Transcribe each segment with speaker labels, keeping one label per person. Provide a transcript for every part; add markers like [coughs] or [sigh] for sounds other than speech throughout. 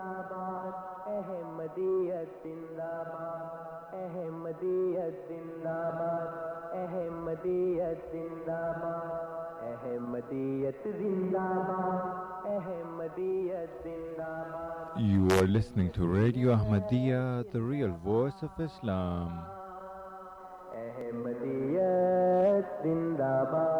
Speaker 1: زندہ باد احمدیت زندہ باد احمدیت زندہ باد احمدیت زندہ باد احمدیت زندہ باد احمدیت زندہ باد
Speaker 2: You are listening to Radio Ahmadiyya, the real voice of Islam.
Speaker 1: احمدیت زندہ باد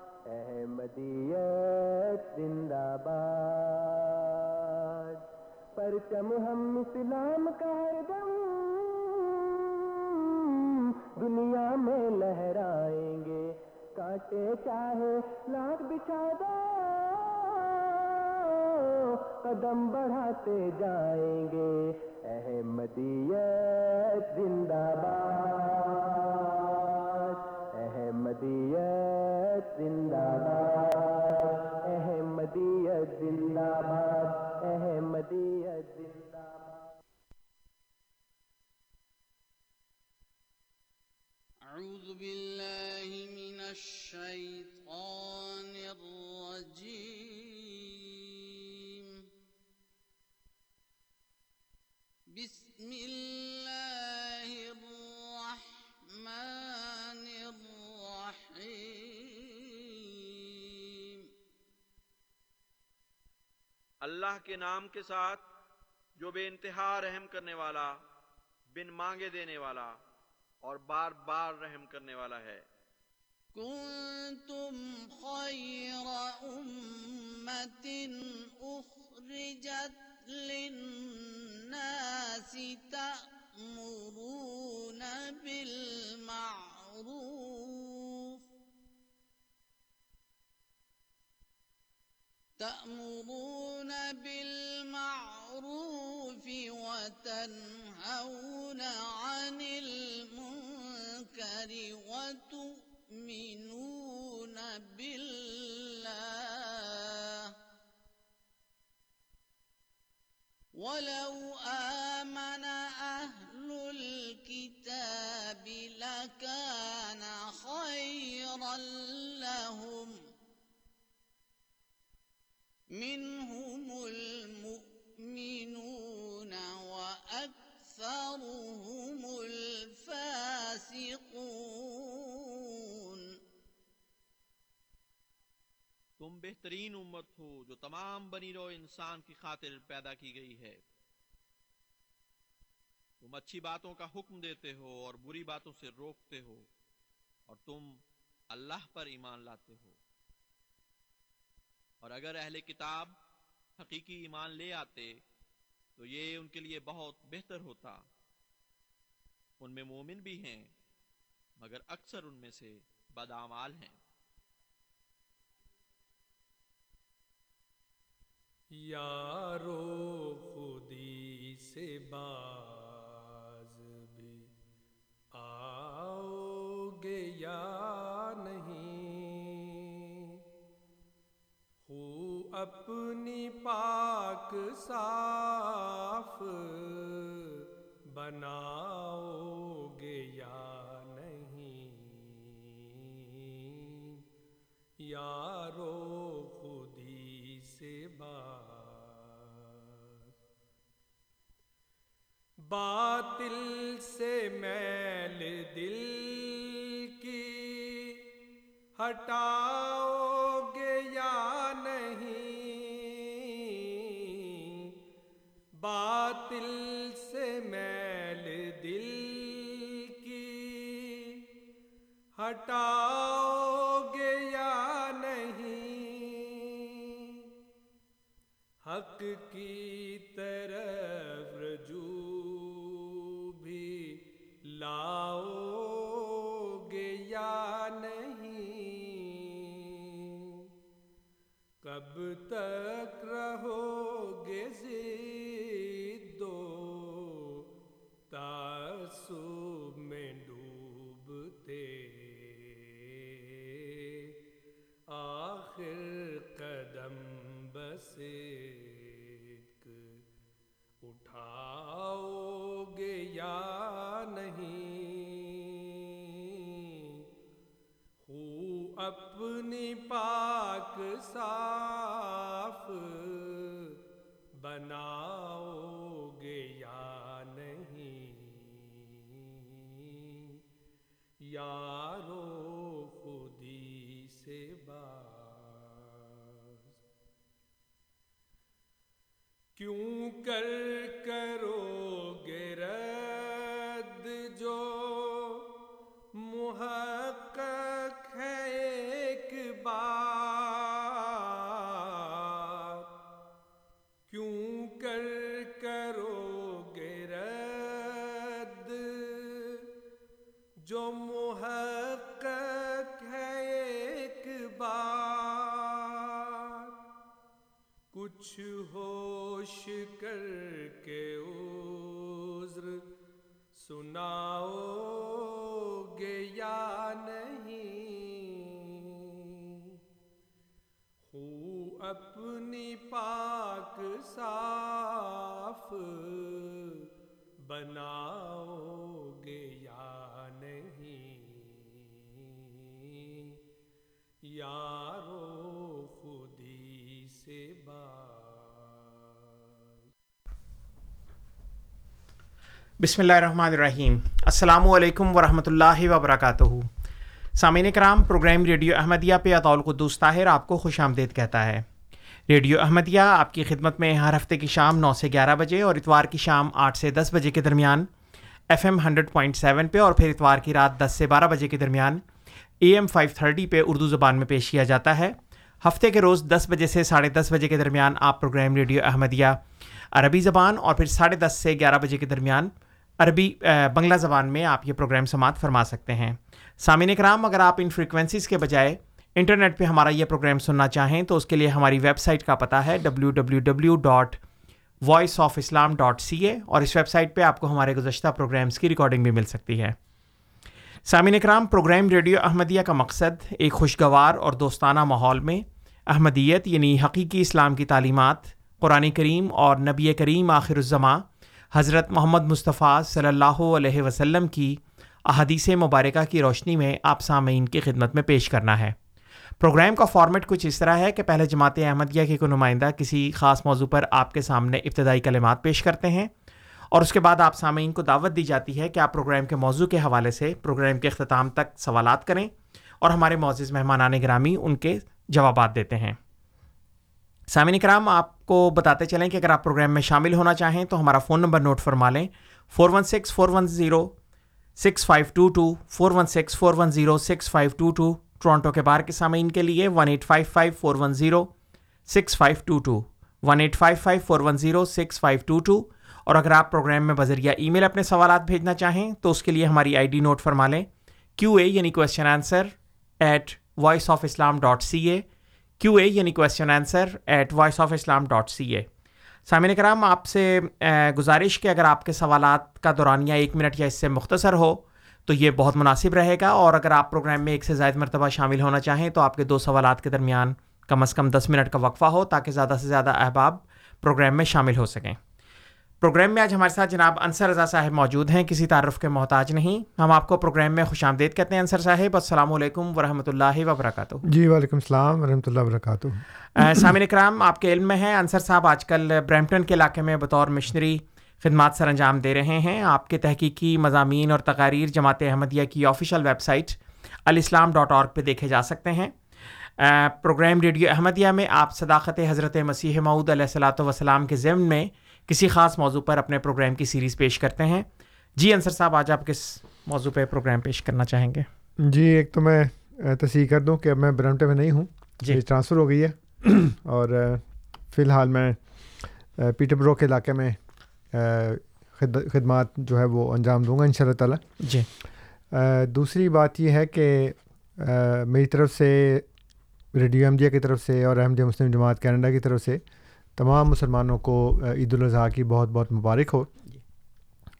Speaker 1: احمدیت زندہ باد۔ پرچم ہم اسلام کا ہر دم۔ دنیا میں لہرائیں گے۔ کاٹے چاہے لاکھ بچھا دو قدم بڑھاتے جائیں گے۔ احمدیت زندہ باد۔ احمدیت زندہ باد احمدیت زندہ باد احمدیت زندہ باد۔
Speaker 3: أعوذ بالله من الشيطان الرجيم بسم الله
Speaker 4: اللہ کے نام کے ساتھ جو بے انتہا رحم کرنے والا، بن مانگے دینے والا اور بار بار رحم کرنے والا ہے۔
Speaker 3: كنتم خير أمة أخرجت للناس تأمرون بالمعروف تأمرون بالمعروف وتنهون عن المنكر وتؤمنون بالله. ولو آمن أهل الكتاب لكان خيرا لهم منهم المؤمنون وأكثرهم الفاسقون.
Speaker 4: تم بہترین امت ہو جو تمام بنی رو انسان کی خاطر پیدا کی گئی ہے۔ تم اچھی باتوں کا حکم دیتے ہو اور بری باتوں سے روکتے ہو اور تم اللہ پر ایمان لاتے ہو۔ اور اگر اہل کتاب حقیقی ایمان لے آتے تو یہ ان کے لیے بہت بہتر ہوتا۔ ان میں مومن بھی ہیں، مگر اکثر ان میں سے بدعمال ہیں۔
Speaker 5: یارو خودی سے باز بھی آؤ۔ اپنی پاک صاف بناؤ گے یا نہیں؟ یارو خودی سے باز باطل سے میل دل کی ہٹاؤ گے یا نہیں؟ باطل سے میل دل کی۔ ہٹاؤ گے یا نہیں؟ حق کی طرف رجوع بھی لاؤ گے یا نہیں؟ کب تک رہو گے زد تعصب میں ڈوبتے۔ آخر قدم بس اٹھاؤ گے یا نہیں؟ ہو اپنی پاک صاف۔ بناؤ یارو خودی سے باز۔ کیوں کر کرو گے رد جو؟ محقق ہے ایک بار۔ کچھ ہوش کر کے عذر سناؤ گے یا نہیں؟ ہو اپنی پاک صاف بناؤ گے یا نہیں؟ یارو
Speaker 6: بسم اللہ الرحمن الرحیم۔ السلام علیکم ورحمۃ اللہ وبرکاتہ۔ سامعین کرام پروگرام ریڈیو احمدیہ پہ اطول قدوس طاہر آپ کو خوش آمدید کہتا ہے۔ ریڈیو احمدیہ آپ کی خدمت میں ہر ہفتے کی شام نو سے گیارہ بجے اور اتوار کی شام آٹھ سے دس بجے کے درمیان، F M hundred point seven پہ اور پھر اتوار کی رات دس سے بارہ بجے کے درمیان، اے ایم فائیو تھرٹی پہ اردو زبان میں پیش کیا جاتا ہے۔ ہفتے کے روز دس بجے سے ساڑھے دس بجے کے درمیان آپ پروگرام ریڈیو احمدیہ عربی زبان اور پھر ساڑھے دس سے گیارہ بجے کے درمیان عربی بنگلہ زبان میں آپ یہ پروگرام سماعت فرما سکتے ہیں۔ سامعین کرام اگر آپ ان فریکوینسیز کے بجائے انٹرنیٹ پہ ہمارا یہ پروگرام سننا چاہیں تو اس کے لیے ہماری ویب سائٹ کا پتہ ہے W W W dot voice of Islam dot C A اور اس ویب سائٹ پہ آپ کو ہمارے گزشتہ پروگرامس کی ریکارڈنگ بھی مل سکتی ہے۔ سامعین کرام پروگرام ریڈیو احمدیہ کا مقصد ایک خوشگوار اور دوستانہ ماحول میں احمدیت یعنی حقیقی اسلام کی تعلیمات، قرآن کریم اور نبی کریم آخر الزماں حضرت محمد مصطفیٰ صلی اللہ علیہ وسلم کی احادیث مبارکہ کی روشنی میں آپ سامعین کی خدمت میں پیش کرنا ہے۔ پروگرام کا فارمیٹ کچھ اس طرح ہے کہ پہلے جماعت احمدیہ کے کوئی نمائندہ کسی خاص موضوع پر آپ کے سامنے ابتدائی کلمات پیش کرتے ہیں اور اس کے بعد آپ سامعین کو دعوت دی جاتی ہے کہ آپ پروگرام کے موضوع کے حوالے سے پروگرام کے اختتام تک سوالات کریں اور ہمارے معزز مہمانان گرامی ان کے جوابات دیتے ہیں۔ سامعین کرام، آپ کو بتاتے چلیں کہ اگر آپ پروگرام میں شامل ہونا چاہیں تو ہمارا فون نمبر نوٹ فرما لیں۔ Four one six four one zero six five two two four one six four one zero six five two two Toronto کے باہر کے سامعین کے لیے one eight five five four one zero six five two two one eight five five four one zero six five two two اور اگر آپ programme میں بذریعہ ای میل اپنے سوالات بھیجنا چاہیں تو اس کے لیے ہماری آئی ڈی نوٹ فرما لیں۔ کیو اے یعنی question answer at voice of Islam dot C A Q A یعنی question answer at voice of Islam dot C A سامعین کرام، آپ سے گزارش کہ اگر آپ کے سوالات کا دورانیہ ایک منٹ یا اس سے مختصر ہو، تو یہ بہت مناسب رہے گا اور اگر آپ پروگرام میں ایک سے زائد مرتبہ شامل ہونا چاہیں، تو آپ کے دو سوالات کے درمیان کم از کم دس منٹ کا وقفہ ہو تاکہ زیادہ سے زیادہ احباب پروگرام میں شامل ہو سکیں۔ پروگرام میں آج ہمارے ساتھ جناب انصر رضا صاحب موجود ہیں کسی تعارف کے محتاج نہیں۔ ہم آپ کو پروگرام میں خوش آمدید کہتے ہیں انصر صاحب۔ السلام علیکم ورحمۃ اللہ وبرکاتہ۔
Speaker 7: جی وعلیکم السلام ورحمۃ اللہ وبرکاتہ۔
Speaker 6: سامعین کرام آپ کے علم میں ہیں۔ انصر صاحب آج کل برمپٹن کے علاقے میں بطور مشنری خدمات سر انجام دے رہے ہیں۔ آپ کے تحقیقی مضامین اور تقاریر جماعت احمدیہ کی official web site Al Islam dot org پہ دیکھے جا سکتے ہیں۔ پروگرام ریڈیو احمدیہ میں آپ صداقت حضرت مسیح معود علیہ السلاۃ وسلام کے ضمن میں کسی خاص موضوع پر اپنے پروگرام کی سیریز پیش کرتے ہیں۔ جی انصر صاحب آج آپ کس موضوع پہ پروگرام پیش کرنا چاہیں گے؟
Speaker 7: جی ایک تو میں تصحیح کر دوں کہ اب میں برمٹے میں نہیں ہوں۔
Speaker 6: جی۔
Speaker 7: ٹرانسفر ہو گئی ہے۔ [clears throat] اور فی الحال میں پیٹر برو کے علاقے میں خدمات جو ہے وہ انجام دوں گا ان شاء اللہ تعالیٰ۔
Speaker 6: جی۔
Speaker 7: دوسری بات یہ ہے کہ میری طرف سے ریڈیو احمدیہ کی طرف سے اور احمدیہ مسلم جماعت کینیڈا کی طرف سے تمام مسلمانوں کو عید الاضحیٰ کی بہت بہت مبارک ہو۔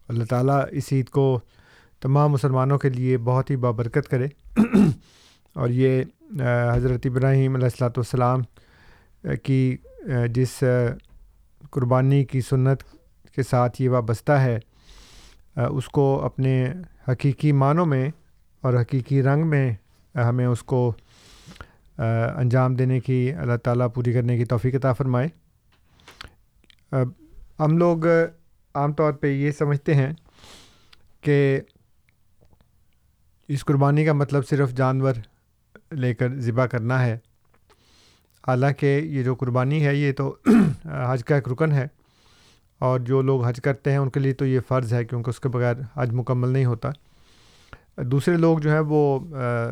Speaker 7: اللہ تعالیٰ اس عید کو تمام مسلمانوں کے لیے بہت ہی بابرکت کرے۔ [clears throat] اور یہ حضرت ابراہیم علیہ السلاۃ والسلام کی جس قربانی کی سنت کے ساتھ یہ وابستہ ہے اس کو اپنے حقیقی معنوں میں اور حقیقی رنگ میں ہمیں اس کو انجام دینے کی اللہ تعالیٰ پوری کرنے کی توفیق عطا فرمائے۔ ہم لوگ عام طور پہ یہ سمجھتے ہیں کہ اس قربانی کا مطلب صرف جانور لے کر ذبح کرنا ہے۔ حالانکہ یہ جو قربانی ہے، یہ تو [clears throat] حج کا ایک رکن ہے اور جو لوگ حج کرتے ہیں، ان کے لیے تو یہ فرض ہے کیونکہ اس کے بغیر حج مکمل نہیں ہوتا۔ دوسرے لوگ جو ہیں، وہ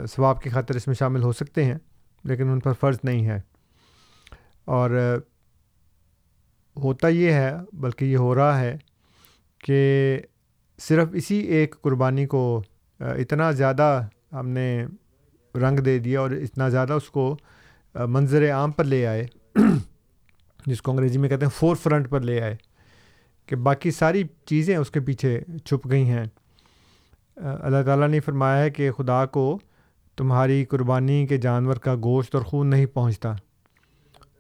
Speaker 7: ثواب کی خاطر اس میں شامل ہو سکتے ہیں، لیکن ان پر فرض نہیں ہے۔ اور ہوتا یہ ہے، بلکہ یہ ہو رہا ہے کہ صرف اسی ایک قربانی کو اتنا زیادہ ہم نے رنگ دے دیا اور اتنا زیادہ اس کو منظر عام پر لے آئے، جس کو انگریزی میں کہتے ہیں فور فرنٹ پر لے آئے، کہ باقی ساری چیزیں اس کے پیچھے چھپ گئی ہیں۔ اللہ تعالیٰ نے فرمایا ہے کہ خدا کو تمہاری قربانی کے جانور کا گوشت اور خون نہیں پہنچتا۔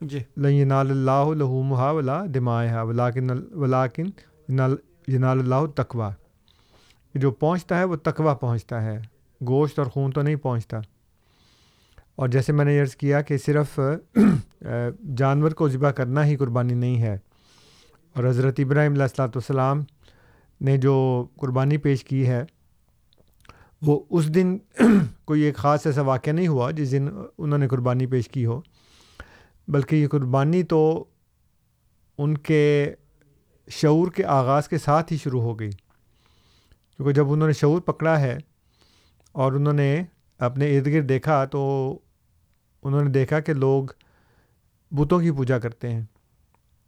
Speaker 7: جی۔ نال اللہ لہومہ ولا دماعہ ولاکن ولاکن ینال اللہ تقوا جو پہنچتا ہے وہ تقوا پہنچتا ہے، گوشت اور خون تو نہیں پہنچتا۔ اور جیسے میں نے عرض کیا کہ صرف جانور کو ذبح کرنا ہی قربانی نہیں ہے۔ اور حضرت ابراہیم علیہ السلاۃ والسلام نے جو قربانی پیش کی ہے، وہ اس دن [clears throat] کوئی ایک خاص ایسا واقعہ نہیں ہوا جس دن انہوں نے قربانی پیش کی ہو۔ بلکہ یہ قربانی تو ان کے شعور کے آغاز کے ساتھ ہی شروع ہو گئی۔ کیونکہ جب انہوں نے شعور پکڑا ہے اور انہوں نے اپنے ارد گرد دیکھا تو انہوں نے دیکھا کہ لوگ بتوں کی پوجا کرتے ہیں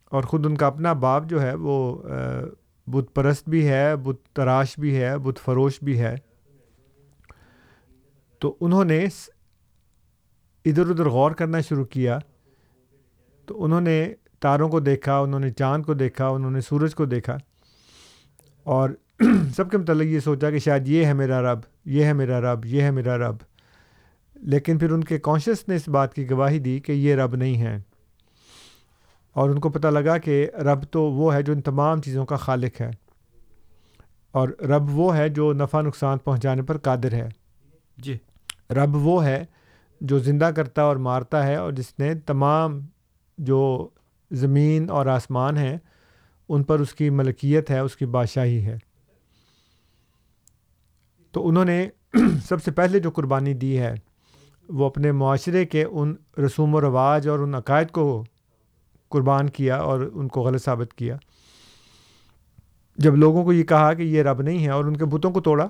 Speaker 7: اور خود ان کا اپنا باپ جو ہے وہ بت پرست بھی ہے، بت تراش بھی ہے، بت فروش بھی ہے۔ تو انہوں نے ادھر ادھر غور کرنا شروع کیا تو انہوں نے تاروں کو دیکھا انہوں نے چاند کو دیکھا انہوں نے سورج کو دیکھا۔ اور [clears throat] سب کے متعلق یہ سوچا کہ شاید یہ ہے میرا رب یہ ہے میرا رب یہ ہے میرا رب۔ لیکن پھر ان کے کانشیس نے اس بات کی گواہی دی کہ یہ رب نہیں ہے اور ان کو پتہ لگا کہ رب تو وہ ہے جو ان تمام چیزوں کا خالق ہے۔ اور رب وہ ہے جو نفع نقصان پہنچانے پر قادر ہے۔ جی۔ رب وہ ہے جو زندہ کرتا اور مارتا ہے اور جس نے تمام جو زمین اور آسمان ہیں، ان پر اس کی ملکیت ہے، اس کی بادشاہی ہے۔ تو انہوں نے [clears throat] سب سے پہلے جو قربانی دی ہے، وہ اپنے معاشرے کے ان رسوم و رواج اور ان عقائد کو قربان کیا اور ان کو غلط ثابت کیا۔ جب لوگوں کو یہ کہا کہ یہ رب نہیں ہے اور ان کے بتوں کو توڑا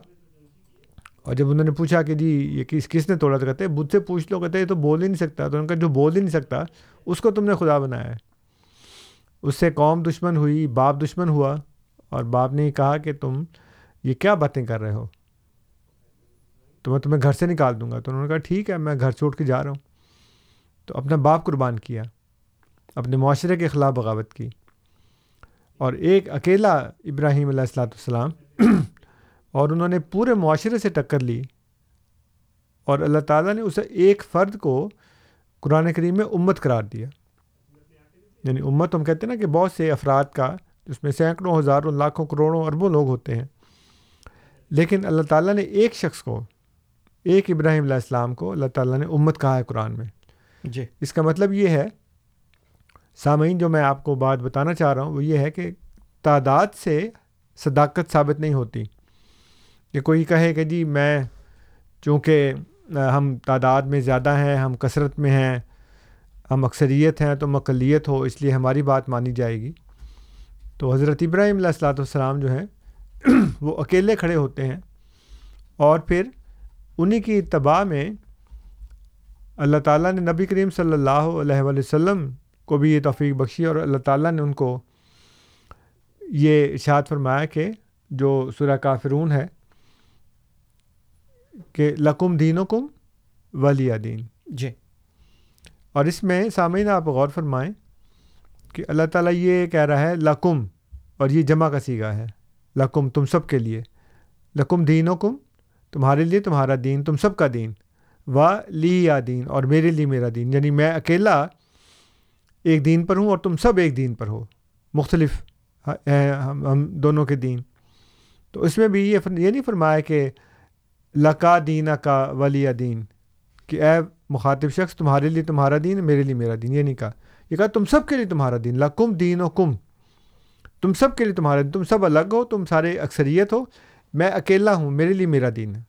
Speaker 7: اور جب انہوں نے پوچھا کہ جی یہ کس کس نے توڑا تو کہتے بت سے پوچھ لو، کہتے یہ تو بول ہی نہیں سکتا۔ تو ان کا جو بول ہی نہیں سکتا، اس کو تم نے خدا بنایا ہے۔ اس سے قوم دشمن ہوئی، باپ دشمن ہوا اور باپ نے کہا کہ تم یہ کیا باتیں کر رہے ہو؟ تو میں تمہیں گھر سے نکال دوں گا۔ تو انہوں نے کہا، ٹھیک ہے، میں گھر چھوڑ کے جا رہا ہوں۔ تو اپنا باپ قربان کیا، اپنے معاشرے کے خلاف بغاوت کی۔ اور ایک اکیلا ابراہیم علیہ السلاۃ والسلام اور انہوں نے پورے معاشرے سے ٹکر لی۔ اور اللہ تعالیٰ نے اسے ایک فرد کو قرآن کریم میں امت قرار دیا۔ یعنی امت ہم کہتے ہیں نا کہ بہت سے افراد کا جس میں سینکڑوں ہزاروں لاکھوں کروڑوں اربوں لوگ ہوتے ہیں۔ لیکن اللہ تعالیٰ نے ایک شخص کو ایک ابراہیم علیہ السلام کو اللہ تعالیٰ نے امت کہا ہے قرآن میں۔ جی۔ اس کا مطلب یہ ہے سامعین جو میں آپ کو بات بتانا چاہ رہا ہوں وہ یہ ہے کہ تعداد سے صداقت ثابت نہیں ہوتی۔ کہ کوئی کہے کہ جی میں چونکہ ہم تعداد میں زیادہ ہیں، ہم کثرت میں ہیں، ہم اکثریت ہیں، تو مقلیت ہو، اس لیے ہماری بات مانی جائے گی۔ تو حضرت ابراہیم علیہ السلاۃ والسلام جو ہیں، [clears throat] وہ اکیلے کھڑے ہوتے ہیں۔ اور پھر انہیں کی اتباع میں اللہ تعالیٰ نے نبی کریم صلی اللہ علیہ وسلم کو بھی یہ توفیق بخشی اور اللہ تعالیٰ نے ان کو یہ اشاعت فرمایا کہ جو سورہ کافرون ہے کہ لکم دین و کم ولی دین۔ جی۔ اور اس میں سامعین آپ غور فرمائیں کہ اللہ تعالیٰ یہ کہہ رہا ہے لکم اور یہ جمع کا سیگا ہے۔ لکم تم سب کے لیے۔ لکم دین و کم تمہارے لیے تمہارا دین تم سب کا دین۔ و لی یا دین اور میرے لیے میرا دین۔ یعنی میں اکیلا ایک دین پر ہوں اور تم سب ایک دین پر ہو۔ مختلف ہم ہم دونوں کے دین۔ تو اس میں بھی یہ یہ نہیں فرمایا کہ لکا دین کا ولی دین، کہ اے مخاطب شخص، تمہارے لیے تمہارا دین، میرے لیے میرا دین، یہ نہیں کہا۔ یہ کہا، تم سب کے لیے تمہارا دین، لکم دین و کم تم سب کے لیے تمہارا دین، تم سب الگ ہو، تم سارے اکثریت ہو۔ میں اکیلا ہوں، میرے لیے میرا دین۔ ہے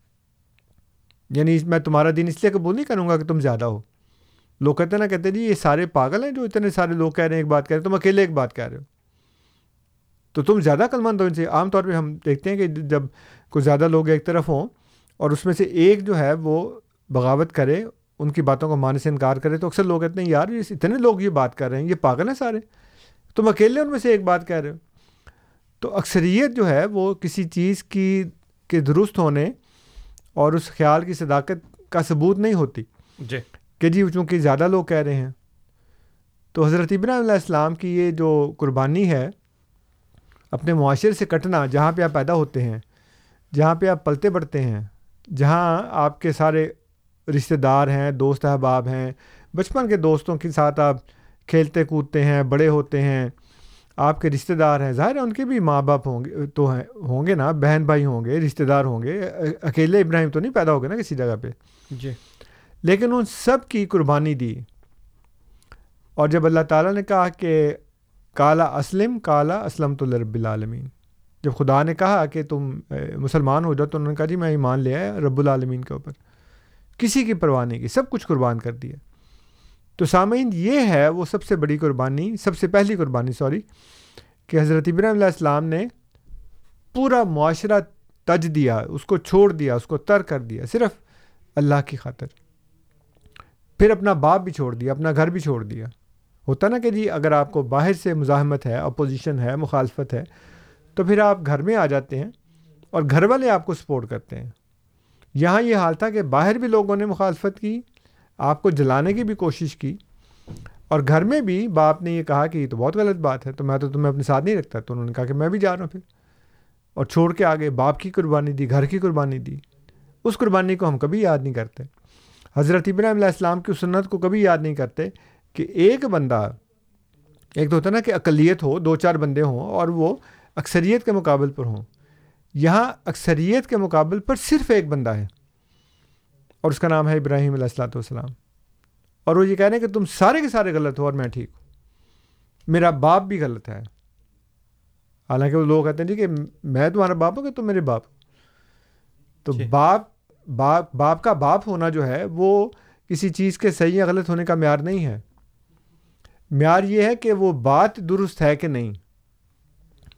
Speaker 7: یعنی میں تمہارا دین اس لیے قبول نہیں کروں گا کہ تم زیادہ ہو۔ لوگ کہتے ہیں نا، کہتے ہیں جی یہ سارے پاگل ہیں جو اتنے سارے لوگ کہہ رہے ہیں، ایک بات کہہ رہے ہیں، تم اکیلے ایک بات کہہ رہے ہو۔ تو تم زیادہ مند ہو ان سے۔ عام طور پہ ہم دیکھتے ہیں کہ جب کوئی زیادہ لوگ ایک طرف ہوں اور اس میں سے ایک جو ہے وہ بغاوت کرے ان کی باتوں کو ماننے سے انکار کرے تو اکثر لوگ کہتے ہیں یار اتنے لوگ یہ بات کر رہے ہیں یہ پاگل ہیں سارے۔ تم اکیلے ان میں سے ایک بات کہہ رہے ہو۔ تو اکثریت جو ہے وہ کسی چیز کی کے درست ہونے اور اس خیال کی صداقت کا ثبوت نہیں ہوتی۔
Speaker 6: جی۔
Speaker 7: کہ جی چونکہ زیادہ لوگ کہہ رہے ہیں۔ تو حضرت ابراہیم علیہ السلام کی یہ جو قربانی ہے اپنے معاشرے سے کٹنا جہاں پہ آپ پیدا ہوتے ہیں جہاں پہ آپ پلتے بڑھتے ہیں جہاں آپ کے سارے رشتہ دار ہیں دوست احباب ہیں بچپن کے دوستوں کے ساتھ آپ کھیلتے کودتے ہیں بڑے ہوتے ہیں آپ کے رشتہ دار ہیں ظاہر ہے ان کے بھی ماں باپ ہوں گے تو ہیں ہوں گے نا بہن بھائی ہوں گے رشتہ دار ہوں گے اکیلے ابراہیم تو نہیں پیدا ہو گئے نا کسی جگہ پہ؟
Speaker 6: جی۔
Speaker 7: لیکن ان سب کی قربانی دی۔ اور جب اللہ تعالیٰ نے کہا کہ کالا اسلم کالا اسلم تو رب العالمین۔ جب خدا نے کہا کہ تم مسلمان ہو جاؤ تو انہوں نے کہا جی میں ایمان لیا ہے رب العالمین کے اوپر۔ کسی کی پرواہ نہیں کی، سب کچھ قربان کر دیا۔ تو سامعین، یہ ہے وہ سب سے بڑی قربانی، سب سے پہلی قربانی، سوری، کہ حضرت ابراہیم علیہ السلام نے پورا معاشرہ تج دیا، اس کو چھوڑ دیا، اس کو تر کر دیا، صرف اللہ کی خاطر۔ پھر اپنا باپ بھی چھوڑ دیا، اپنا گھر بھی چھوڑ دیا۔ ہوتا نا کہ جی اگر آپ کو باہر سے مزاحمت ہے اپوزیشن ہے، مخالفت ہے تو پھر آپ گھر میں آ جاتے ہیں اور گھر والے آپ کو سپورٹ کرتے ہیں۔ یہاں یہ حال تھا کہ باہر بھی لوگوں نے مخالفت کی، آپ کو جلانے کی بھی کوشش کی اور گھر میں بھی باپ نے یہ کہا کہ یہ تو بہت غلط بات ہے، تو میں تو تمہیں اپنے ساتھ نہیں رکھتا۔ تو انہوں نے کہا کہ میں بھی جا رہا ہوں پھر۔ اور چھوڑ کے آگے باپ کی قربانی دی، گھر کی قربانی دی۔ اس قربانی کو ہم کبھی یاد نہیں کرتے۔ حضرت ابراہیم علیہ السلام کی سنت کو کبھی یاد نہیں کرتے کہ ایک بندہ، ایک تو ہوتا نا کہ اقلیت ہو، دو چار بندے ہوں اور وہ اکثریت کے مقابل پر ہوں۔ یہاں اکثریت کے مقابل پر صرف ایک بندہ ہے اور اس کا نام ہے ابراہیم علیہ السلاۃ والسلام۔ اور وہ یہ کہہ رہے ہیں کہ تم سارے کے سارے غلط ہو اور میں ٹھیک ہوں۔ میرا باپ بھی غلط ہے۔ حالانکہ وہ لوگ کہتے ہیں جی کہ میں تمہارا باپ ہوں کہ تم میرے باپ تو
Speaker 6: جی۔
Speaker 7: باپ باپ باپ کا باپ ہونا جو ہے وہ کسی چیز کے صحیح یا غلط ہونے کا معیار نہیں ہے۔ معیار یہ ہے کہ وہ بات درست ہے کہ نہیں۔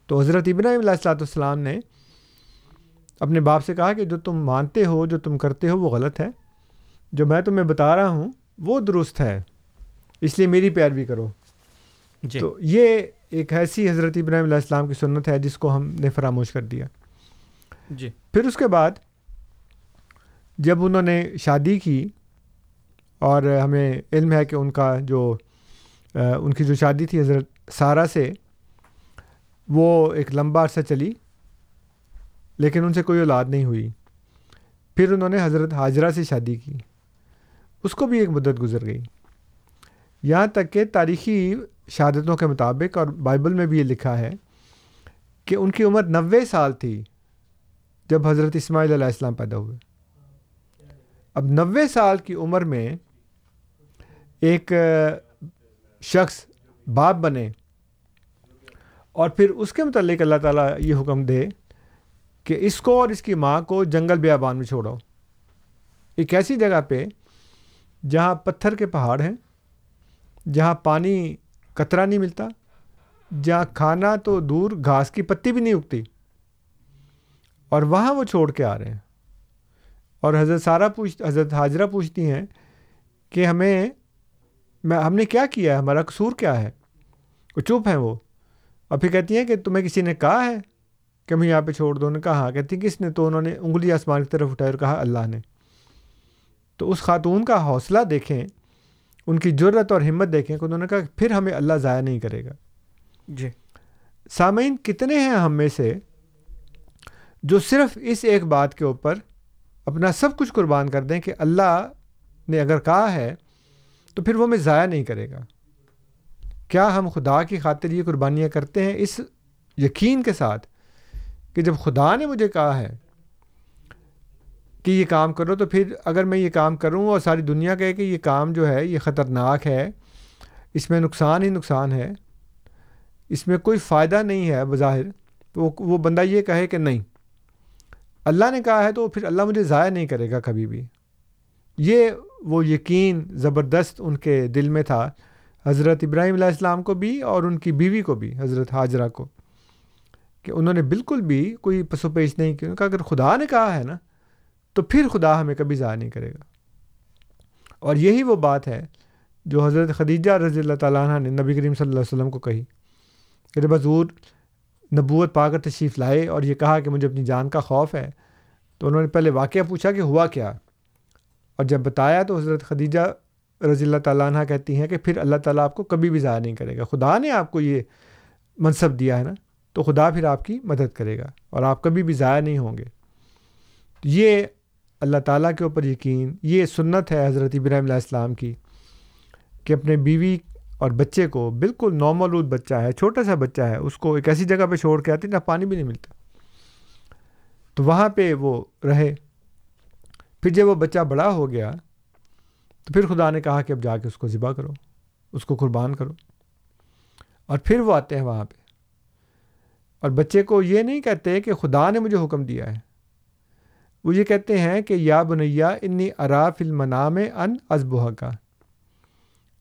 Speaker 7: تو حضرت ابراہیم علیہ السلاۃ والسلام نے اپنے باپ سے کہا کہ جو تم مانتے ہو جو تم کرتے ہو وہ غلط ہے۔ جو میں تمہیں بتا رہا ہوں وہ درست ہے۔ اس لیے میری پیروی کرو۔
Speaker 6: جی۔
Speaker 7: تو یہ ایک ایسی حضرت ابراہیم علیہ السلام کی سنت ہے جس کو ہم نے فراموش کر دیا۔
Speaker 6: جی۔
Speaker 7: پھر اس کے بعد جب انہوں نے شادی کی اور ہمیں علم ہے کہ ان کا جو ان کی جو شادی تھی حضرت سارہ سے وہ ایک لمبا عرصہ چلی، لیکن ان سے کوئی اولاد نہیں ہوئی۔ پھر انہوں نے حضرت حاجرہ سے شادی کی۔ اس کو بھی ایک مدت گزر گئی۔ یہاں تک کہ تاریخی شہادتوں کے مطابق اور بائبل میں بھی یہ لکھا ہے کہ ان کی عمر نوے سال تھی جب حضرت اسماعیل علیہ السلام پیدا ہوئے۔ اب نوے سال کی عمر میں ایک شخص باپ بنے۔ اور پھر اس کے متعلق اللہ تعالیٰ یہ حکم دے کہ اس کو اور اس کی ماں کو جنگل بیابان میں چھوڑو۔ ایک ایسی جگہ پہ جہاں پتھر کے پہاڑ ہیں، جہاں پانی کترا نہیں ملتا، جہاں کھانا تو دور گھاس کی پتی بھی نہیں اگتی، اور وہاں وہ چھوڑ کے آ رہے ہیں۔ اور حضرت سارا پوچھ، حضرت حاجرہ پوچھتی ہیں کہ ہمیں میں ہم نے کیا کیا ہے؟ ہمارا قصور کیا ہے؟ وہ چپ ہیں وہ۔ اور پھر کہتی ہیں کہ تمہیں کسی نے کہا ہے کہ ہمیں یہاں پہ چھوڑ دو؟ نے کہا ہاں کہتی کس نے؟ تو انہوں نے انگلی آسمان کی طرف اٹھائی اور کہا اللہ نے۔ تو اس خاتون کا حوصلہ دیکھیں ان کی جرت اور ہمت دیکھیں کہ انہوں نے کہا کہ پھر ہمیں اللہ ضائع نہیں کرے گا۔
Speaker 6: جی۔
Speaker 7: سامعین کتنے ہیں ہم میں سے جو صرف اس ایک بات کے اوپر اپنا سب کچھ قربان کر دیں کہ اللہ نے اگر کہا ہے تو پھر وہ ہمیں ضائع نہیں کرے گا؟ کیا ہم خدا کی خاطر یہ قربانیاں کرتے ہیں اس یقین کے ساتھ کہ جب خدا نے مجھے کہا ہے کہ یہ کام کرو تو پھر اگر میں یہ کام کروں اور ساری دنیا کہے کہ یہ کام جو ہے یہ خطرناک ہے، اس میں نقصان ہی نقصان ہے، اس میں کوئی فائدہ نہیں ہے بظاہر، تو وہ وہ بندہ یہ کہے کہ نہیں۔ اللہ نے کہا ہے تو پھر اللہ مجھے ضائع نہیں کرے گا کبھی بھی۔ یہ وہ یقین زبردست ان کے دل میں تھا حضرت ابراہیم علیہ السلام کو بھی اور ان کی بیوی کو بھی، حضرت حاجرہ کو، کہ انہوں نے بالکل بھی کوئی پسو پیش نہیں کیا کہ اگر خدا نے کہا ہے نا، تو پھر خدا ہمیں کبھی ضائع نہیں کرے گا۔ اور یہی وہ بات ہے جو حضرت خدیجہ رضی اللہ تعالیٰ عنہ نے نبی کریم صلی اللہ علیہ وسلم کو کہی، کہ جب حضور نبوت پا کر تشریف لائے اور یہ کہا کہ مجھے اپنی جان کا خوف ہے، تو انہوں نے پہلے واقعہ پوچھا کہ ہوا کیا؟ اور جب بتایا تو حضرت خدیجہ رضی اللہ تعالیٰ عنہ کہتی ہیں کہ پھر اللہ تعالیٰ آپ کو کبھی بھی ضائع نہیں کرے گا۔ خدا نے آپ کو یہ منصب دیا ہے نا، تو خدا پھر آپ کی مدد کرے گا اور آپ کبھی بھی ضائع نہیں ہوں گے۔ یہ اللہ تعالیٰ کے اوپر یقین، یہ سنت ہے حضرت ابراہیم علیہ السلام کی کہ اپنے بیوی اور بچے کو بالکل نومولود بچہ ہے، چھوٹا سا بچہ ہے، اس کو ایک ایسی جگہ پہ چھوڑ کے آتی جہاں پانی بھی نہیں ملتا۔ تو وہاں پہ وہ رہے۔ پھر جب وہ بچہ بڑا ہو گیا تو پھر خدا نے کہا کہ اب جا کے اس کو ذبح کرو، اس کو قربان کرو۔ اور پھر وہ آتے ہیں وہاں پہ۔ اور بچے کو یہ نہیں کہتے کہ خدا نے مجھے حکم دیا ہے۔ وہ یہ کہتے ہیں کہ یا بنیا انی اراف المنام ان ازبہ کا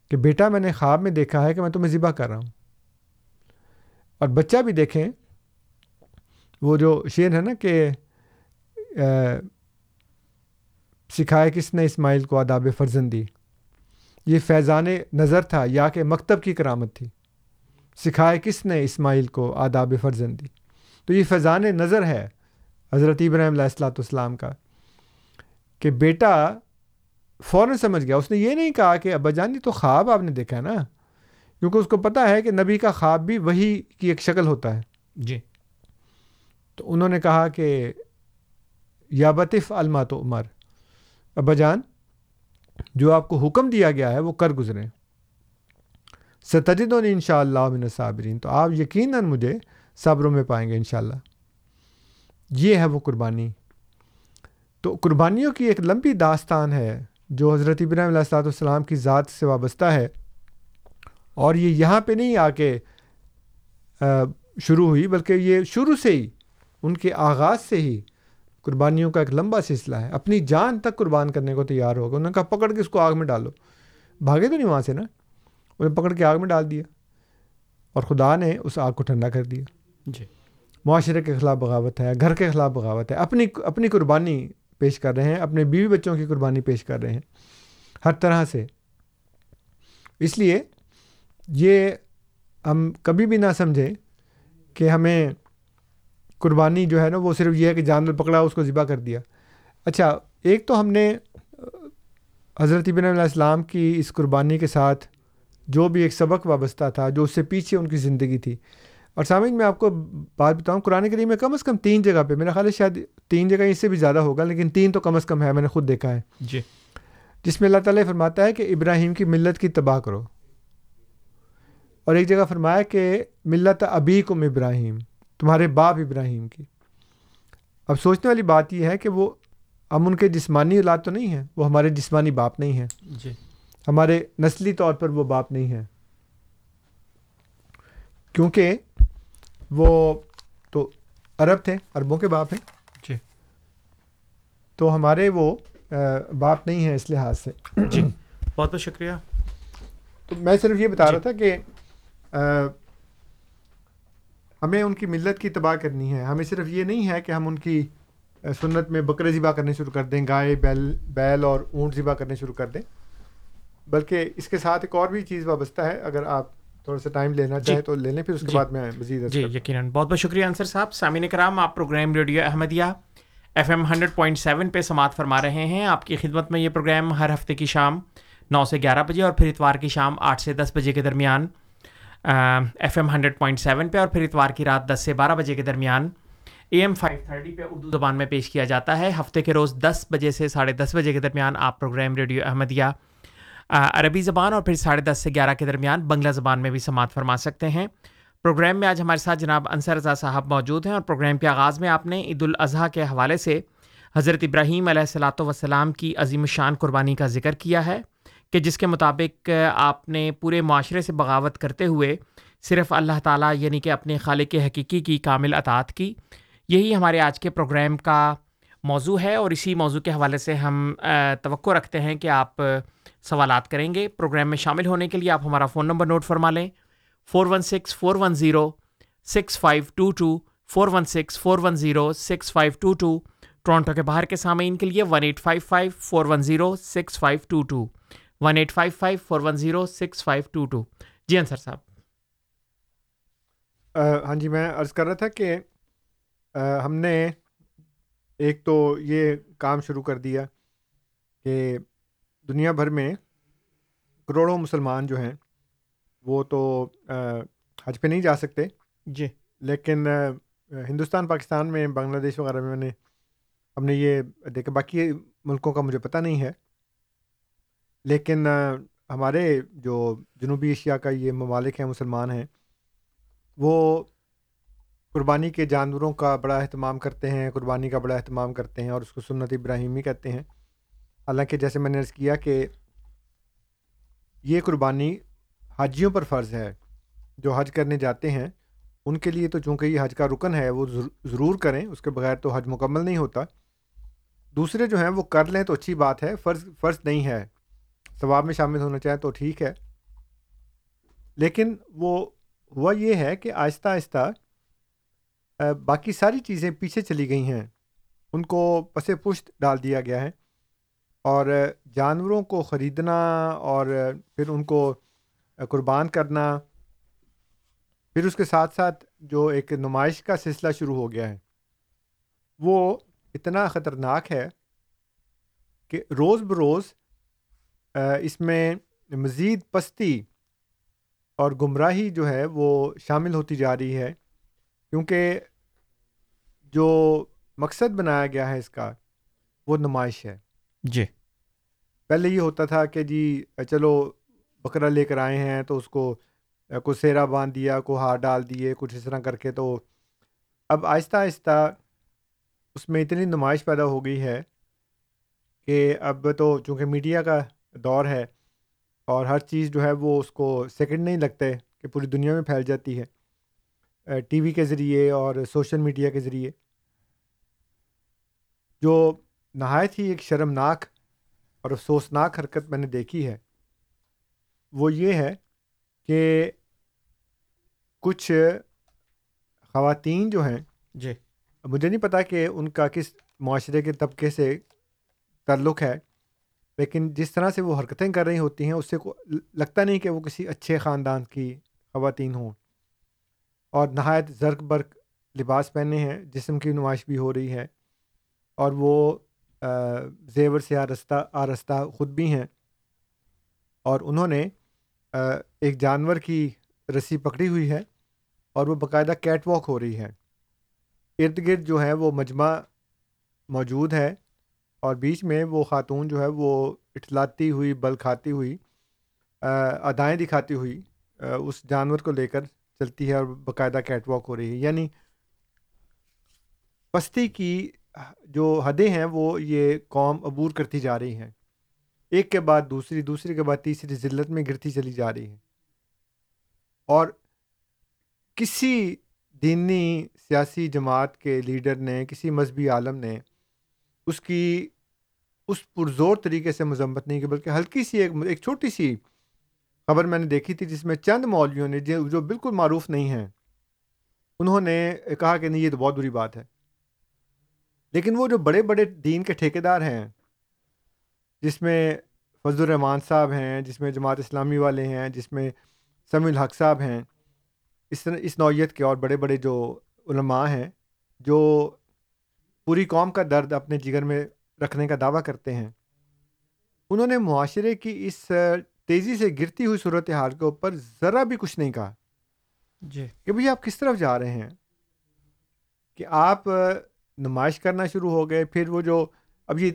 Speaker 7: کہ بیٹا میں نے خواب میں دیکھا ہے کہ میں تمہیں ذبح کر رہا ہوں۔ اور بچہ بھی دیکھیں، وہ جو شعر ہے نا کہ سکھائے کس نے اسماعیل کو آداب فرزندی؟ یہ فیضان نظر تھا یا کہ مکتب کی کرامت تھی؟ سکھائے کس نے اسماعیل کو آداب فرزندی؟ تو یہ فیضان نظر ہے حضرت ابراہیم علیہ السلاۃ والسلام کا کہ بیٹا فوراً سمجھ گیا۔ اس نے یہ نہیں کہا کہ ابا جانی تو خواب آپ نے دیکھا ہے نا؟ کیونکہ اس کو پتہ ہے کہ نبی کا خواب بھی وہی کی ایک شکل ہوتا ہے۔
Speaker 6: جی۔
Speaker 7: تو انہوں نے کہا کہ یا بطف علما تو عمر ابا جان، جو آپ کو حکم دیا گیا ہے، وہ کر گزریں۔ ستجد ان شاء اللہ من صابرین تو آپ یقیناً مجھے صبروں میں پائیں گے انشاءاللہ یہ ہے وہ قربانی۔ تو قربانیوں کی ایک لمبی داستان ہے، جو حضرت ابراہیم علیہ السلاۃ والسلام کی ذات سے وابستہ ہے۔ اور یہ یہاں پہ نہیں آ کے شروع ہوئی، بلکہ یہ شروع سے ہی، ان کے آغاز سے ہی قربانیوں کا ایک لمبا سلسلہ ہے۔ اپنی جان تک قربان کرنے کو تیار ہوگا۔ انہوں نے کہا پکڑ کے اس کو آگ میں ڈالو۔ بھاگے تو نہیں وہاں سے نا؟ انہیں پکڑ کے آگ میں ڈال دیا۔ اور خدا نے اس آگ کو ٹھنڈا کر دیا۔
Speaker 6: جی۔
Speaker 7: معاشرے کے خلاف بغاوت ہے گھر کے خلاف بغاوت ہے۔ اپنی اپنی قربانی پیش کر رہے ہیں اپنے بیوی بچوں کی قربانی پیش کر رہے ہیں۔ ہر طرح سے۔ اس لیے یہ ہم کبھی بھی نہ سمجھیں کہ ہمیں قربانی جو ہے نا وہ صرف یہ ہے کہ جانور پکڑا اس کو ذبح کر دیا۔ اچھا ایک تو ہم نے حضرت ابن علیہ السلام کی اس قربانی کے ساتھ جو بھی ایک سبق وابستہ تھا جو اس سے پیچھے ان کی زندگی تھی۔ اور سامعین میں آپ کو بات بتاؤں قرآن کریم میں کم از کم تین جگہ پہ میرا خیال ہے شاید تین جگہ اس سے بھی زیادہ ہوگا لیکن تین تو کم از کم ہے میں نے خود دیکھا ہے۔
Speaker 6: جی۔
Speaker 7: جس میں اللہ تعالیٰ فرماتا ہے کہ ابراہیم کی ملت کی تباہ کرو۔ اور ایک جگہ فرمایا کہ ملت ابی کم ابراہیم۔ تمہارے باپ ابراہیم کی۔ اب سوچنے والی بات یہ ہے کہ وہ ہم ان کے جسمانی اولاد تو نہیں ہیں وہ ہمارے جسمانی باپ نہیں ہیں۔
Speaker 6: جی۔
Speaker 7: ہمارے نسلی طور پر وہ باپ نہیں ہیں۔ کیونکہ وہ تو عرب تھے عربوں کے باپ ہیں۔
Speaker 6: جی۔
Speaker 7: تو ہمارے وہ باپ نہیں ہیں اس لحاظ سے۔
Speaker 6: جی۔ بہت بہت شکریہ۔
Speaker 7: تو میں صرف یہ بتا رہا تھا کہ ہمیں ان کی ملت کی تباہ کرنی ہے۔ ہمیں صرف یہ نہیں ہے کہ ہم ان کی سنت میں بکرے ذبح کرنے شروع کر دیں گائے بیل بیل اور اونٹ ذبح کرنے شروع کر دیں۔ بلکہ اس کے ساتھ ایک اور بھی چیز وابستہ ہے۔ اگر آپ تھوڑا سا ٹائم لینا چاہیں تو لے لیں پھر اس کے بعد میں مزید
Speaker 6: جی یقیناً۔ بہت بہت شکریہ انصر صاحب۔ سامعین کرام آپ programme radio Ahmadiyya F M hundred point seven پہ سماعت فرما رہے ہیں۔ آپ کی خدمت میں یہ پروگرام ہر ہفتے کی شام نو سے گیارہ بجے اور پھر اتوار کی شام آٹھ سے دس بجے کے درمیان F M hundred point seven پہ اور پھر اتوار کی رات دس سے بارہ بجے کے درمیان اے ایم فائیو تھرٹی پہ اردو زبان میں پیش کیا جاتا ہے۔ ہفتے کے روز دس بجے سے ساڑھے دس بجے کے درمیان آپ پروگرام ریڈیو احمدیہ عربی زبان اور پھر ساڑھے دس سے گیارہ کے درمیان بنگلہ زبان میں بھی سماعت فرما سکتے ہیں۔ پروگرام میں آج ہمارے ساتھ جناب انصر رضا صاحب موجود ہیں اور پروگرام کے آغاز میں آپ نے عید الاضحیٰ کے حوالے سے حضرت ابراہیم علیہ السلاۃ وسلام کی عظیم الشان قربانی کا ذکر کیا ہے۔ کہ جس کے مطابق آپ نے پورے معاشرے سے بغاوت کرتے ہوئے صرف اللہ تعالیٰ یعنی کہ اپنے خالق حقیقی کی کامل اطاعت کی، یہی ہمارے آج کے پروگرام کا موضوع ہے اور اسی موضوع کے حوالے سے ہم توقع رکھتے ہیں کہ آپ سوالات کریں گے۔ پروگرام میں شامل ہونے کے لیے آپ ہمارا فون نمبر نوٹ فرما لیں۔ Four one six, four one zero, six five two two, four one six, four one zero, six five two two, Toronto کے باہر کے سامعین کے لیے one eight five five, four one zero, six five two two. One eight five five four one zero six five two two جی انصر صاحب۔
Speaker 7: ہاں جی میں عرض کر رہا تھا کہ ہم نے ایک تو یہ کام شروع کر دیا کہ دنیا بھر میں کروڑوں مسلمان جو ہیں وہ تو حج پہ نہیں جا سکتے۔
Speaker 6: جی۔
Speaker 7: لیکن ہندوستان پاکستان میں بنگلہ دیش وغیرہ میں نے ہم نے یہ دیکھا باقی ملکوں کا مجھے پتہ نہیں ہے۔ لیکن ہمارے جو جنوبی ایشیا کا یہ ممالک ہیں، مسلمان ہیں، وہ قربانی کے جانوروں کا بڑا اہتمام کرتے ہیں، قربانی کا بڑا اہتمام کرتے ہیں اور اس کو سنت ابراہیمی کہتے ہیں۔ حالانکہ جیسے میں نے عرض کیا کہ یہ قربانی حاجیوں پر فرض ہے، جو حج کرنے جاتے ہیں، ان کے لیے تو چونکہ یہ حج کا رکن ہے، وہ ضرور کریں، اس کے بغیر تو حج مکمل نہیں ہوتا۔ دوسرے جو ہیں، وہ کر لیں تو اچھی بات ہے، فرض فرض نہیں ہے۔ ثواب میں شامل ہونا چاہیں تو ٹھیک ہے۔ لیکن وہ ہوا یہ ہے کہ آہستہ آہستہ باقی ساری چیزیں پیچھے چلی گئی ہیں۔ ان کو پس پشت ڈال دیا گیا ہے۔ اور جانوروں کو خریدنا اور پھر ان کو قربان کرنا، پھر اس کے ساتھ ساتھ جو ایک نمائش کا سلسلہ شروع ہو گیا ہے۔ وہ اتنا خطرناک ہے کہ روز بروز اس میں مزید پستی اور گمراہی جو ہے وہ شامل ہوتی جا رہی ہے کیونکہ جو مقصد بنایا گیا ہے اس کا وہ نمائش ہے۔
Speaker 6: جی۔
Speaker 7: پہلے یہ ہوتا تھا کہ جی چلو بکرا لے کر آئے ہیں تو اس کو کو سیرا باندھ دیا کو ہار ڈال دیے کچھ اس طرح کر کے تو اب آہستہ آہستہ اس میں اتنی نمائش پیدا ہو گئی ہے کہ اب تو چونکہ میڈیا کا دور ہے اور ہر چیز جو ہے وہ اس کو سیکنڈ نہیں لگتے کہ پوری دنیا میں پھیل جاتی ہے ٹی وی کے ذریعے اور سوشل میڈیا کے ذریعے۔ جو نہایت ہی ایک شرمناک اور افسوسناک حرکت میں نے دیکھی ہے وہ یہ ہے کہ کچھ خواتین جو ہیں
Speaker 6: جی۔
Speaker 7: مجھے نہیں پتا کہ ان کا کس معاشرے کے طبقے سے تعلق ہے لیکن جس طرح سے وہ حرکتیں کر رہی ہوتی ہیں، اس سے لگتا نہیں کہ وہ کسی اچھے خاندان کی خواتین ہوں۔ اور نہایت زرق برق لباس پہنے ہیں، جسم کی نمائش بھی ہو رہی ہے۔ اور وہ زیور سے آرستہ آرستہ خود بھی ہیں۔ اور انہوں نے ایک جانور کی رسی پکڑی ہوئی ہے اور وہ باقاعدہ کیٹ واک ہو رہی ہے۔ ارد گرد جو ہے، وہ مجمع موجود ہے۔ اور بیچ میں وہ خاتون جو ہے وہ اٹھلاتی ہوئی، بل کھاتی ہوئی ادائیں دکھاتی ہوئی اس جانور کو لے کر چلتی ہے اور باقاعدہ کیٹ واک ہو رہی ہے۔ یعنی پستی کی جو حدیں ہیں وہ یہ قوم عبور کرتی جا رہی ہیں۔ ایک کے بعد دوسری دوسری کے بعد تیسری ذلت میں گرتی چلی جا رہی ہے۔ اور کسی دینی، سیاسی جماعت کے لیڈر نے، کسی مذہبی عالم نے اس کی اس پرزور طریقے سے مذمت نہیں کی، بلکہ ہلکی سی ایک ایک چھوٹی سی خبر میں نے دیکھی تھی، جس میں چند مولویوں نے، جو بالکل معروف نہیں ہیں، انہوں نے کہا کہ نہیں، یہ تو بہت بری بات ہے۔ لیکن وہ جو بڑے بڑے دین کے ٹھیکیدار ہیں، جس میں فضل الرحمان صاحب ہیں، جس میں جماعت اسلامی والے ہیں، جس میں سمی الحق صاحب ہیں، اس طرح، اس نوعیت کے اور بڑے بڑے جو علماء ہیں، جو پوری قوم کا درد اپنے جگر میں رکھنے کا دعویٰ کرتے ہیں۔ انہوں نے معاشرے کی اس تیزی سے گرتی ہوئی صورت حال کے اوپر ذرا بھی کچھ نہیں کہا۔
Speaker 6: جی۔
Speaker 7: کہ بھئی آپ کس طرف جا رہے ہیں؟ کہ آپ نمائش کرنا شروع ہو گئے پھر وہ جو اب یہ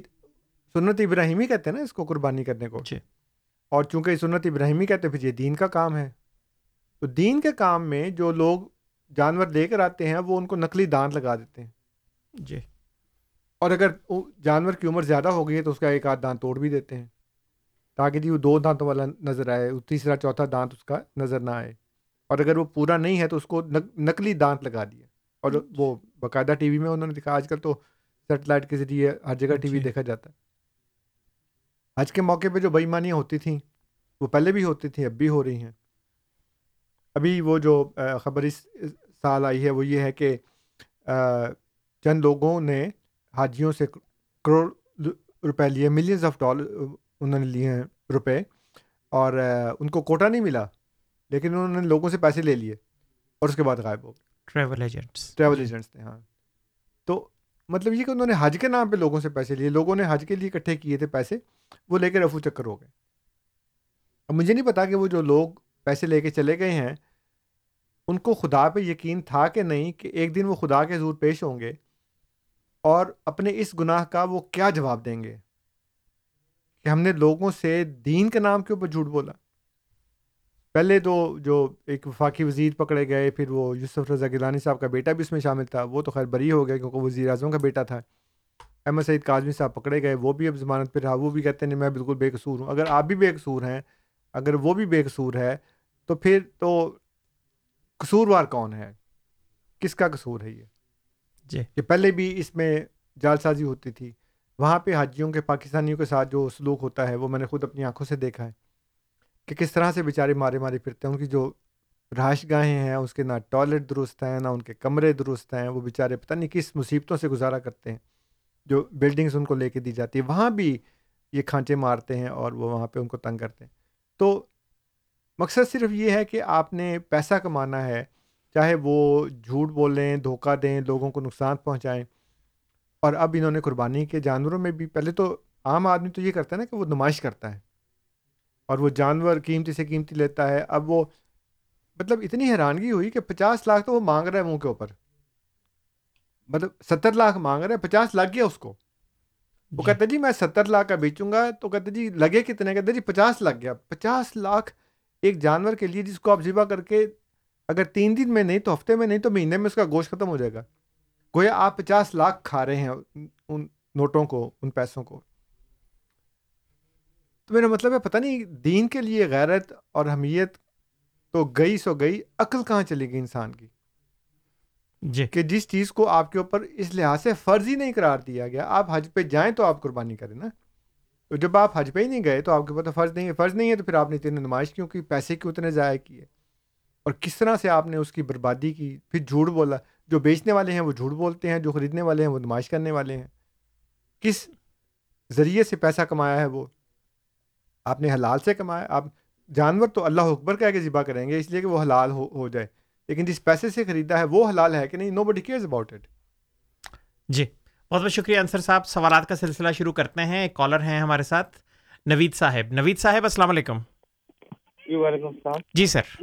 Speaker 7: سنت ابراہیمی کہتے ہیں نا اس کو قربانی کرنے کو۔
Speaker 6: جی۔
Speaker 7: اور چونکہ سنت ابراہیمی کہتے ہیں پھر یہ دین کا کام ہے۔ تو دین کے کام میں جو لوگ جانور لے کر آتے ہیں وہ ان کو نقلی دانت لگا دیتے ہیں۔
Speaker 6: جی۔
Speaker 7: اور اگر وہ جانور کی عمر زیادہ ہو گئی ہے تو اس کا ایک آدھ دانت توڑ بھی دیتے ہیں۔ تاکہ جی وہ دو دانتوں والا نظر آئے تیسرا چوتھا دانت اس کا نظر نہ آئے۔ اور اگر وہ پورا نہیں ہے تو اس کو نقلی دانت لگا دیا اور وہ باقاعدہ ٹی وی میں انہوں نے دکھا آج کل تو سیٹلائٹ کے ذریعے ہر جگہ ٹی وی
Speaker 6: جی۔
Speaker 7: دیکھا جاتا ہے۔ آج کے موقع پہ جو بےئیمانیاں ہوتی تھیں وہ پہلے بھی ہوتی تھیں اب بھی ہو رہی ہیں۔ ابھی وہ جو خبر اس سال آئی ہے وہ یہ ہے کہ چند لوگوں نے حاجیوں سے کروڑ روپے لیے ملینز آف ڈالر انہوں نے لیے ہیں روپے اور ان کو کوٹا نہیں ملا لیکن انہوں نے لوگوں سے پیسے لے لیے اور اس کے بعد غائب ہو گئے۔
Speaker 6: ٹریول ایجنٹس
Speaker 7: ٹریول ایجنٹس تھے ہاں۔ تو مطلب یہ کہ انہوں نے حج کے نام پہ لوگوں سے پیسے لیے لوگوں نے حج کے لیے اکٹھے کیے تھے پیسے وہ لے کے رفو چکر ہو گئے۔ اب مجھے نہیں پتا کہ وہ جو لوگ پیسے لے کے چلے گئے ہیں ان کو خدا پہ یقین تھا کہ نہیں کہ ایک دن وہ خدا کے حضور پیش ہوں گے؟ اور اپنے اس گناہ کا وہ کیا جواب دیں گے؟ کہ ہم نے لوگوں سے دین کے نام کے اوپر جھوٹ بولا۔ پہلے تو جو ایک وفاقی وزیر پکڑے گئے، پھر وہ یوسف رضا گیلانی صاحب کا بیٹا بھی اس میں شامل تھا۔ وہ تو خیر بری ہو گیا کیونکہ وزیر اعظم کا بیٹا تھا۔ احمد سعید کاظمی صاحب پکڑے گئے، وہ بھی اب ضمانت پہ رہا۔ وہ بھی کہتے ہیں میں بالکل بے قصور ہوں۔ اگر آپ بھی بے قصور ہیں، اگر وہ بھی بے قصور ہے، تو پھر تو قصوروار کون ہے؟ کس کا قصور ہے یہ؟
Speaker 6: جی۔
Speaker 7: کہ پہلے بھی اس میں جال سازی ہوتی تھی۔ وہاں پہ حاجیوں کے پاکستانیوں کے ساتھ جو سلوک ہوتا ہے، وہ میں نے خود اپنی آنکھوں سے دیکھا ہے کہ کس طرح سے بیچارے مارے مارے پھرتے ہیں۔ ان کی جو رہائش گاہیں ہیں، اس کے نہ ٹوائلٹ درست ہیں، نہ ان کے کمرے درست ہیں، وہ بیچارے پتہ نہیں کس مصیبتوں سے گزارا کرتے ہیں۔ جو بلڈنگس ان کو لے کے دی جاتی ہے وہاں بھی یہ کھانچے مارتے ہیں اور وہ وہاں پہ ان کو تنگ کرتے ہیں۔ تو مقصد صرف یہ ہے کہ آپ نے پیسہ کمانا ہے چاہے وہ جھوٹ بولیں دھوکہ دیں لوگوں کو نقصان پہنچائیں۔ اور اب انہوں نے قربانی کے جانوروں میں بھی پہلے تو عام آدمی تو یہ کرتا ہے نا کہ وہ نمائش کرتا ہے۔ اور وہ جانور قیمتی سے قیمتی لیتا ہے۔ اب وہ مطلب اتنی حیرانگی ہوئی کہ پچاس لاکھ تو وہ مانگ رہا ہے منہ کے اوپر۔ مطلب ستر لاکھ مانگ رہا ہے پچاس لگ گیا اس کو۔ وہ کہتے جی میں ستر لاکھ کا بیچوں گا تو کہتے جی لگے کتنے؟ کہتے جی پچاس لگ گیا۔ پچاس لاکھ ایک جانور کے لیے جس کو آپ ذبح کر کے اگر تین دن میں نہیں تو ہفتے میں نہیں تو مہینے میں اس کا گوشت ختم ہو جائے گا۔ گویا آپ پچاس لاکھ کھا رہے ہیں ان نوٹوں کو ان پیسوں کو۔ تو میرا مطلب ہے پتہ نہیں دین کے لیے غیرت اور حمیت تو گئی سو گئی عقل کہاں چلی گئی انسان کی؟
Speaker 6: جی۔
Speaker 7: کہ جس چیز کو آپ کے اوپر اس لحاظ سے فرض ہی نہیں قرار دیا گیا آپ حج پہ جائیں تو آپ قربانی کریں نا۔ تو جب آپ حج پہ ہی نہیں گئے تو آپ کے اوپر فرض نہیں ہے فرض نہیں ہے تو پھر آپ نے اتنے نمائش کیوں کی پیسے کیوں اتنے ضائع کیے؟ اور کس طرح سے آپ نے اس کی بربادی کی؟ پھر جھوٹ بولا جو بیچنے والے ہیں وہ جھوٹ بولتے ہیں جو خریدنے والے ہیں وہ نمائش کرنے والے ہیں۔ کس ذریعے سے پیسہ کمایا ہے وہ؟ آپ نے حلال سے کمایا۔ آپ جانور تو اللہ اکبر کہہ کے ذبح کریں گے اس لیے کہ وہ حلال ہو ہو جائے۔ لیکن جس پیسے سے خریدا ہے وہ حلال ہے کہ نہیں؟ Nobody cares about it
Speaker 6: جی بہت بہت شکریہ انصر صاحب۔ سوالات کا سلسلہ شروع کرتے ہیں۔ ایک کالر ہیں ہمارے ساتھ نوید صاحب۔ نوید صاحب السلام علیکم۔
Speaker 8: جی وعلیکم السلام۔
Speaker 6: جی سر۔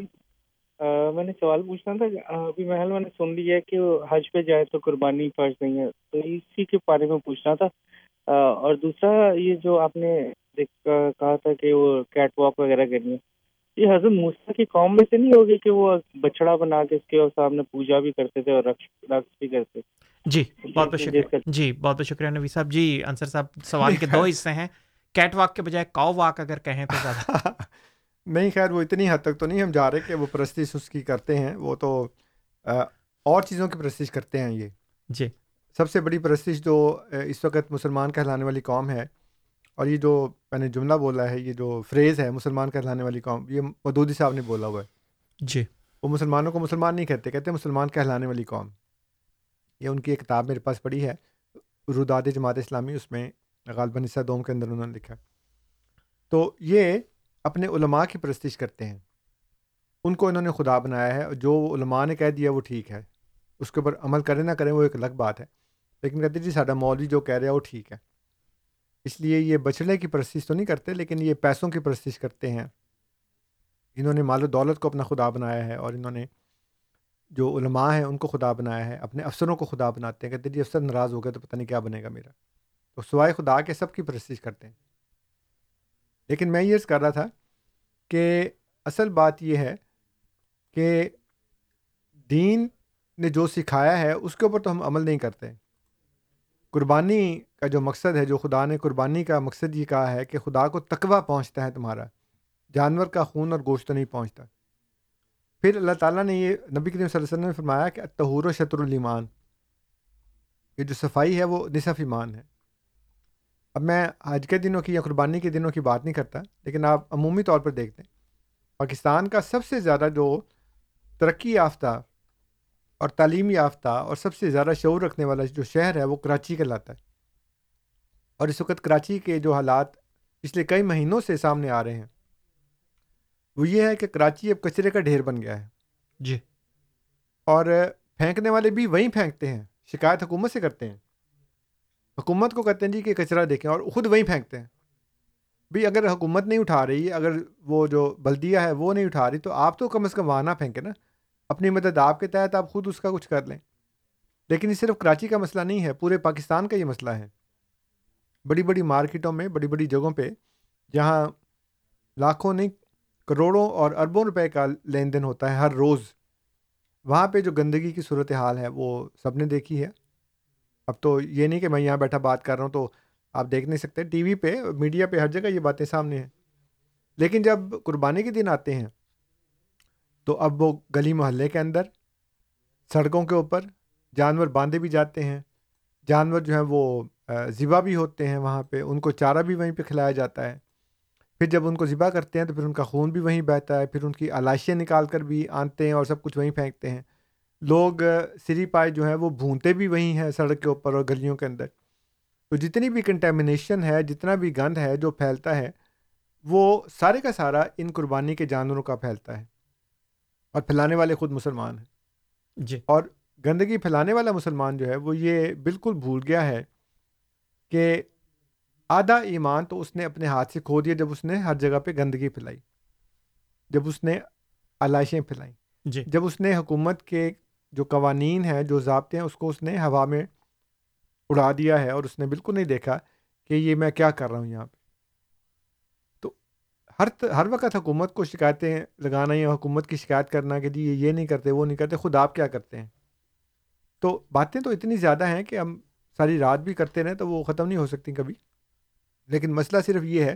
Speaker 8: میں نے سوال پوچھنا تھا ابھی محل میں نے سن لیا کہ حج پہ جائے تو قربانی فرض نہیں ہے تو اسی کے بارے میں پوچھنا تھا۔ اور دوسرا یہ جو آپ نے کہا تھا کہ وہ کیٹ واک وغیرہ کرنی ہے یہ حضرت موسیٰ کی قوم میں سے نہیں ہوگی کہ وہ بچڑا بنا کے اس کے سامنے پوجا بھی کرتے تھے اور رقص بھی کرتے
Speaker 6: جی بہت بہت شکریہ۔ جی بہت بہت شکریہ نوی صاحب۔ جی انصر صاحب سوال کے دو حصے ہیں۔ [laughs] کیٹ واک کے بجائے کاؤ واک اگر کہیں تو زیادہ۔ [laughs]
Speaker 7: نہیں خیر وہ اتنی حد تک تو نہیں ہم جا رہے کہ وہ پرستش اس کی کرتے ہیں۔ وہ تو اور چیزوں کی پرستش کرتے ہیں یہ۔
Speaker 6: جی۔
Speaker 7: سب سے بڑی پرستش جو اس وقت مسلمان کہلانے والی قوم ہے اور یہ جو میں نے جملہ بولا ہے یہ جو فریز ہے مسلمان کہلانے والی قوم یہ مدودی صاحب نے بولا ہوا ہے۔
Speaker 6: جی۔
Speaker 7: وہ مسلمانوں کو مسلمان نہیں کہتے کہتے مسلمان کہلانے والی قوم۔ یہ ان کی ایک کتاب میرے پاس پڑھی ہے روداد جماعت اسلامی اس میں غالباً نصہ دوم کے اندر انہوں نے لکھا۔ تو یہ اپنے علماء کی پرستش کرتے ہیں۔ ان کو انہوں نے خدا بنایا ہے اور جو علماء نے کہہ دیا وہ ٹھیک ہے۔ اس کے اوپر عمل کریں نہ کریں وہ ایک الگ بات ہے۔ لیکن کہتے جی ساڈا مولوی جو کہہ رہا ہے وہ ٹھیک ہے۔ اس لیے یہ بچڑے کی پرستش تو نہیں کرتے، لیکن یہ پیسوں کی پرستش کرتے ہیں۔ انہوں نے مال و دولت کو اپنا خدا بنایا ہے اور انہوں نے جو علماء ہیں ان کو خدا بنایا ہے، اپنے افسروں کو خدا بناتے ہیں۔ کہتے جی افسر ناراض ہو گئے تو پتہ نہیں کیا بنے گا میرا۔ تو سوائے خدا کے سب کی پرستش کرتے ہیں۔ لیکن میں یہ کر رہا تھا کہ اصل بات یہ ہے کہ دین نے جو سکھایا ہے، اس کے اوپر تو ہم عمل نہیں کرتے۔ قربانی کا جو مقصد ہے، جو خدا نے قربانی کا مقصد یہ کہا ہے کہ خدا کو تقوی پہنچتا ہے تمہارا، جانور کا خون اور گوشت نہیں پہنچتا۔ پھر اللہ تعالیٰ نے یہ نبی کریم صلی اللہ علیہ وسلم نے فرمایا کہ تہور و شطر الایمان۔ یہ جو صفائی ہے، وہ نصف ایمان ہے۔ اب میں حج کے دنوں کی یا قربانی کے دنوں کی بات نہیں کرتا لیکن آپ عمومی طور پر دیکھتے ہیں پاکستان کا سب سے زیادہ جو ترقی یافتہ اور تعلیمی یافتہ اور سب سے زیادہ شعور رکھنے والا جو شہر ہے وہ کراچی کہلاتا ہے۔ اور اس وقت کراچی کے جو حالات پچھلے کئی مہینوں سے سامنے آ رہے ہیں وہ یہ ہے کہ کراچی اب کچرے کا ڈھیر بن گیا ہے۔
Speaker 6: جی۔
Speaker 7: اور پھینکنے والے بھی وہیں پھینکتے ہیں شکایت حکومت سے کرتے ہیں۔ حکومت کو کہتے ہیں جی کہ کچرا دیکھیں اور خود وہیں پھینکتے ہیں۔ بھائی اگر حکومت نہیں اٹھا رہی، اگر وہ جو بلدیہ ہے وہ نہیں اٹھا رہی، تو آپ تو کم از کم وہاں نہ پھینکیں نا۔ اپنی مدد آپ کے تحت، آپ خود اس کا کچھ کر لیں۔ لیکن یہ صرف کراچی کا مسئلہ نہیں ہے، پورے پاکستان کا یہ مسئلہ ہے۔ بڑی بڑی مارکیٹوں میں، بڑی بڑی جگہوں پہ، جہاں لاکھوں نہیں، کروڑوں اور اربوں روپے کا لین دین ہوتا ہے ہر روز۔ وہاں پہ جو گندگی کی صورت حال ہے، وہ سب نے دیکھی ہے۔ اب تو یہ نہیں کہ میں یہاں بیٹھا بات کر رہا ہوں تو آپ دیکھ نہیں سکتے، ٹی وی پہ، میڈیا پہ ہر جگہ یہ باتیں سامنے ہیں۔ لیکن جب قربانی کے دن آتے ہیں تو اب وہ گلی محلے کے اندر، سڑکوں کے اوپر جانور باندھے بھی جاتے ہیں۔ جانور جو ہیں وہ ذبح بھی ہوتے ہیں وہاں پہ، ان کو چارہ بھی وہیں پہ کھلایا جاتا ہے۔ پھر جب ان کو ذبح کرتے ہیں تو پھر ان کا خون بھی وہیں بہتا ہے، پھر ان کی علاشیاں نکال کر بھی آنتے ہیں اور سب کچھ وہیں پھینکتے ہیں۔ لوگ سری پائے جو ہیں وہ بھونتے بھی وہیں ہیں سڑک کے اوپر اور گلیوں کے اندر۔ تو جتنی بھی کنٹامنیشن ہے جتنا بھی گند ہے جو پھیلتا ہے وہ سارے کا سارا ان قربانی کے جانوروں کا پھیلتا ہے۔ اور پھیلانے والے خود مسلمان ہیں۔
Speaker 6: جی۔
Speaker 7: اور گندگی پھیلانے والا مسلمان جو ہے وہ یہ بالکل بھول گیا ہے کہ آدھا ایمان تو اس نے اپنے ہاتھ سے کھو دیا جب اس نے ہر جگہ پہ گندگی پھیلائی۔ جب اس نے علائشیں پھیلائیں۔
Speaker 6: جی۔
Speaker 7: جب اس نے حکومت کے جو قوانین ہیں، جو ضابطے ہیں، اس کو اس نے ہوا میں اڑا دیا ہے اور اس نے بالکل نہیں دیکھا کہ یہ میں کیا کر رہا ہوں یہاں پہ۔ تو ہر ہر وقت حکومت کو شکایتیں لگانا یا حکومت کی شکایت کرنا کہ جی یہ نہیں کرتے، وہ نہیں کرتے، خود آپ کیا کرتے ہیں؟ تو باتیں تو اتنی زیادہ ہیں کہ ہم ساری رات بھی کرتے رہیں تو وہ ختم نہیں ہو سکتی کبھی۔ لیکن مسئلہ صرف یہ ہے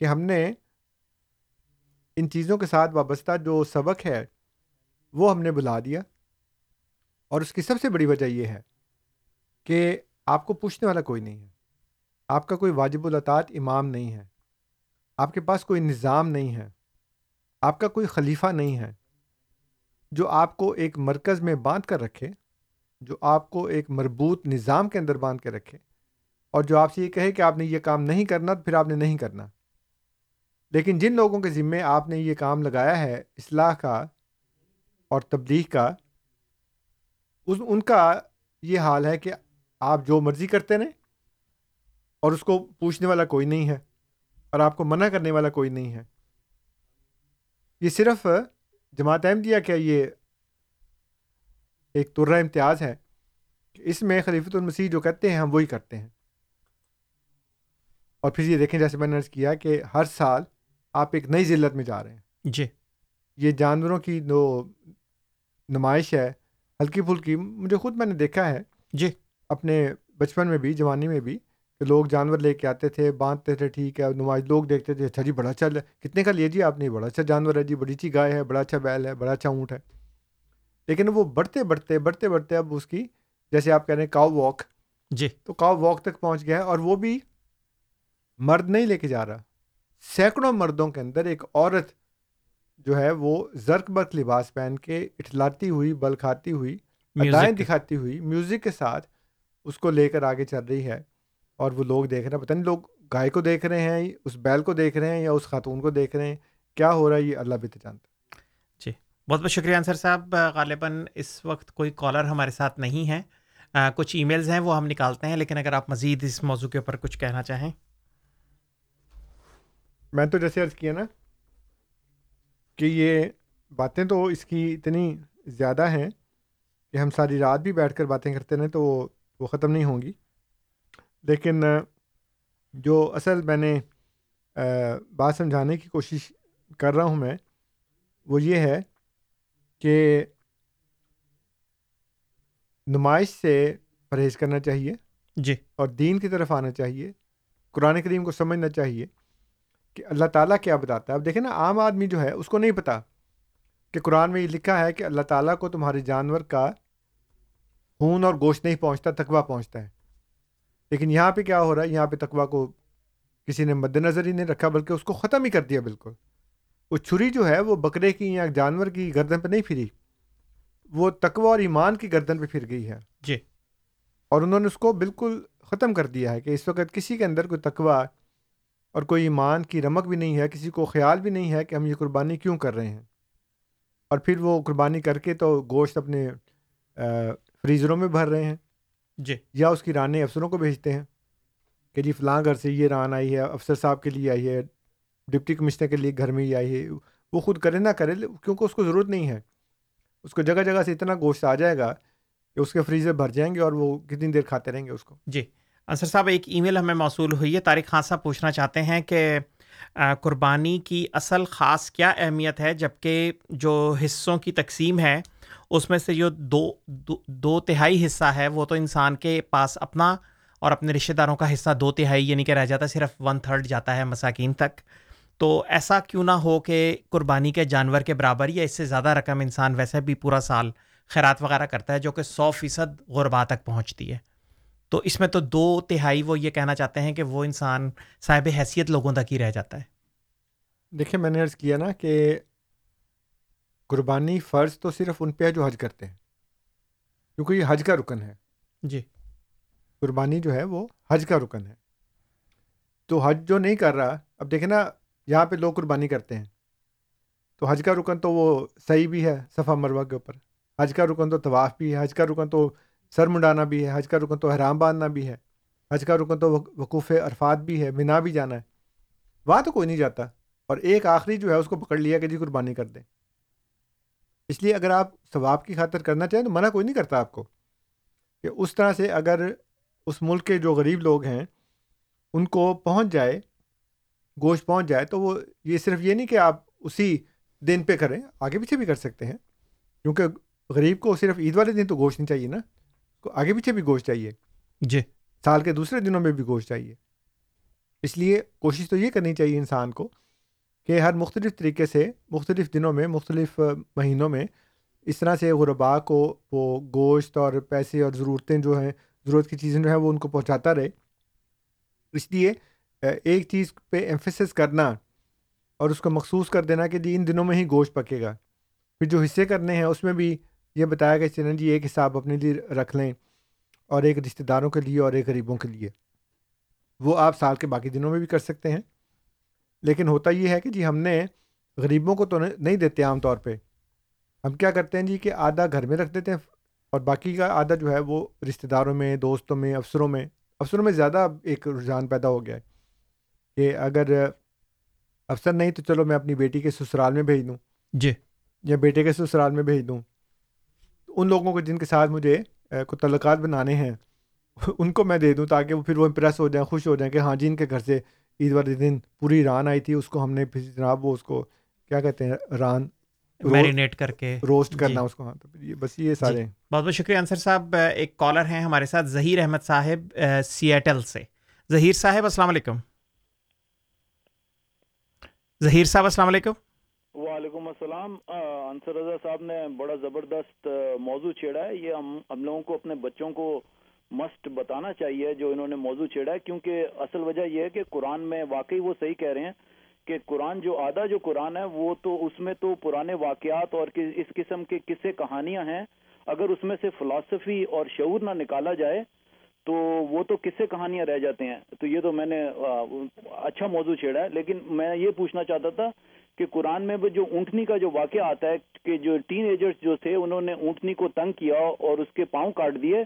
Speaker 7: کہ ہم نے ان چیزوں کے ساتھ وابستہ جو سبق ہے، وہ ہم نے بلا دیا۔ اور اس کی سب سے بڑی وجہ یہ ہے کہ آپ کو پوچھنے والا کوئی نہیں ہے۔ آپ کا کوئی واجب الاطاعت امام نہیں ہے۔ آپ کے پاس کوئی نظام نہیں ہے۔ آپ کا کوئی خلیفہ نہیں ہے۔ جو آپ کو ایک مرکز میں باندھ کر رکھے، جو آپ کو ایک مربوط نظام کے اندر باندھ کے رکھے اور جو آپ سے یہ کہے کہ آپ نے یہ کام نہیں کرنا، تو پھر آپ نے نہیں کرنا۔ لیکن جن لوگوں کے ذمے آپ نے یہ کام لگایا ہے، اصلاح کا اور تبلیغ کا اس ان کا یہ حال ہے کہ آپ جو مرضی کرتے رہیں اور اس کو پوچھنے والا کوئی نہیں ہے اور آپ کو منع کرنے والا کوئی نہیں ہے۔ یہ صرف جماعت احمدیہ کیا یہ ایک ترہ امتیاز ہے کہ اس میں خلیفۃ المسیح جو کہتے ہیں ہم وہی کرتے ہیں۔ اور پھر یہ دیکھیں جیسے میں نے عرض کیا کہ ہر سال آپ ایک نئی ذلت میں جا رہے ہیں۔
Speaker 6: جی۔
Speaker 7: یہ جانوروں کی جو نمائش ہے ہلکی پھلکی مجھے خود میں نے دیکھا ہے۔
Speaker 6: جی۔
Speaker 7: اپنے بچپن میں بھی جوانی میں بھی کہ لوگ جانور لے کے آتے تھے باندھتے تھے ٹھیک ہے نمائش لوگ دیکھتے تھے اچھا جی بڑا اچھا کتنے کا لیے جی آپ نے؟ بڑا اچھا جانور ہے جی بڑی اچھی گائے ہے بڑا اچھا بیل ہے بڑا اچھا اونٹ ہے۔ لیکن وہ بڑھتے بڑھتے بڑھتے بڑھتے اب اس کی جیسے آپ کہہ رہے ہیں کاؤ واک
Speaker 6: جی۔
Speaker 7: تو کاؤ واک تک پہنچ گیا ہے اور وہ بھی مرد نہیں لے کے جا رہا۔ سینکڑوں مردوں کے اندر ایک عورت جو ہے وہ زرک برک لباس پہن کے اٹھلاتی ہوئی بل کھاتی ہوئی ادائیں دکھاتی ہوئی میوزک کے ساتھ اس کو لے کر آگے چل رہی ہے اور وہ لوگ دیکھ رہے ہیں۔ پتہ نہیں لوگ گائے کو دیکھ رہے ہیں اس بیل کو دیکھ رہے ہیں یا اس خاتون کو دیکھ رہے ہیں۔ کیا ہو رہا ہے یہ اللہ تو جانتا
Speaker 6: جی بہت بہت شکریہ انصر صاحب۔ غالباً اس وقت کوئی کالر ہمارے ساتھ نہیں ہے۔ آ, کچھ ای میلز ہیں وہ ہم نکالتے ہیں لیکن اگر آپ مزید اس موضوع کے اوپر کچھ کہنا چاہیں۔
Speaker 7: میں تو جیسے عرض کیا نا کہ یہ باتیں تو اس کی اتنی زیادہ ہیں کہ ہم ساری رات بھی بیٹھ کر باتیں کرتے رہیں تو وہ وہ ختم نہیں ہوں گی۔ لیکن جو اصل میں نے بات سمجھانے کی کوشش کر رہا ہوں میں وہ یہ ہے کہ نمائش سے پرہیز کرنا چاہیے
Speaker 6: جی۔
Speaker 7: اور دین کی طرف آنا چاہیے قرآن کریم کو سمجھنا چاہیے۔ کہ اللہ تعالیٰ کیا بتاتا ہے؟ اب دیکھیں نا عام آدمی جو ہے اس کو نہیں پتہ کہ قرآن میں یہ لکھا ہے کہ اللہ تعالیٰ کو تمہارے جانور کا خون اور گوشت نہیں پہنچتا تقوا پہنچتا ہے۔ لیکن یہاں پہ کیا ہو رہا ہے؟ یہاں پہ تقوا کو کسی نے مد نظر ہی نہیں رکھا بلکہ اس کو ختم ہی کر دیا بالکل۔ وہ چھری جو ہے وہ بکرے کی یا جانور کی گردن پہ نہیں پھری وہ تقوا اور ایمان کی گردن پہ پھر گئی ہے۔
Speaker 6: جی۔
Speaker 7: اور انہوں نے اس کو بالکل ختم کر دیا ہے کہ اس وقت کسی کے اندر کوئی تقوا اور کوئی ایمان کی رمک بھی نہیں ہے کسی کو خیال بھی نہیں ہے کہ ہم یہ قربانی کیوں کر رہے ہیں۔ اور پھر وہ قربانی کر کے تو گوشت اپنے فریزروں میں بھر رہے ہیں۔
Speaker 6: جی۔
Speaker 7: یا اس کی رانیں افسروں کو بھیجتے ہیں کہ جی فلاں گھر سے یہ ران آئی ہے افسر صاحب کے لیے آئی ہے ڈپٹی کمشنر کے لیے گھر میں ہی آئی ہے۔ وہ خود کرے نہ کرے کیونکہ اس کو ضرورت نہیں ہے۔ اس کو جگہ جگہ سے اتنا گوشت آ جائے گا کہ اس کے فریزر بھر جائیں گے اور وہ کتنی دیر کھاتے رہیں گے اس کو۔
Speaker 6: جی۔ انصر صاحب ایک ای میل ہمیں موصول ہوئی ہے۔ طارق خان صاحب پوچھنا چاہتے ہیں کہ قربانی کی اصل خاص کیا اہمیت ہے؟ جبکہ جو حصوں کی تقسیم ہے اس میں سے جو دو دو, دو تہائی حصہ ہے وہ تو انسان کے پاس اپنا اور اپنے رشتہ داروں کا حصہ دو تہائی یعنی کہ رہ جاتا ہے صرف ون تھرڈ جاتا ہے مساکین تک۔ تو ایسا کیوں نہ ہو کہ قربانی کے جانور کے برابر یا اس سے زیادہ رقم انسان ویسے بھی پورا سال خیرات وغیرہ کرتا ہے جو کہ سو فیصد غربا تک پہنچتی ہے۔ تو اس میں تو دو تہائی وہ یہ کہنا چاہتے ہیں کہ وہ انسان صاحب حیثیت لوگوں تک ہی رہ جاتا ہے۔
Speaker 7: دیکھیں میں نے عرض کیا نا کہ قربانی فرض تو صرف ان پہ ہے جو حج کرتے ہیں۔ کیونکہ یہ حج کا رکن ہے۔
Speaker 6: جی۔
Speaker 7: قربانی جو ہے وہ حج کا رکن ہے۔ تو حج جو نہیں کر رہا اب دیکھیں نا یہاں پہ لوگ قربانی کرتے ہیں۔ تو حج کا رکن تو وہ صحیح بھی ہے صفا مروہ کے اوپر۔ حج کا رکن تو طواف بھی ہے حج کا رکن تو سر منڈانا بھی ہے، حج کا رکن تو حرام باندھنا بھی ہے، حج کا رکن تو وقوف عرفات بھی ہے منا بھی جانا ہے۔ وہاں تو کوئی نہیں جاتا۔ اور ایک آخری جو ہے، اس کو پکڑ لیا کہ جی قربانی کر دیں۔ اس لیے اگر آپ ثواب کی خاطر کرنا چاہیں تو منع کوئی نہیں کرتا آپ کو۔ کہ اس طرح سے اگر اس ملک کے جو غریب لوگ ہیں، ان کو پہنچ جائے، گوشت پہنچ جائے، تو وہ یہ صرف یہ نہیں کہ آپ اسی دن پہ کریں، آگے پیچھے بھی کر سکتے ہیں۔ کیونکہ غریب کو صرف عید والے دن تو گوشت نہیں چاہیے نا۔ آگے پیچھے بھی گوشت چاہیے۔
Speaker 6: جی۔
Speaker 7: سال کے دوسرے دنوں میں بھی گوشت چاہیے۔ اس لیے کوشش تو یہ کرنی چاہیے انسان کو کہ ہر مختلف طریقے سے مختلف دنوں میں مختلف مہینوں میں اس طرح سے غربا کو وہ گوشت اور پیسے اور ضرورتیں جو ہیں ضرورت کی چیزیں جو ہیں وہ ان کو پہنچاتا رہے۔ اس لیے ایک چیز پہ ایمفیسس کرنا اور اس کو مخصوص کر دینا کہ جی ان دنوں میں ہی گوشت پکے گا۔ پھر جو حصے کرنے ہیں اس میں بھی یہ بتایا کہ چلیں جی ایک حساب اپنے لیے رکھ لیں اور ایک رشتہ داروں کے لیے اور ایک غریبوں کے لیے۔ وہ آپ سال کے باقی دنوں میں بھی کر سکتے ہیں۔ لیکن ہوتا یہ ہے کہ جی ہم نے غریبوں کو تو نہیں دیتے عام طور پہ۔ ہم کیا کرتے ہیں جی کہ آدھا گھر میں رکھ دیتے ہیں اور باقی کا آدھا جو ہے وہ رشتہ داروں میں دوستوں میں افسروں میں۔ افسروں میں زیادہ ایک رجحان پیدا ہو گیا ہے کہ اگر افسر نہیں تو چلو میں اپنی بیٹی کے سسرال میں بھیج دوں۔
Speaker 6: جی۔
Speaker 7: یا بیٹے کے سسرال میں بھیج دوں۔ ان لوگوں کو جن کے ساتھ مجھے کو تعلقات بنانے ہیں ان کو میں دے دوں تاکہ وہ پھر وہ امپریس ہو جائیں خوش ہو جائیں کہ ہاں جی ان کے گھر سے عید والے دن پوری ران آئی تھی اس کو ہم نے پھر جناب وہ اس کو کیا کہتے ہیں ران
Speaker 6: میرینیٹ کر کے
Speaker 7: روسٹ کرنا. اس کو ہاں بس یہ سارے۔
Speaker 6: جی. بہت بہت شکریہ انصر صاحب ایک کالر ہیں ہمارے ساتھ ظہیر احمد صاحب سیاٹل سے۔ ظہیر صاحب السلام علیکم۔ ظہیر صاحب السلام علیکم۔
Speaker 9: وعلیکم السلام انصر رضا صاحب نے بڑا زبردست موضوع چھیڑا ہے۔ یہ ہم ہم لوگوں کو اپنے بچوں کو مسٹ بتانا چاہیے جو انہوں نے موضوع چھیڑا ہے، کیونکہ اصل وجہ یہ ہے کہ قرآن میں واقعی وہ صحیح کہہ رہے ہیں کہ قرآن جو آدھا جو قرآن ہے، وہ تو اس میں تو پرانے واقعات اور اس قسم کے قصے، کہانیاں ہیں۔ اگر اس میں سے فلاسفی اور شعور نہ نکالا جائے، تو وہ تو کسے کہانیاں رہ جاتے ہیں۔ تو یہ تو میں نے اچھا موضوع چھیڑا ہے، لیکن میں یہ پوچھنا چاہتا تھا کہ قرآن میں جو اونٹنی کا جو واقعہ آتا ہے کہ جو ٹین ایجرز جو تھے، انہوں نے اونٹنی کو تنگ کیا اور اس کے پاؤں کاٹ دیے،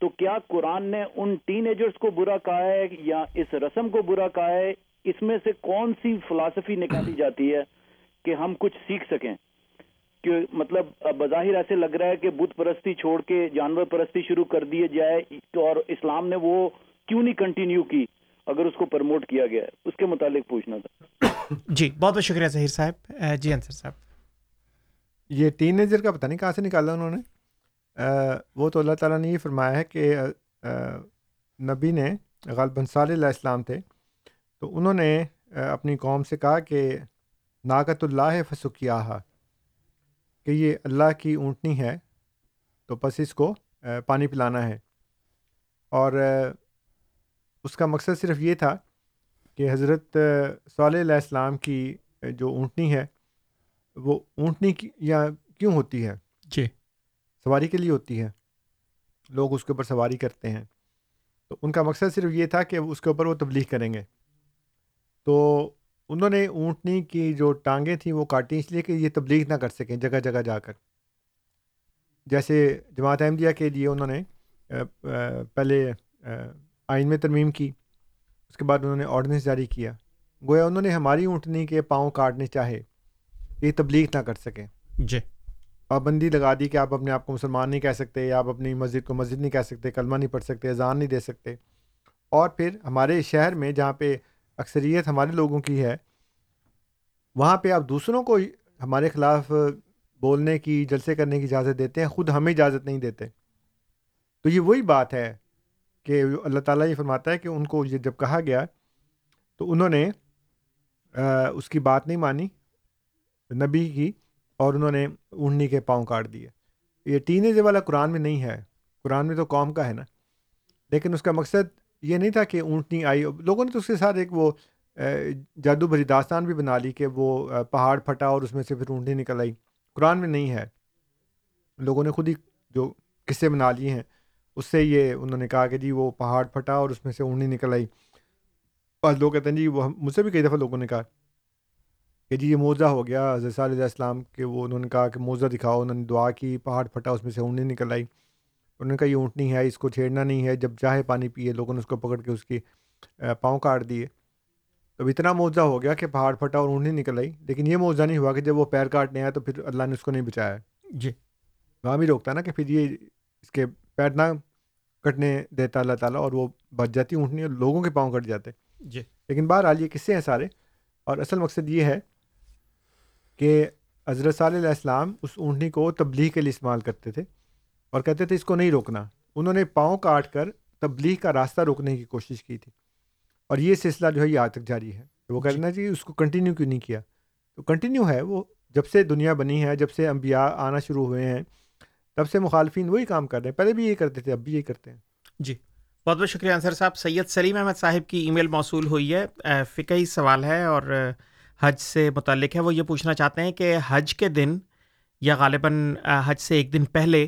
Speaker 9: تو کیا قرآن نے ان ٹین ایجرز کو برا کہا ہے یا اس رسم کو برا کہا ہے؟ اس میں سے کون سی فلاسفی نکالی جاتی ہے کہ ہم کچھ سیکھ سکیں؟ کہ مطلب بظاہر ایسے لگ رہا ہے کہ بت پرستی چھوڑ کے، جانور پرستی شروع کر دیے جائے، اور اسلام نے وہ کیوں نہیں کنٹینیو کی؟ اگر اس کو پرموٹ کیا گیا ہے اس کے متعلق پوچھنا تھا۔ [coughs]
Speaker 6: جی بہت بہت شکریہ ظہیر صاحب۔ جی انصر صاحب۔
Speaker 7: یہ ٹین ایجر کا پتہ نہیں کہاں سے نکالا انہوں نے۔ وہ تو اللہ تعالیٰ نے یہ فرمایا ہے کہ نبی نے غالباً صالح علیہ السلام تھے۔ تو انہوں نے اپنی قوم سے کہا کہ ناقت اللہ فسکیہ کہ یہ اللہ کی اونٹنی ہے۔ تو بس اس کو پانی پلانا ہے۔ اور اس کا مقصد صرف یہ تھا کہ حضرت صالح علیہ السلام کی جو اونٹنی ہے وہ اونٹنی کی یا کیوں ہوتی ہے؟
Speaker 6: جی۔
Speaker 7: سواری کے لیے ہوتی ہے۔ لوگ اس کے اوپر سواری کرتے ہیں۔ تو ان کا مقصد صرف یہ تھا کہ اس کے اوپر وہ تبلیغ کریں گے۔ تو انہوں نے اونٹنی کی جو ٹانگیں تھیں وہ کاٹی اس لیے کہ یہ تبلیغ نہ کر سکیں جگہ جگہ جا کر۔ جیسے جماعت احمدیہ کے لیے انہوں نے پہلے آئین میں ترمیم کی۔ اس کے بعد انہوں نے آرڈیننس جاری کیا۔ گویا انہوں نے ہماری اونٹنی کے پاؤں کاٹنے چاہے۔ یہ تبلیغ نہ کر سکیں۔
Speaker 6: جی۔
Speaker 7: پابندی لگا دی کہ آپ اپنے آپ کو مسلمان نہیں کہہ سکتے یا آپ اپنی مسجد کو مسجد نہیں کہہ سکتے کلمہ نہیں پڑھ سکتے اذان نہیں دے سکتے۔ اور پھر ہمارے شہر میں جہاں پہ اکثریت ہمارے لوگوں کی ہے وہاں پہ آپ دوسروں کو ہمارے خلاف بولنے کی جلسے کرنے کی اجازت دیتے ہیں خود ہمیں اجازت نہیں دیتے۔ تو یہ وہی بات ہے کہ اللہ تعالیٰ یہ فرماتا ہے کہ ان کو یہ جب کہا گیا تو انہوں نے اس کی بات نہیں مانی، نبی کی، اور انہوں نے اونٹنی کے پاؤں کاٹ دیے۔ یہ ٹین ایج والا قرآن میں نہیں ہے۔ قرآن میں تو قوم کا ہے نا۔ لیکن اس کا مقصد یہ نہیں تھا کہ اونٹنی آئی۔ لوگوں نے تو اس کے ساتھ ایک وہ جادو بھری داستان بھی بنا لی کہ وہ پہاڑ پھٹا اور اس میں سے پھر اونٹنی نکل آئی۔ قرآن میں نہیں ہے۔ لوگوں نے خود ہی جو قصے بنا لیے ہیں اس سے یہ انہوں نے کہا کہ جی وہ پہاڑ پھٹا اور اس میں سے اونٹنی نکل آئی۔ بعض لوگ کہتے ہیں جی وہ مجھ سے بھی کئی دفعہ لوگوں نے کہا کہ جی یہ موزہ ہو گیا حضرت صلی علیہ السلام کے وہ انہوں نے کہا کہ موزہ دکھاؤ انہوں نے دعا کی پہاڑ پھٹا اس میں سے اونٹنی نکل آئی۔ انہوں نے کہا یہ اونٹنی ہے اس کو چھیڑنا نہیں ہے جب چاہے پانی پیے لوگوں نے اس کو پکڑ کے اس کی پاؤں کاٹ دیے۔ تو اب اتنا موزہ ہو گیا کہ پہاڑ پھٹا اور اونٹنی نکل آئی لیکن یہ موزہ نہیں ہوا کہ جب وہ پیر کاٹنے آیا تو پھر اللہ نے اس کو نہیں بچایا۔
Speaker 6: جی۔
Speaker 7: وہاں بھی روکتا نا کہ پھر یہ اس کے پیر نہ کٹنے دیتا اللہ تعالیٰ اور وہ بچ جاتی اونٹنی اور لوگوں کے پاؤں کٹ جاتے۔
Speaker 6: جی۔
Speaker 7: لیکن بہرحال یہ قصے ہیں سارے۔ اور اصل مقصد یہ ہے کہ حضرت صلی علیہ السلام اس اونٹنی کو تبلیغ کے لیے استعمال کرتے تھے اور کہتے تھے اس کو نہیں روکنا۔ انہوں نے پاؤں کاٹ کر تبلیغ کا راستہ روکنے کی کوشش کی تھی۔ اور یہ سلسلہ جو ہے یہ آج تک جاری ہے۔ وہ کہتے ہیں جی اس کو کنٹینیو کیوں نہیں کیا؟ تو کنٹینیو ہے وہ جب سے دنیا بنی ہے جب سے انبیاء آنا شروع ہوئے ہیں تب سے مخالفین وہی کام کر رہے ہیں پہلے بھی یہی کرتے تھے اب بھی یہی کرتے ہیں۔
Speaker 6: جی۔ بہت بہت شکریہ انصر صاحب۔ سید سلیم احمد صاحب کی ای میل موصول ہوئی ہے۔ فقہی سوال ہے اور حج سے متعلق ہے۔ وہ یہ پوچھنا چاہتے ہیں کہ حج کے دن یا غالباً حج سے ایک دن پہلے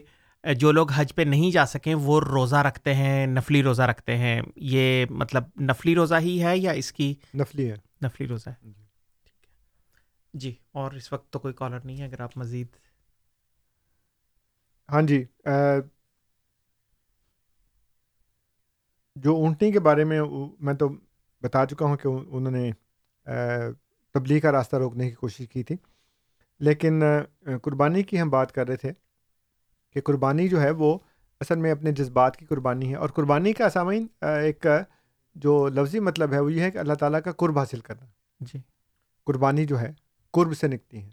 Speaker 6: جو لوگ حج پہ نہیں جا سکیں وہ روزہ رکھتے ہیں نفلی روزہ رکھتے ہیں۔ یہ مطلب نفلی روزہ ہی ہے یا اس کی
Speaker 7: نفلی ہے۔
Speaker 6: نفلی روزہ ہے؟ ٹھیک ہے۔ جی اور اس وقت تو کوئی کالر نہیں ہے اگر آپ مزید
Speaker 7: ہاں جی جو اونٹنی کے بارے میں وہ- میں تو بتا چکا ہوں کہ ان- انہوں نے تبلیغ کا راستہ روکنے کی کوشش کی تھی۔ لیکن قربانی کی ہم بات کر رہے تھے کہ قربانی جو ہے وہ اصل میں اپنے جذبات کی قربانی ہے۔ اور قربانی کا سامعین ایک جو لفظی مطلب ہے وہ یہ ہے کہ اللہ تعالیٰ کا قرب حاصل کرنا۔
Speaker 6: جی۔
Speaker 7: قربانی جو ہے قرب سے نکتی ہے۔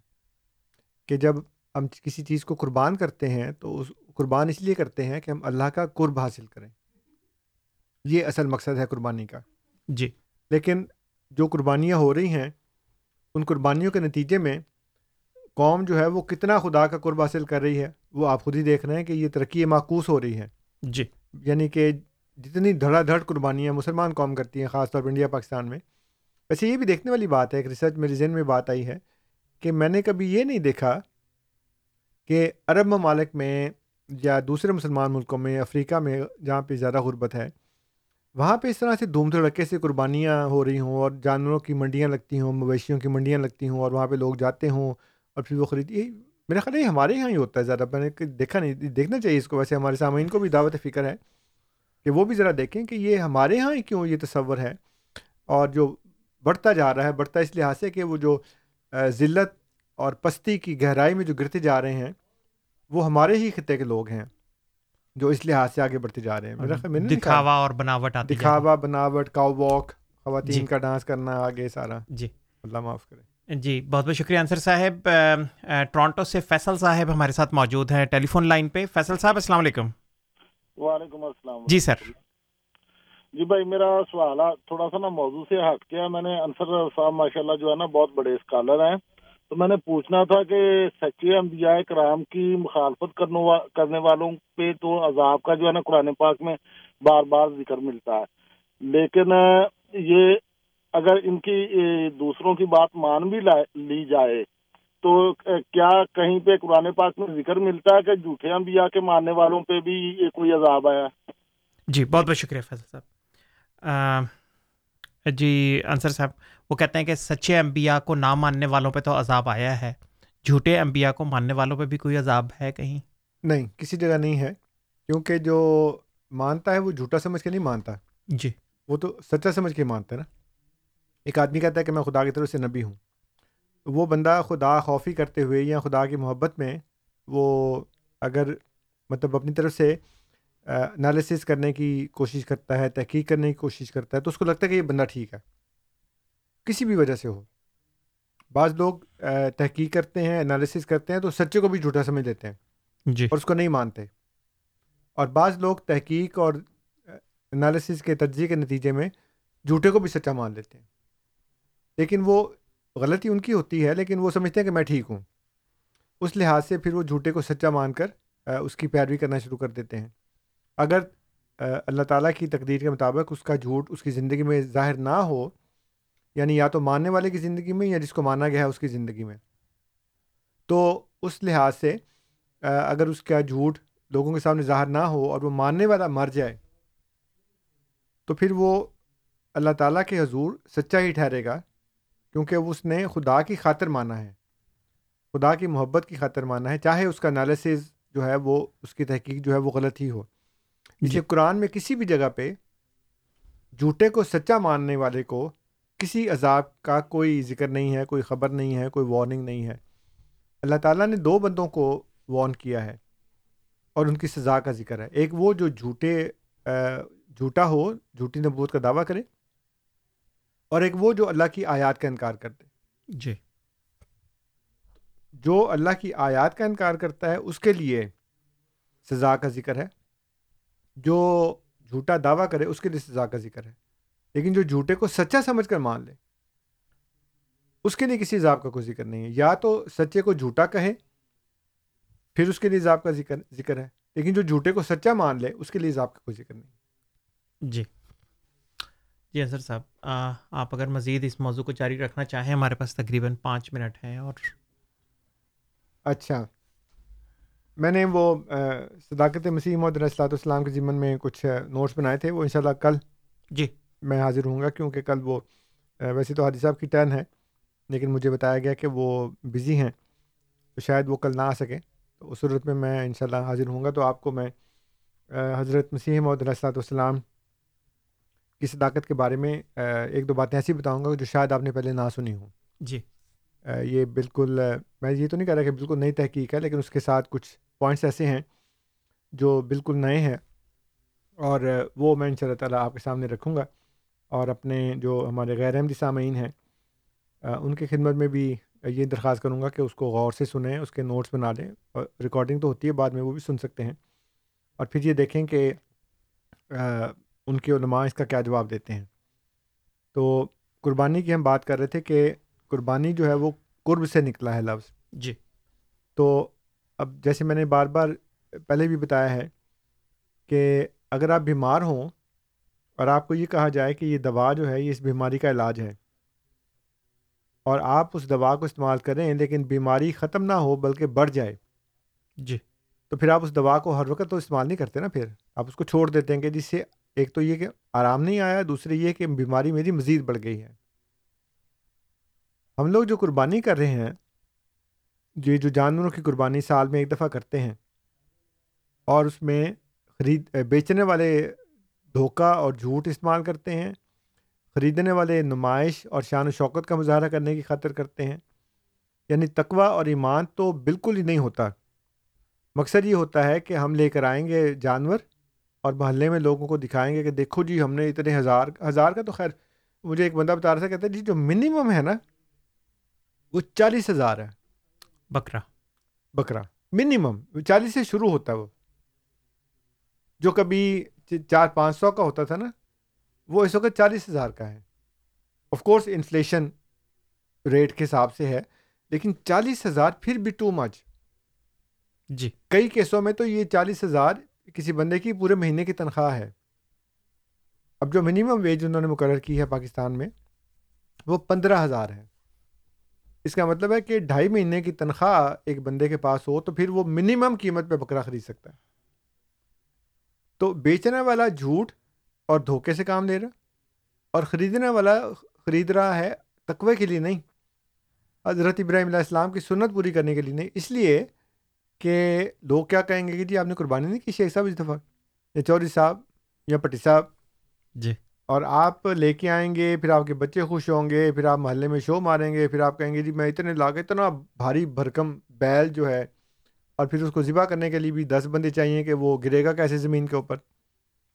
Speaker 7: کہ جب ہم کسی چیز کو قربان کرتے ہیں تو اس قربان اس لیے کرتے ہیں کہ ہم اللہ کا قرب حاصل کریں۔ یہ اصل مقصد ہے قربانی کا۔
Speaker 6: جی۔
Speaker 7: لیکن جو قربانیاں ہو رہی ہیں ان قربانیوں کے نتیجے میں قوم جو ہے وہ کتنا خدا کا قرب حاصل کر رہی ہے وہ آپ خود ہی دیکھ رہے ہیں کہ یہ ترقی معکوس ہو رہی ہے۔
Speaker 6: جی۔
Speaker 7: یعنی کہ جتنی دھڑا دھڑ قربانیاں مسلمان قوم کرتی ہیں خاص طور پر انڈیا پاکستان میں۔ ویسے یہ بھی دیکھنے والی بات ہے ایک ریسرچ میرے ذہن میں بات آئی ہے کہ میں نے کبھی یہ نہیں دیکھا کہ عرب ممالک میں یا دوسرے مسلمان ملکوں میں، افریقہ میں جہاں پہ زیادہ غربت ہے، وہاں پہ اس طرح سے دھوم دھڑکے سے قربانیاں ہو رہی ہوں اور جانوروں کی منڈیاں لگتی ہوں، مویشیوں کی منڈیاں لگتی ہوں اور وہاں پہ لوگ جاتے ہوں اور پھر وہ خرید، یہ میرا خیال ہے ہمارے یہاں ہی ہوتا ہے زیادہ، میں نے دیکھا نہیں دیکھنا چاہیے اس کو، ویسے ہمارے سامعین کو بھی دعوت فکر ہے کہ وہ بھی ذرا دیکھیں کہ یہ ہمارے یہاں ہی کیوں یہ تصور ہے اور جو بڑھتا جا رہا ہے، بڑھتا اس لحاظ سے کہ وہ جو ذلت اور پستی کی گہرائی میں جو گرتے جا رہے ہیں وہ ہمارے ہی خطے کے لوگ ہیں جو اس لحاظ سے آگے بڑھتے جا رہے ہیں۔ میرا خیال میں نے
Speaker 6: دکھاوا اور بناوٹ آتی
Speaker 7: دکھاوا بناوٹ کاؤ واک
Speaker 6: جی۔
Speaker 7: خواتین کا ڈانس کرنا آگے سارا۔
Speaker 6: جی۔
Speaker 7: اللہ معاف کرے۔
Speaker 6: جی بہت بہت شکریہ انصر صاحب۔ ٹورانٹو سے فیصل صاحب ہمارے ساتھ موجود ہیں ٹیلی فون لائن پہ۔ فیصل صاحب السلام علیکم۔
Speaker 10: وعلیکم السلام۔
Speaker 6: جی سر۔
Speaker 10: جی بھائی میرا سوال ہے تھوڑا سا نا موضوع سے ہٹ کے میں نے انصر صاحب ماشاء اللہ جو ہے نا بہت بڑے اسکالر ہیں۔ تو میں نے پوچھنا تھا کہ سچے انبیاء کرام کی مخالفت کرنے والوں پہ تو عذاب کا جو ہے نا قرآن پاک میں بار بار ذکر ملتا ہے۔ لیکن یہ اگر ان کی دوسروں کی بات مان بھی لی جائے تو کیا کہیں پہ قرآن پاک میں ذکر ملتا ہے کہ جھوٹے انبیاء کے ماننے والوں پہ بھی کوئی عذاب آیا؟
Speaker 6: جی بہت بہت شکریہ فیصل صاحب۔ آ، جی انصر صاحب وہ کہتے ہیں کہ سچے انبیاء کو نہ ماننے والوں پہ تو عذاب آیا ہے۔ جھوٹے انبیاء کو ماننے والوں پہ بھی کوئی عذاب ہے کہیں؟
Speaker 7: نہیں کسی جگہ نہیں ہے۔ کیونکہ جو مانتا ہے وہ جھوٹا سمجھ کے نہیں مانتا۔
Speaker 6: جی۔
Speaker 7: وہ تو سچا سمجھ کے مانتا ہے نا۔ ایک آدمی کہتا ہے کہ میں خدا کی طرف سے نبی ہوں۔ وہ بندہ خدا خوفی کرتے ہوئے یا خدا کی محبت میں وہ اگر مطلب اپنی طرف سے انالیسس کرنے کی کوشش کرتا ہے تحقیق کرنے کی کوشش کرتا ہے تو اس کو لگتا ہے کہ یہ بندہ ٹھیک ہے۔ کسی بھی وجہ سے ہو۔ بعض لوگ تحقیق کرتے ہیں انالیسس کرتے ہیں تو سچے کو بھی جھوٹا سمجھ لیتے ہیں
Speaker 6: جی۔
Speaker 7: اور اس کو نہیں مانتے۔ اور بعض لوگ تحقیق اور انالیسس کے تجزیے کے نتیجے میں جھوٹے کو بھی سچا مان لیتے ہیں۔ لیکن وہ غلطی ان کی ہوتی ہے لیکن وہ سمجھتے ہیں کہ میں ٹھیک ہوں۔ اس لحاظ سے پھر وہ جھوٹے کو سچا مان کر اس کی پیروی کرنا شروع کر دیتے ہیں۔ اگر اللہ تعالیٰ کی تقدیر کے مطابق اس کا جھوٹ اس کی زندگی میں ظاہر نہ ہو یعنی یا تو ماننے والے کی زندگی میں یا جس کو مانا گیا ہے اس کی زندگی میں۔ تو اس لحاظ سے اگر اس کا جھوٹ لوگوں کے سامنے ظاہر نہ ہو اور وہ ماننے والا مر جائے تو پھر وہ اللہ تعالیٰ کے حضور سچا ہی ٹھہرے گا کیونکہ اس نے خدا کی خاطر مانا ہے۔ خدا کی محبت کی خاطر مانا ہے چاہے اس کا انالیسز جو ہے وہ اس کی تحقیق جو ہے وہ غلط ہی ہو۔ اس لیے قرآن میں کسی بھی جگہ پہ جھوٹے کو سچا ماننے والے کو کسی عذاب کا کوئی ذکر نہیں ہے کوئی خبر نہیں ہے کوئی وارننگ نہیں ہے۔ اللہ تعالیٰ نے دو بندوں کو وارن کیا ہے اور ان کی سزا کا ذکر ہے۔ ایک وہ جو جھوٹے جھوٹا ہو جھوٹی نبوت کا دعویٰ کرے اور ایک وہ جو اللہ کی آیات کا انکار کر دے۔
Speaker 6: جی۔
Speaker 7: جو اللہ کی آیات کا انکار کرتا ہے اس کے لیے سزا کا ذکر ہے۔ جو جھوٹا دعویٰ کرے اس کے لیے سزا کا ذکر ہے۔ لیکن جو جھوٹے کو سچا سمجھ کر مان لے اس کے لیے کسی عذاب کا کوئی ذکر نہیں ہے۔ یا تو سچے کو جھوٹا کہے پھر اس کے لیے عذاب کا ذکر ذکر ہے۔ لیکن جو جھوٹے کو سچا مان لے اس کے لیے عذاب کا کوئی ذکر نہیں۔
Speaker 6: جی۔ جی انصر صاحب آ، آپ اگر مزید اس موضوع کو جاری رکھنا چاہیں ہمارے پاس تقریباً پانچ منٹ ہیں اور
Speaker 7: اچھا۔ میں نے وہ آ، صداقت مسیح علیہ السلاۃ والسلام کے ضمن میں کچھ نوٹس بنائے تھے وہ انشاءاللہ کل
Speaker 6: جی۔
Speaker 7: میں حاضر ہوں گا کیونکہ کل وہ ویسے تو حادی صاحب کی ٹرن ہے لیکن مجھے بتایا گیا کہ وہ بزی ہیں تو شاید وہ کل نہ آ سکیں۔ تو اس صورت میں میں انشاءاللہ حاضر ہوں گا۔ تو آپ کو میں حضرت مسیح محمد علیہ السلاۃ والسلام کی صداقت کے بارے میں ایک دو باتیں ایسی بتاؤں گا جو شاید آپ نے پہلے نہ سنی ہوں۔
Speaker 6: جی۔
Speaker 7: یہ بالکل میں یہ تو نہیں کہہ رہا کہ بالکل نئی تحقیق ہے لیکن اس کے ساتھ کچھ پوائنٹس ایسے ہیں جو بالکل نئے ہیں اور وہ میں ان شاء اللہ تعالیٰ آپ کے سامنے رکھوں گا۔ اور اپنے جو ہمارے غیر احمدی سامعین ہیں ان کی خدمت میں بھی یہ درخواست کروں گا کہ اس کو غور سے سنیں اس کے نوٹس بنا لیں اور ریکارڈنگ تو ہوتی ہے بعد میں وہ بھی سن سکتے ہیں۔ اور پھر یہ دیکھیں کہ ان کے علماء اس کا کیا جواب دیتے ہیں۔ تو قربانی کی ہم بات کر رہے تھے کہ قربانی جو ہے وہ قرب سے نکلا ہے لفظ۔
Speaker 6: جی۔
Speaker 7: تو اب جیسے میں نے بار بار پہلے بھی بتایا ہے کہ اگر آپ بیمار ہوں اور آپ کو یہ کہا جائے کہ یہ دوا جو ہے یہ اس بیماری کا علاج ہے۔ اور آپ اس دوا کو استعمال کریں لیکن بیماری ختم نہ ہو بلکہ بڑھ جائے۔
Speaker 6: جی۔
Speaker 7: تو پھر آپ اس دوا کو ہر وقت تو استعمال نہیں کرتے نا پھر؟ آپ اس کو چھوڑ دیتے ہیں کہ جس سے ایک تو یہ کہ آرام نہیں آیا دوسری یہ کہ بیماری میری مزید بڑھ گئی ہے۔ ہم لوگ جو قربانی کر رہے ہیں یہ جو جانوروں کی قربانی سال میں ایک دفعہ کرتے ہیں اور اس میں خرید بیچنے والے دھوکہ اور جھوٹ استعمال کرتے ہیں خریدنے والے نمائش اور شان و شوکت کا مظاہرہ کرنے کی خاطر کرتے ہیں۔ یعنی تقوی اور ایمان تو بالکل ہی نہیں ہوتا۔ مقصد یہ ہوتا ہے کہ ہم لے کر آئیں گے جانور اور محلے میں لوگوں کو دکھائیں گے کہ دیکھو جی ہم نے اتنے ہزار ہزار کا تو خیر مجھے ایک بندہ بتا رہا تھا کہتا ہے جی جو منیمم ہے نا وہ چالیس ہزار ہے۔
Speaker 6: بکرا۔
Speaker 7: بکرا۔ منیمم چالیس سے شروع ہوتا ہے وہ۔ جو کبھی چار پانچ سو کا ہوتا تھا نا وہ اس وقت چالیس ہزار کا ہے۔ آف کورس انفلیشن ریٹ کے حساب سے ہے لیکن چالیس ہزار پھر بھی ٹو مچ
Speaker 6: جی۔
Speaker 7: کئی کیسوں میں تو یہ چالیس ہزار کسی بندے کی پورے مہینے کی تنخواہ ہے۔ اب جو منیمم ویج انہوں نے مقرر کی ہے پاکستان میں وہ پندرہ ہزار ہے۔ اس کا مطلب ہے کہ ڈھائی مہینے کی تنخواہ ایک بندے کے پاس ہو تو پھر وہ منیمم قیمت پہ بکرا خرید سکتا ہے۔ تو بیچنے والا جھوٹ اور دھوکے سے کام لے رہا اور خریدنے والا خرید رہا ہے تقوی کے لیے نہیں۔ حضرت ابراہیم علیہ السلام کی سنت پوری کرنے کے لیے نہیں۔ اس لیے کہ لوگ کیا کہیں گے کہ جی آپ نے قربانی نہیں کی شیخ صاحب اس دفعہ یا چودھری صاحب یا پٹی صاحب۔
Speaker 6: جی۔
Speaker 7: اور آپ لے کے آئیں گے پھر آپ کے بچے خوش ہوں گے پھر آپ محلے میں شو ماریں گے پھر آپ کہیں گے جی میں اتنے لا کے اتنا بھاری بھرکم بیل جو ہے اور پھر اس کو ذبح کرنے کے لیے بھی دس بندے چاہیے کہ وہ گرے گا کیسے زمین کے اوپر؟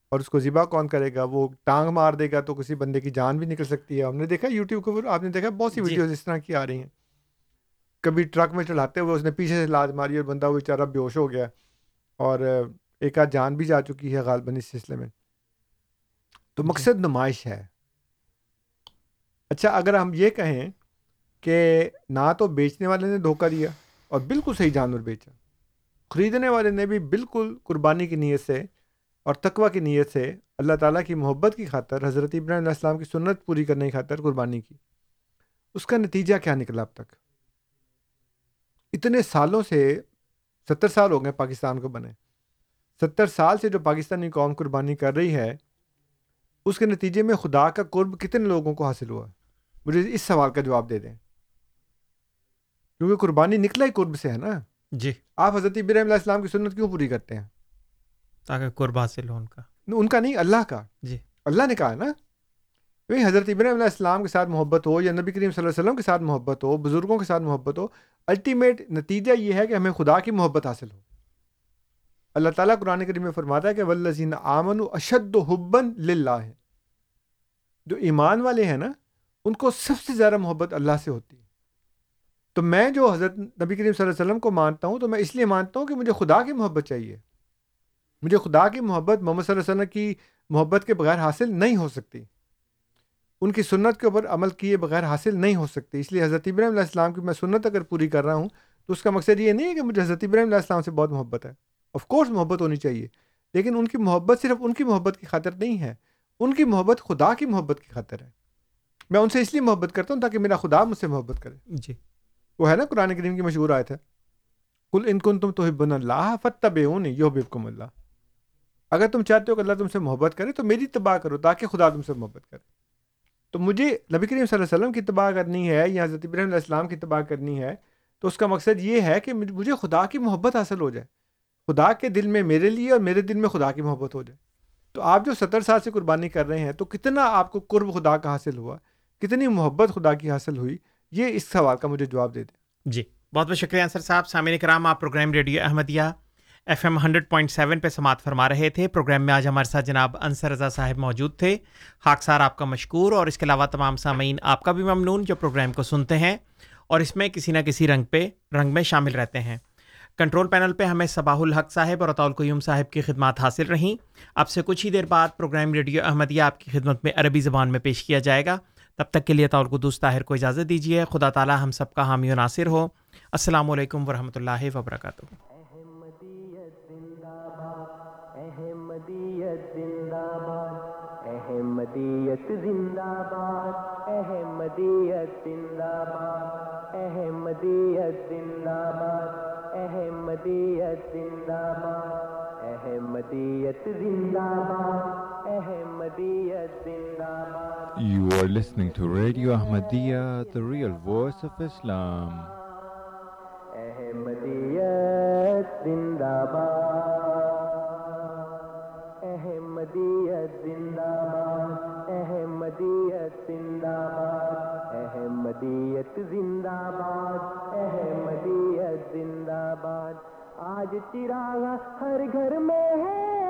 Speaker 7: اور اس کو ذبح کون کرے گا؟ وہ ٹانگ مار دے گا تو کسی بندے کی جان بھی نکل سکتی ہے۔ ہم نے دیکھا یوٹیوب کے اوپر آپ نے دیکھا بہت سی ویڈیوز اس طرح کی آ رہی ہیں۔ کبھی ٹرک میں چڑھاتے ہوئے اس نے پیچھے سے لاد ماری اور بندہ وہ بیچارہ بے ہوش ہو گیا۔ اور ایک آدھ جان بھی جا چکی ہے غالباً اس سلسلے میں۔ تو مقصد نمائش ہے۔ اچھا اگر ہم یہ کہیں کہ نہ تو بیچنے والے نے دھوکہ دیا اور بالکل صحیح جانور بیچا۔ خریدنے والے نے بھی بالکل قربانی کی نیت سے اور تقوی کی نیت سے اللہ تعالیٰ کی محبت کی خاطر حضرت ابراہیم علیہ السلام کی سنت پوری کرنے کی خاطر قربانی کی۔ اس کا نتیجہ کیا نکلا اب تک؟ اتنے سالوں سے ستر سال ہو گئے پاکستان کو بنے۔ ستر سال سے جو پاکستانی قوم قربانی کر رہی ہے، اس کے نتیجے میں خدا کا قرب کتنے لوگوں کو حاصل ہوا؟ مجھے اس سوال کا جواب دے دیں۔ کیونکہ قربانی نکلا ہی قرب سے ہے نا۔
Speaker 6: جی۔
Speaker 7: آپ حضرت ابراہیم علیہ السلام کی سنت کیوں پوری کرتے ہیں؟
Speaker 6: تاکہ قرب حاصل ہو ان کا۔
Speaker 7: ان کا نہیں اللہ کا۔
Speaker 6: جی۔
Speaker 7: اللہ نے کہا نا؟ بھائی حضرت ابراہیم علیہ السلام کے ساتھ محبت ہو یا نبی کریم صلی اللہ علیہ وسلم کے ساتھ محبت ہو بزرگوں کے ساتھ محبت ہو الٹیمیٹ نتیجہ یہ ہے کہ ہمیں خدا کی محبت حاصل ہو۔ اللہ تعالیٰ قرآن کریم میں فرماتا ہے کہ ولزین آمن و اشد و حبن للہ۔ ہے جو ایمان والے ہیں نا ان کو سب سے زیادہ محبت اللہ سے ہوتی ہے۔ تو میں جو حضرت نبی کریم صلی اللہ علیہ وسلم کو مانتا ہوں تو میں اس لیے مانتا ہوں کہ مجھے خدا کی محبت چاہیے۔ مجھے خدا کی محبت محمد صلی اللہ علیہ وسلم کی محبت کے بغیر حاصل نہیں ہو سکتی۔ ان کی سنت کے اوپر عمل کیے بغیر حاصل نہیں ہو سکتی۔ اس لیے حضرت ابراہیم علیہ السلام کی میں سنت اگر پوری کر رہا ہوں تو اس کا مقصد یہ نہیں ہے کہ مجھے حضرت ابراہیم علیہ السلام سے بہت محبت ہے۔ آف کورس محبت ہونی چاہیے، لیکن ان کی محبت صرف ان کی محبت کی خاطر نہیں ہے، ان کی محبت خدا کی محبت کی خاطر ہے۔ میں ان سے اس لیے محبت کرتا ہوں تاکہ میرا خدا مجھ سے محبت کرے۔
Speaker 6: جی۔
Speaker 7: وہ ہے نا قرآن کریم کی مشہور آیت ہے۔ کل ان کن تم تو حب اللہ فتب یو بکم اللہ۔ اگر تم چاہتے ہو کہ اللہ تم سے محبت کرے تو میری تباہ کرو تاکہ خدا تم سے محبت کرے۔ تو مجھے نبی کریم صلی اللہ علیہ وسلم کی تباہ کرنی ہے یا حضرت ابراہیم علیہ السلام کی تباہ کرنی ہے تو اس کا مقصد یہ ہے کہ مجھے خدا کی محبت حاصل ہو جائے۔ خدا کے دل میں میرے لیے اور میرے دل میں خدا کی محبت ہو جائے۔ تو آپ جو ستر سال سے قربانی کر رہے ہیں تو کتنا آپ کو قرب خدا کا حاصل ہوا؟ کتنی محبت خدا کی حاصل ہوئی؟ یہ اس سوال کا مجھے جواب دے دیں۔
Speaker 6: جی بہت بہت شکریہ انصر صاحب۔ سامعین کرام، آپ program radio Ahmadiyya F M hundred point seven پہ سماعت فرما رہے تھے۔ پروگرام میں آج ہمارے ساتھ جناب انصر رضا صاحب موجود تھے۔ خاکسار آپ کا مشکور اور اس کے علاوہ تمام سامعین آپ کا بھی ممنون جو پروگرام کو سنتے ہیں اور اس میں کسی نہ کسی رنگ پہ، رنگ میں شامل رہتے ہیں۔ کنٹرول پینل پہ ہمیں صباح الحق صاحب اور اطول قیوم صاحب کی خدمات حاصل رہیں۔ اب سے کچھ ہی دیر بعد پروگرام ریڈیو احمدیہ آپ کی خدمت میں عربی زبان میں پیش کیا جائے گا۔ تب تک کے لیے طول طاہر کو اجازت دیجیے۔ خدا تعالیٰ ہم سب کا حامی و ناصر ہو۔ السلام علیکم ورحمۃ اللہ وبرکاتہ۔
Speaker 1: احمدیت زندہ باد، احمدیت زندہ باد، احمدیت زندہ باد، احمدیت زندہ باد، احمدیت زندہ باد، احمدیت زندہ باد۔
Speaker 2: You are listening to Radio Ahmadiyya, the real voice of Islam.
Speaker 1: احمدیت زندہ باد احمدیت زندہ باد احمدیت زندہ باد احمدیت زندہ باد احمدیت زندہ باد آج چراغ ہر گھر میں ہے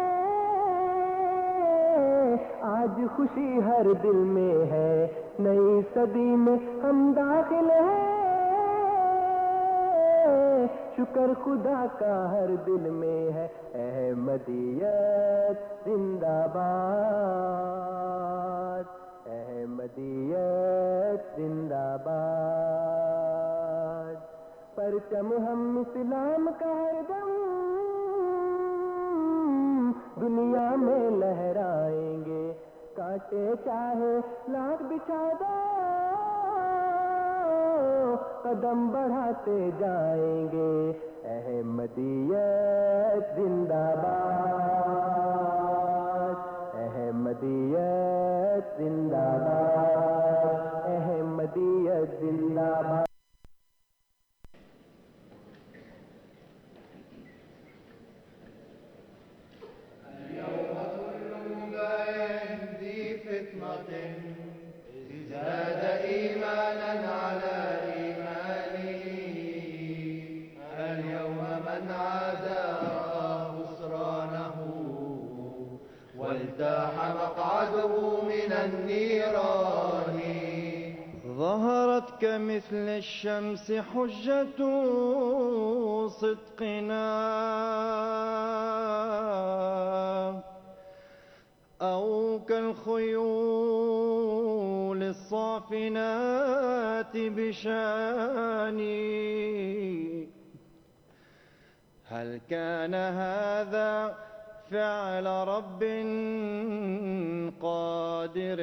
Speaker 1: آج خوشی ہر دل میں ہے۔ نئی صدی میں ہم داخل ہیں۔ شکر خدا کا ہر دل میں ہے۔ احمدیت زندہ باد۔ احمدیت زندہ باد۔ پرچم ہم اسلام کا ہر دم۔ دنیا میں لہرائیں۔ کاٹے چاہے، لاکھ بچھا دو، قدم بڑھاتے جائیں گے۔ احمدیت زندہ باد، احمدیت زندہ باد، احمدیت زندہ باد۔
Speaker 11: زاد إيمانا على إيمانه اليوم من عادى خسرانه والتاح مقعده من النيران ظهرت كمثل الشمس حجة صدقنا أو كالخيول الصافنات بشاني. هل كان هذا فعل رب قادر؟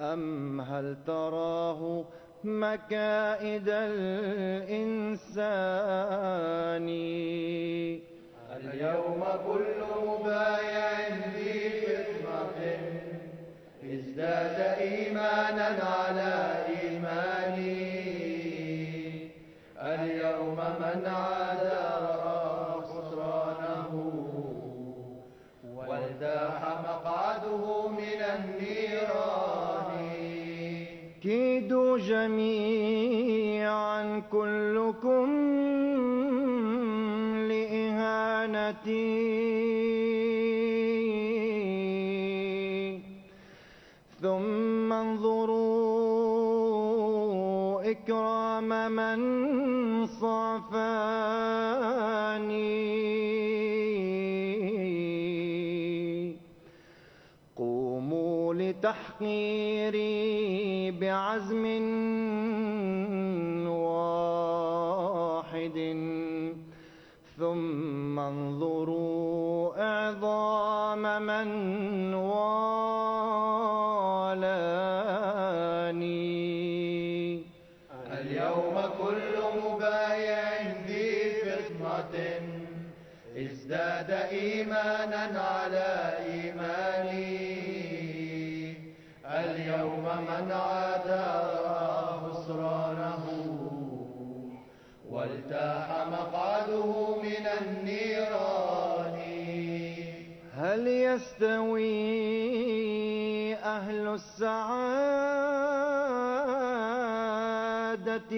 Speaker 11: أم هل تراه مكائد الإنسان؟ اليوم كل مبايع ذي ازداد إيمانا على إيمانه اليوم من عادى رأى خسرانه والتاح مقعده من النيران. كيدوا جميعا كلكم لإهانتي. إكرام من صافاني قوموا لتحقيري بعزم واحد. ثم انظروا إعظام من يستوي أهل السعادة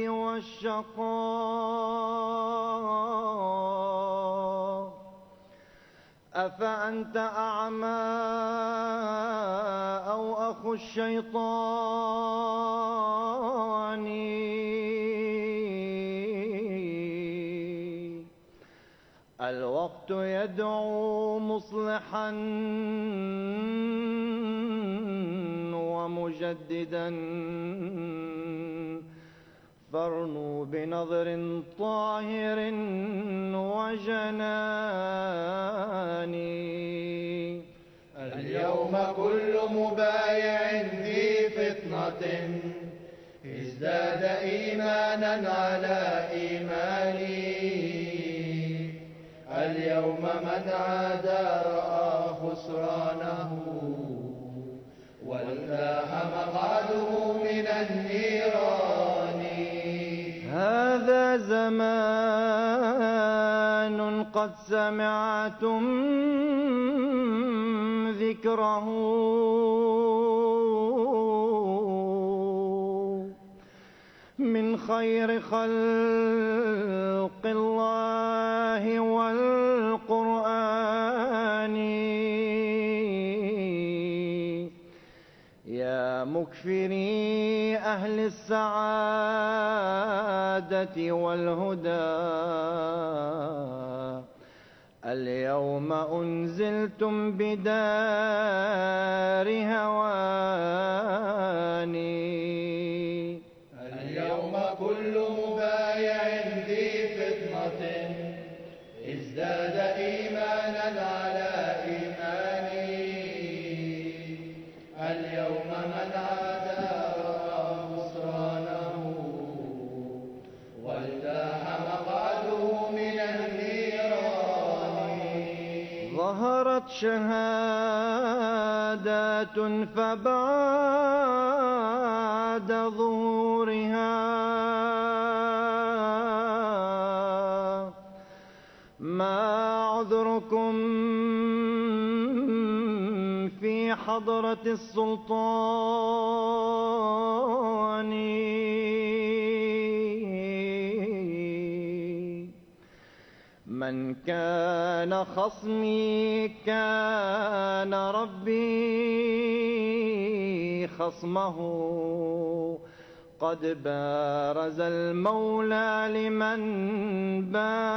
Speaker 11: والشقاء. أفأنت أعمى أو أخو الشيطان؟ يدعو مصلحا ومجددا. فارنوا بنظر طاهر وجناني اليوم كل مبايع ذي فطنة. ازداد إيمانا على إيماني. اليوم من عادى رأى خسرانه والتاح مقعده من النيران. هذا زمان قد سمعتم ذكره. من خير خلق الله والقرآن مكفري أهل السعادة والهدى. اليوم أنزلتم بدار هواني. ظهرت شهادات فبعد ظهورها. ما عذركم في حضرة السلطان؟ من كان خصمي كان ربي خصمه. قد بارز المولى لمن باراني.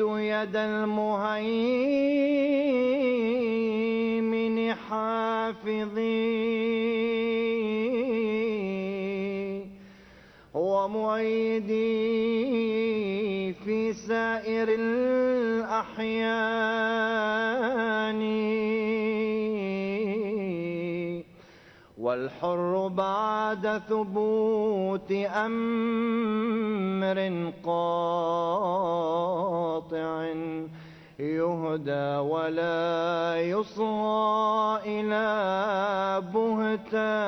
Speaker 11: يد المهيمن حافظي ومعيدي في سائر الأحيان. والحر بعد ثبوت أمر قاطع يهدى ولا يصغى إلى
Speaker 12: بهتاني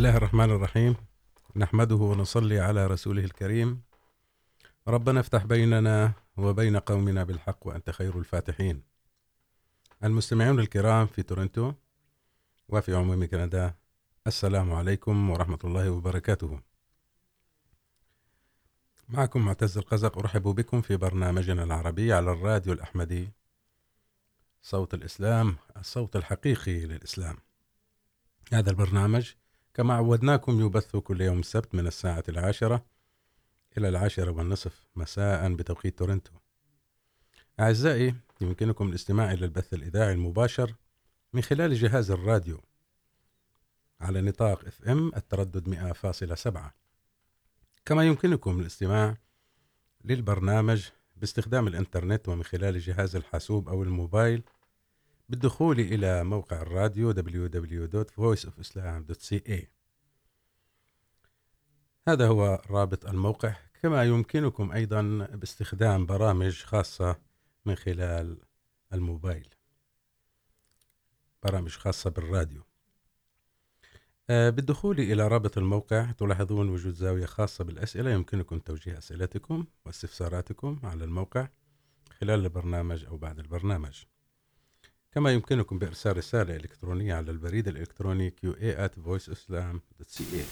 Speaker 12: الله الرحمن الرحيم. نحمده ونصلي على رسوله الكريم. ربنا افتح بيننا وبين قومنا بالحق وأنت خير الفاتحين. المستمعون الكرام في تورنتو وفي عموم كندا، السلام عليكم ورحمة الله وبركاته. معكم معتز القزق، أرحب بكم في برنامجنا العربي على الراديو الأحمدي. صوت الإسلام، الصوت الحقيقي للإسلام. هذا البرنامج كما عودناكم يبث كل يوم السبت من الساعة العاشرة إلى العاشرة والنصف مساء بتوقيت تورنتو. أعزائي، يمكنكم الاستماع إلى البث الإذاعي المباشر من خلال جهاز الراديو على نطاق اف ام التردد 100.7 كما يمكنكم الاستماع للبرنامج باستخدام الانترنت ومن خلال جهاز الحاسوب أو الموبايل بالدخول إلى موقع الراديو www.voiceofislam.ca هذا هو رابط الموقع، كما يمكنكم أيضا باستخدام برامج خاصة من خلال الموبايل. برامج خاصة بالراديو. بالدخول إلى رابط الموقع تلاحظون وجود زاوية خاصة بالأسئلة، يمكنكم توجيه أسئلتكم واستفساراتكم على الموقع خلال البرنامج أو بعد البرنامج. كما يمكنكم بإرسال رسالة إلكترونية على البريد الإلكتروني qa@voiceislam.ca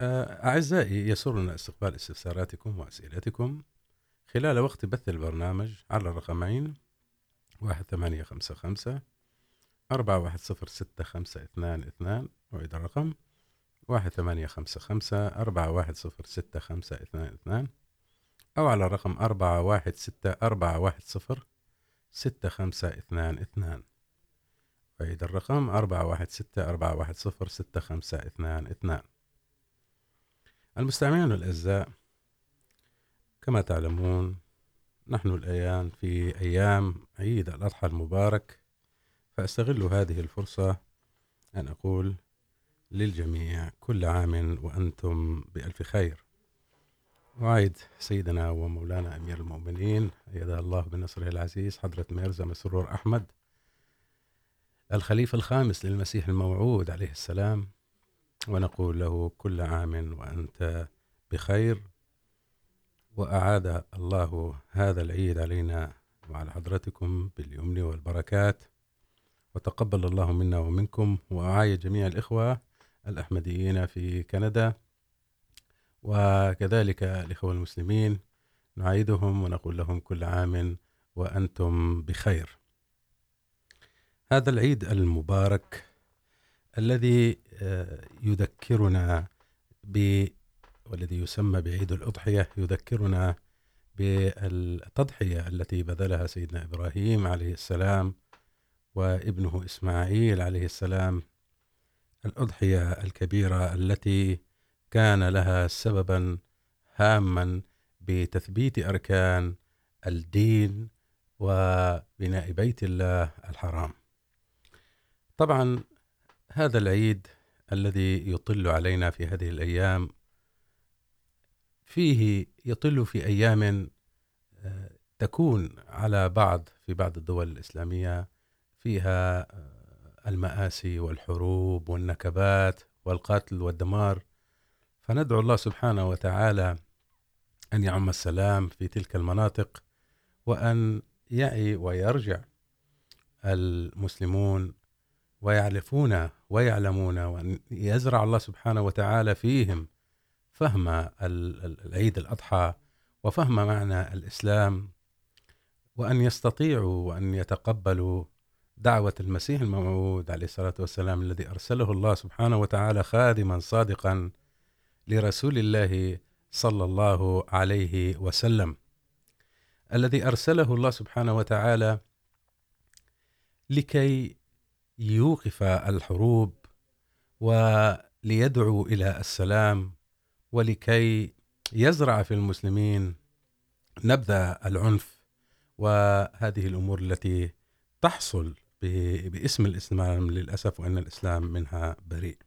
Speaker 12: أعزائي، يسرنا استقبال استفساراتكم وأسئلتكم خلال وقت بث البرنامج على الرقمين واحد ثمانية خمسة خمسة أربعة واحد صفر ستة خمسة اثنان اثنان أعيد الرقم واحد ثمانية خمسة خمسة أربعة واحد صفر ستة خمسة اثنان اثنان أو على الرقم أربعة واحد ستة خمسة اثنان اثنان. أعيد الرقم أربعة واحد ستة أربعة واحد صفر ستة خمسة اثنان اثنان. المستمعين الأعزاء، كما تعلمون، نحن الآن في أيام عيد الأضحى المبارك، فأستغل هذه الفرصة أن أقول للجميع كل عام وأنتم بألف خير. وعيد سيدنا ومولانا أمير المؤمنين أيد الله بنصره العزيز، حضرة ميرزا مسرور أحمد، الخليفة الخامس للمسيح الموعود عليه السلام. ونقول له كل عام وأنت بخير. وأعاد الله هذا العيد علينا وعلى حضرتكم باليمن والبركات. وتقبل الله منا ومنكم وأعاي جميع الإخوة الأحمديين في كندا. وكذلك الإخوة المسلمين نعيدهم ونقول لهم كل عام وأنتم بخير. هذا العيد المبارك الذي يذكرنا ب، والذي يسمى بعيد الأضحية، يذكرنا بالتضحية التي بذلها سيدنا إبراهيم عليه السلام وابنه إسماعيل عليه السلام، الأضحية الكبيرة التي كان لها سببا هاما بتثبيت أركان الدين وبناء بيت الله الحرام. طبعا هذا العيد الذي يطل علينا في هذه الأيام، فيه يطل في أيام تكون على بعض، في بعض الدول الإسلامية، فيها المآسي والحروب والنكبات والقتل والدمار. فندعو الله سبحانه وتعالى أن يعم السلام في تلك المناطق وأن يعي ويرجع المسلمون ويعرفون ويعلمون وأن يزرع الله سبحانه وتعالى فيهم فهم العيد الأضحى وفهم معنى الإسلام وأن يستطيعوا وأن يتقبلوا دعوة المسيح الموعود عليه الصلاة والسلام الذي أرسله الله سبحانه وتعالى خادما صادقا لرسول الله صلى الله عليه وسلم، الذي أرسله الله سبحانه وتعالى لكي يوقف الحروب وليدعو إلى السلام ولكي يزرع في المسلمين نبذ العنف وهذه الأمور التي تحصل باسم الإسلام للأسف وأن الإسلام منها بريء.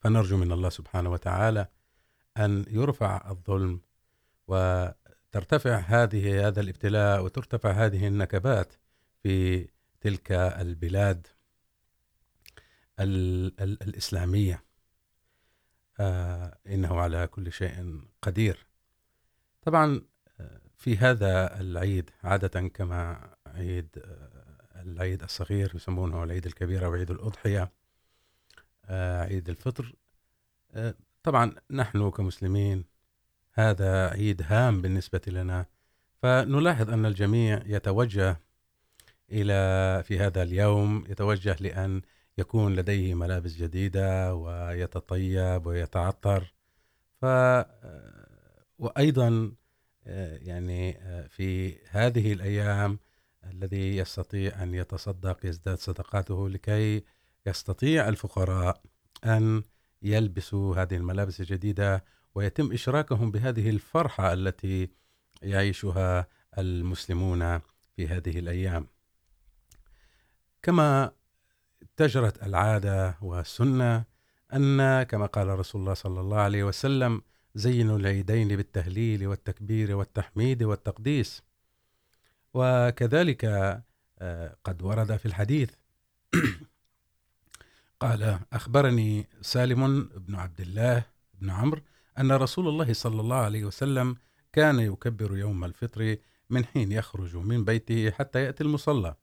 Speaker 12: فنرجو من الله سبحانه وتعالى أن يرفع الظلم وترتفع هذه هذا الابتلاء وترتفع هذه النكبات في تلك البلاد ال ال الإسلامية. إنه على كل شيء قدير. طبعا في هذا العيد، عادة كما عيد العيد الصغير، يسمونه العيد الكبير أو عيد الأضحية عيد الفطر. طبعا نحن كمسلمين هذا عيد هام بالنسبة لنا. فنلاحظ أن الجميع يتوجه إلى في هذا اليوم، يتوجه لأن يكون لديه ملابس جديدة ويتطيب ويتعطر. ف وأيضا يعني في هذه الأيام الذي يستطيع أن يتصدق، يزداد صدقاته لكي يستطيع الفقراء أن يلبسوا هذه الملابس الجديدة ويتم إشراكهم بهذه الفرحة التي يعيشها المسلمون في هذه الأيام. كما تجرت العادة والسنة أن كما قال رسول الله صلى الله عليه وسلم زينوا العيدين بالتهليل والتكبير والتحميد والتقديس. وكذلك قد ورد في الحديث قال، أخبرني سالم بن عبد الله بن عمرو أن رسول الله صلى الله عليه وسلم كان يكبر يوم الفطر من حين يخرج من بيته حتى يأتي المصلى.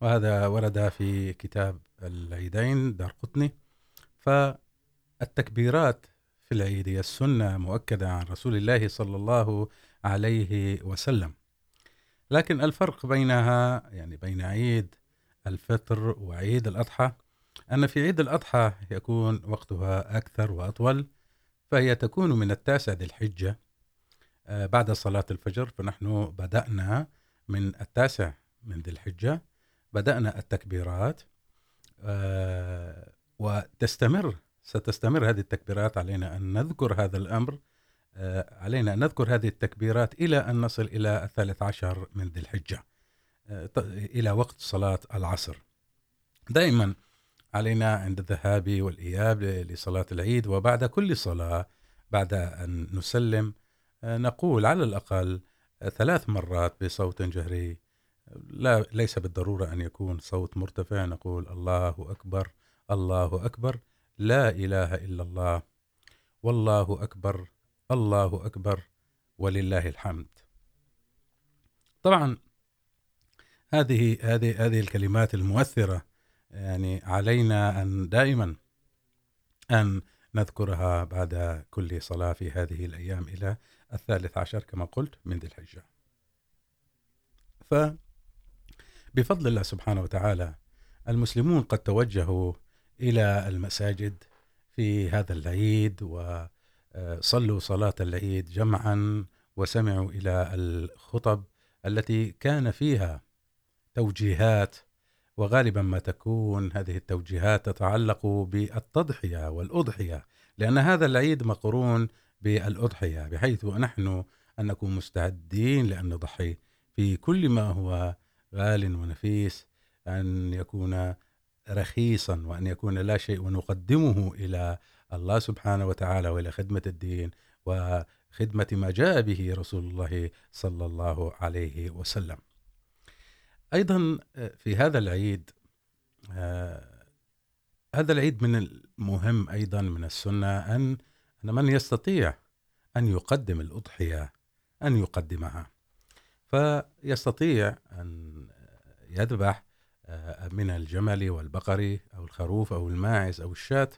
Speaker 12: وهذا ورد في كتاب العيدين دار قطني. فالتكبيرات في العيد هي السنة مؤكدة عن رسول الله صلى الله عليه وسلم. لكن الفرق بينها، يعني بين عيد الفطر وعيد الأضحى أن في عيد الأضحى يكون وقتها أكثر وأطول، فهي تكون من التاسع ذي الحجة. بعد صلاة الفجر فنحن بدأنا من التاسع من ذي الحجة، بدأنا التكبيرات. وتستمر، ستستمر هذه التكبيرات علينا أن نذكر هذا الأمر. علينا أن نذكر هذه التكبيرات إلى أن نصل إلى الثالث عشر من ذي الحجة إلى وقت صلاة العصر. دائما علينا عند الذهاب والإياب لصلاة العيد وبعد كل صلاة بعد أن نسلم نقول على الأقل ثلاث مرات بصوت جهري. لا، ليس بالضرورة أن يكون صوت مرتفع. نقول الله أكبر الله أكبر، لا إله إلا الله، والله أكبر، الله أكبر، ولله الحمد. طبعا هذه هذه هذه الكلمات المؤثرة يعني علينا أن دائما أن نذكرها بعد كل صلاة في هذه الأيام إلى الثالث عشر كما قلت من ذي الحجة. فبفضل الله سبحانه وتعالى، المسلمون قد توجهوا إلى المساجد في هذا العيد وصلوا صلاة العيد جمعا وسمعوا إلى الخطب التي كان فيها توجيهات وغالبا ما تكون هذه التوجيهات تتعلق بالتضحية والأضحية، لأن هذا العيد مقرون بالأضحية، بحيث نحن أن نكون مستعدين لأن نضحي في كل ما هو غال ونفيس، أن يكون رخيصا وأن يكون لا شيء ونقدمه إلى الله سبحانه وتعالى وإلى خدمة الدين وخدمة ما جاء به رسول الله صلى الله عليه وسلم. أيضا في هذا العيد هذا العيد من المهم أيضا من السنة أن أن من يستطيع أن يقدم الأضحية، أن يقدمها. فيستطيع أن يذبح من الجمل والبقر أو الخروف أو الماعز أو الشاة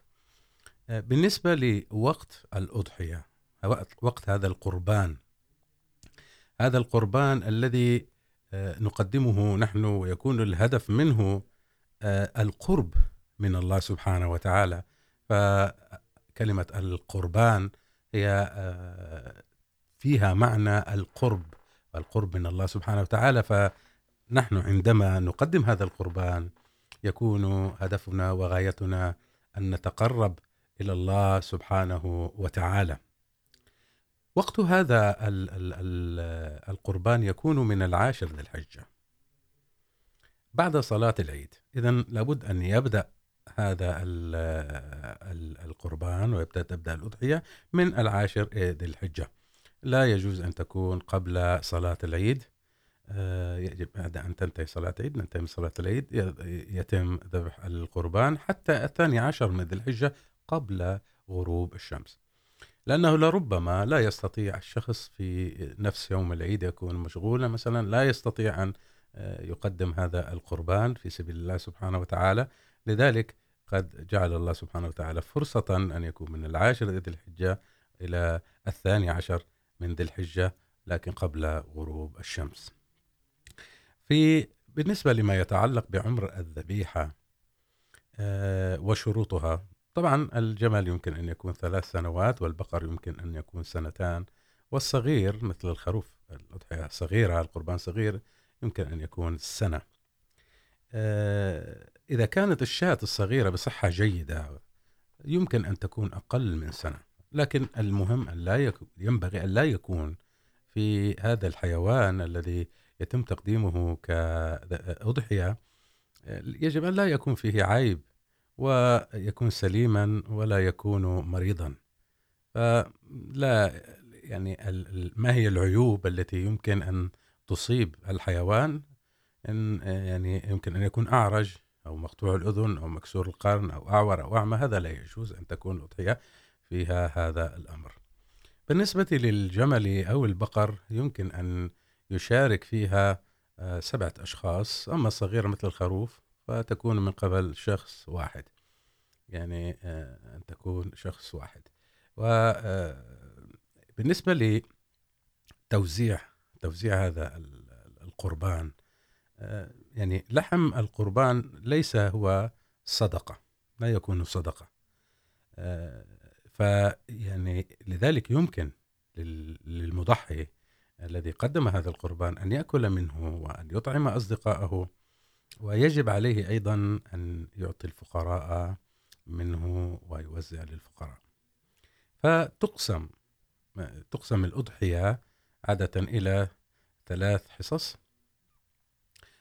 Speaker 12: بالنسبة لوقت الأضحية وقت هذا القربان. هذا القربان الذي نقدمه نحن ويكون الهدف منه القرب من الله سبحانه وتعالى. فكلمة القربان هي فيها معنى القرب القرب من الله سبحانه وتعالى. فنحن عندما نقدم هذا القربان يكون هدفنا وغايتنا أن نتقرب إلى الله سبحانه وتعالى. وقت هذا ال ال ال القربان يكون من العاشر ذي الحجة. بعد صلاة العيد. إذا لابد أن يبدأ هذا ال ال القربان ويبدأ تبدأ الأضحية من العاشر ذي الحجة. لا يجوز أن تكون قبل صلاة العيد. يجب بعد أن تنتهي صلاة العيد، ننتهي من صلاة العيد يتم ذبح القربان حتى الثاني عشر من ذي الحجة قبل غروب الشمس. لأنه لربما لا يستطيع الشخص في نفس يوم العيد يكون مشغولا، مثلا لا يستطيع أن يقدم هذا القربان في سبيل الله سبحانه وتعالى. لذلك قد جعل الله سبحانه وتعالى فرصة أن يكون من العاشر ذي الحجة إلى الثاني عشر من ذي الحجة، لكن قبل غروب الشمس. في، بالنسبة لما يتعلق بعمر الذبيحة وشروطها طبعا الجمل يمكن أن يكون ثلاث سنوات والبقر يمكن أن يكون سنتان، والصغير مثل الخروف، الأضحية صغيرة، القربان صغير، يمكن أن يكون سنة. إذا كانت الشاة الصغيرة بصحة جيدة، يمكن أن تكون أقل من سنة. لكن المهم أن لا يكون ينبغي أن لا يكون في هذا الحيوان الذي يتم تقديمه كأضحية. يجب أن لا يكون فيه عيب. ويكون سليما ولا يكون مريضا. فلا يعني ما هي العيوب التي يمكن أن تصيب الحيوان؟ إن، يعني يمكن أن يكون أعرج أو مقطوع الأذن أو مكسور القرن أو أعور أو أعمى، هذا لا يجوز أن تكون الأضحية فيها هذا الأمر. بالنسبة للجمل أو البقر، يمكن أن يشارك فيها سبعة أشخاص، أما الصغيرة مثل الخروف فتكون من قبل شخص واحد. يعني أن تكون شخص واحد. وبالنسبة لتوزيع توزيع هذا القربان يعني لحم القربان ليس هو صدقة، لا يكون صدقة. فيعني لذلك يمكن للمضحي الذي قدم هذا القربان أن يأكل منه وأن يطعم أصدقائه ويجب عليه أيضا أن يعطي الفقراء منه ويوزع للفقراء. فتقسم، تقسم الأضحية عادة إلى ثلاث حصص.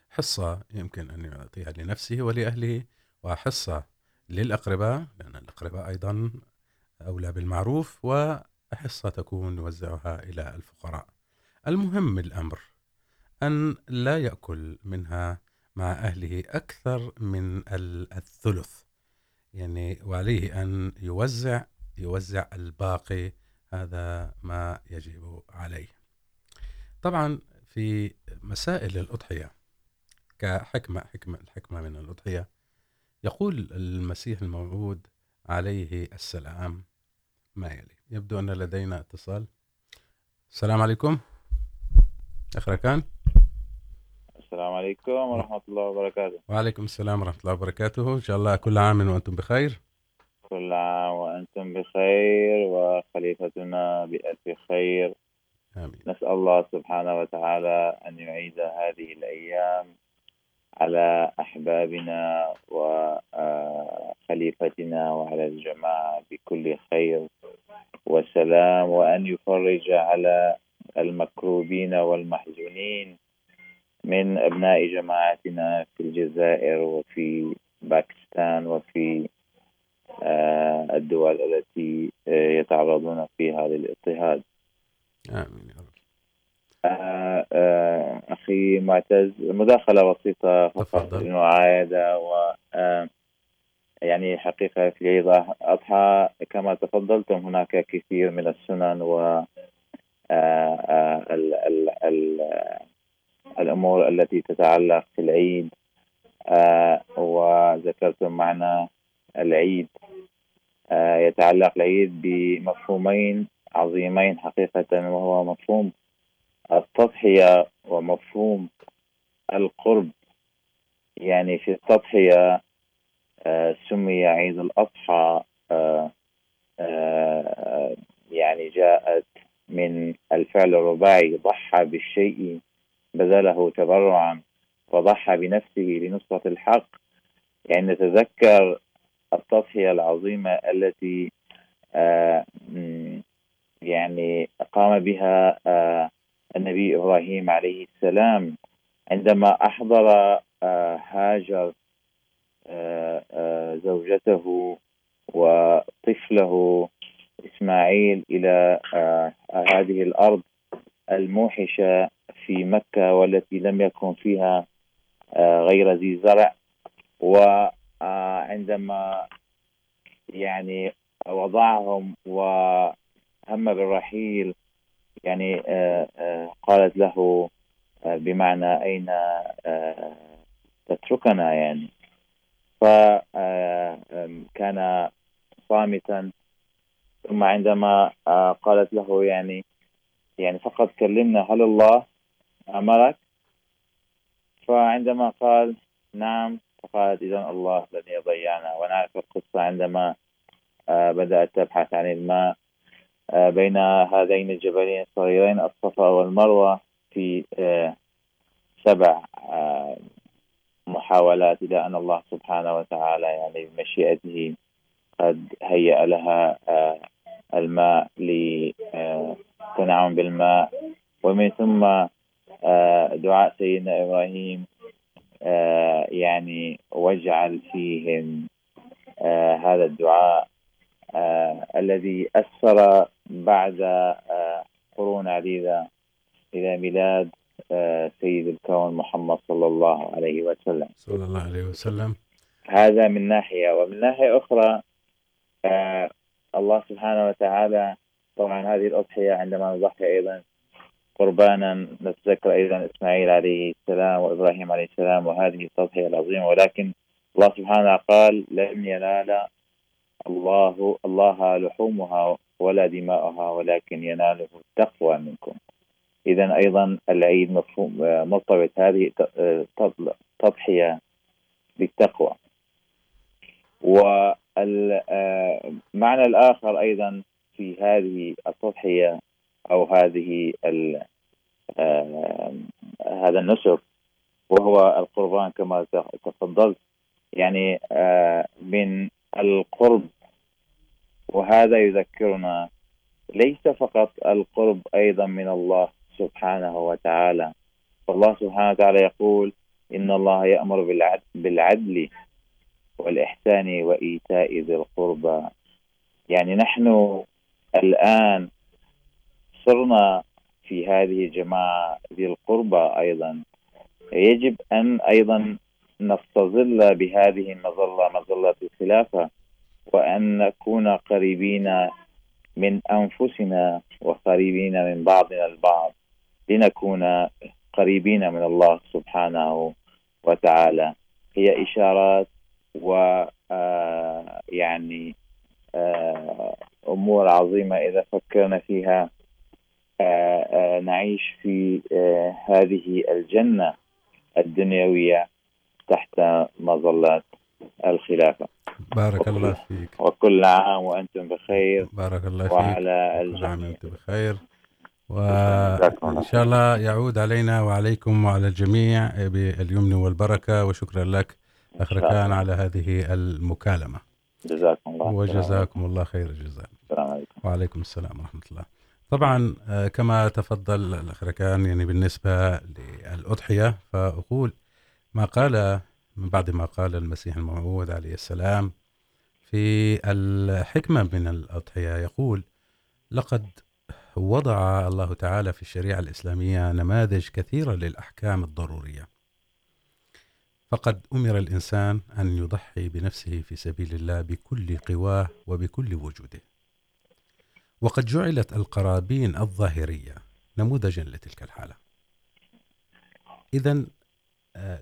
Speaker 12: حصة يمكن أن يعطيها لنفسه ولأهله، وحصة للأقرباء، لأن الأقرباء أيضا أولى بالمعروف، وحصة تكون يوزعها إلى الفقراء. المهم الأمر أن لا يأكل منها مع أهله أكثر من الثلث. يعني وعليه أن يوزع يوزع الباقي هذا ما يجب عليه. طبعا في مسائل الأضحية، كحكمة، حكمة الحكمة من الأضحية، يقول المسيح الموعود عليه السلام ما يلي. يبدو أن لدينا اتصال. السلام عليكم. أخ ركان
Speaker 13: السلام عليكم ورحمة الله وبركاته.
Speaker 12: وعليكم السلام ورحمة الله وبركاته. إن شاء الله كل عام وأنتم بخير.
Speaker 13: كل عام وأنتم بخير وخليفتنا بألف خير.
Speaker 12: آمين.
Speaker 13: نسأل الله سبحانه وتعالى أن يعيد هذه الأيام على أحبابنا وخليفتنا وعلى الجماعة بكل خير وسلام وأن يفرج على المكروبين والمحزونين. من أبناء جماعتنا في الجزائر وفي باكستان وفي الدول التي يتعرضون فيها للاضطهاد.
Speaker 12: آمين يا رب.
Speaker 13: أخي معتز مداخلة بسيطة فقط للمعايدة و يعني حقيقة في عيد الأضحى كما تفضلتم هناك كثير من السنن و آه، آه، ال- ال- ال- الأمور التي تتعلق في العيد وذكرتم معنا العيد يتعلق العيد بمفهومين عظيمين حقيقة، وهو مفهوم التضحية ومفهوم القرب. يعني في التضحية سمي عيد الأضحى يعني جاءت من الفعل الرباعي، ضحى بالشيء. بذله تبرعا وضحى بنفسه لنصرة الحق. يعني نتذكر التضحية العظيمة التي يعني قام بها النبي إبراهيم عليه السلام عندما أحضر هاجر زوجته وطفله إسماعيل إلى هذه الأرض الموحشة في مكة والتي لم يكن فيها غير ذي زرع. وعندما يعني وضعهم وهم بالرحيل، يعني قالت له بمعنى أين تتركنا يعني. فكان صامتا. ثم عندما قالت له يعني يعني فقط كلمنا هل الله؟ أمرك فعندما قال نعم فقالت إذا الله لن يضيعنا. ونعرف القصة عندما آه، بدأت تبحث عن الماء. بين هذين الجبلين الصغيرين الصفا والمروة في سبع محاولات إلى أن الله سبحانه وتعالى يعني بمشيئته قد هيأ لها الماء للتنعم بالماء. ومن ثم دعاء سيدنا إبراهيم آه، يعني واجعل فيهم هذا الدعاء الذي أثر بعد قرون عديدة إلى ميلاد سيد الكون محمد صلى الله عليه وسلم.
Speaker 12: صلى الله عليه وسلم.
Speaker 13: هذا من ناحية ومن ناحية أخرى آه الله سبحانه وتعالى طبعا هذه الأضحية عندما نضحي أيضا قربانا، نتذكر أيضا إسماعيل عليه السلام وإبراهيم عليه السلام وهذه التضحية العظيمة. ولكن الله سبحانه قال لن ينال الله الله لحومها ولا دماؤها، ولكن يناله التقوى منكم. إذا أيضا العيد مفهوم، مرتبط هذه تضحية بالتقوى. والمعنى الآخر أيضا في هذه التضحية أو هذه هذا النسك، وهو القربان كما تفضلت. يعني من القرب. وهذا يذكرنا ليس فقط القرب أيضا من الله سبحانه وتعالى. فالله سبحانه وتعالى يقول إن الله يأمر بالعدل والإحسان وإيتاء ذي القربى. يعني نحن الآن صرنا في هذه الجماعة ذي القربى أيضا. يجب أن أيضا نستظل بهذه المظلة، مظلة الخلافة، وأن نكون قريبين من أنفسنا وقريبين من بعضنا البعض، لنكون قريبين من الله سبحانه وتعالى. هي إشارات و يعني أمور عظيمة إذا فكرنا فيها. نعيش في هذه الجنة الدنيوية تحت مظلات الخلافة.
Speaker 12: بارك الله فيك.
Speaker 13: وكل عام وأنتم بخير.
Speaker 12: بارك الله فيك.
Speaker 13: وعلى
Speaker 12: عام وأنتم بخير. وإن شاء الله يعود علينا وعليكم وعلى الجميع باليمن والبركة وشكرا لك أخ ركان على هذه المكالمة.
Speaker 13: جزاكم الله
Speaker 12: وجزاكم الله خير الجزاء.
Speaker 13: السلام عليكم.
Speaker 12: وعليكم السلام ورحمة الله. طبعا كما تفضل الأخ ركان يعني بالنسبة للأضحية، فأقول ما قال، من بعد ما قال المسيح الموعود عليه السلام في الحكمة من الأضحية، يقول لقد وضع الله تعالى في الشريعة الإسلامية نماذج كثيرة للأحكام الضرورية. فقد أمر الإنسان أن يضحي بنفسه في سبيل الله بكل قواه وبكل وجوده. وقد جعلت القرابين الظاهرية نموذجا لتلك الحالة. إذا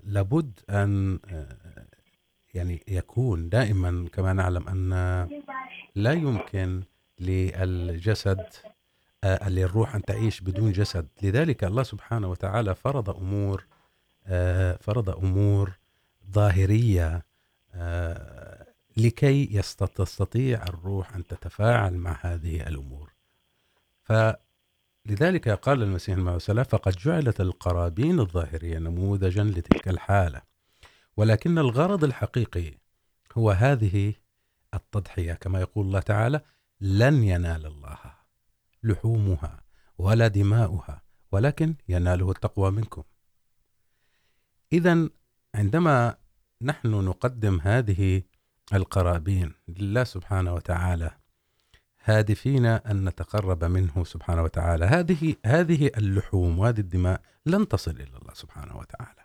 Speaker 12: لابد أن يعني يكون دائما كما نعلم أن لا يمكن للجسد للروح أن تعيش بدون جسد. لذلك الله سبحانه وتعالى فرض أمور فرض أمور ظاهرية لكي تستطيع الروح أن تتفاعل مع هذه الأمور. فلذلك قال المسيح المعصلة فقد جعلت القرابين الظاهرية نموذجا لتلك الحالة، ولكن الغرض الحقيقي هو هذه التضحية. كما يقول الله تعالى، لن ينال الله لحومها ولا دماؤها، ولكن يناله التقوى منكم. إذا عندما نحن نقدم هذه القرابين لله سبحانه وتعالى هادفين أن نتقرب منه سبحانه وتعالى. هذه هذه اللحوم وهذه الدماء لن تصل إلى الله سبحانه وتعالى.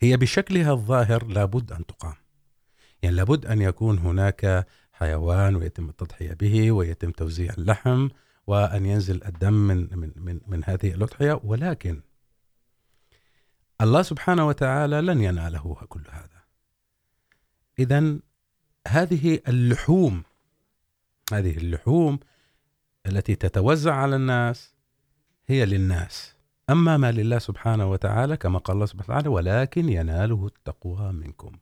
Speaker 12: هي بشكلها الظاهر لابد أن تقام. يعني لابد أن يكون هناك حيوان ويتم التضحية به ويتم توزيع اللحم وأن ينزل الدم من, من, من, من هذه الأضحية ولكن الله سبحانه وتعالى لن يناله كل هذا. إذا هذه اللحوم هذه اللحوم التي تتوزع على الناس هي للناس. أما ما لله سبحانه وتعالى كما قال الله سبحانه وتعالى ولكن يناله التقوى منكم.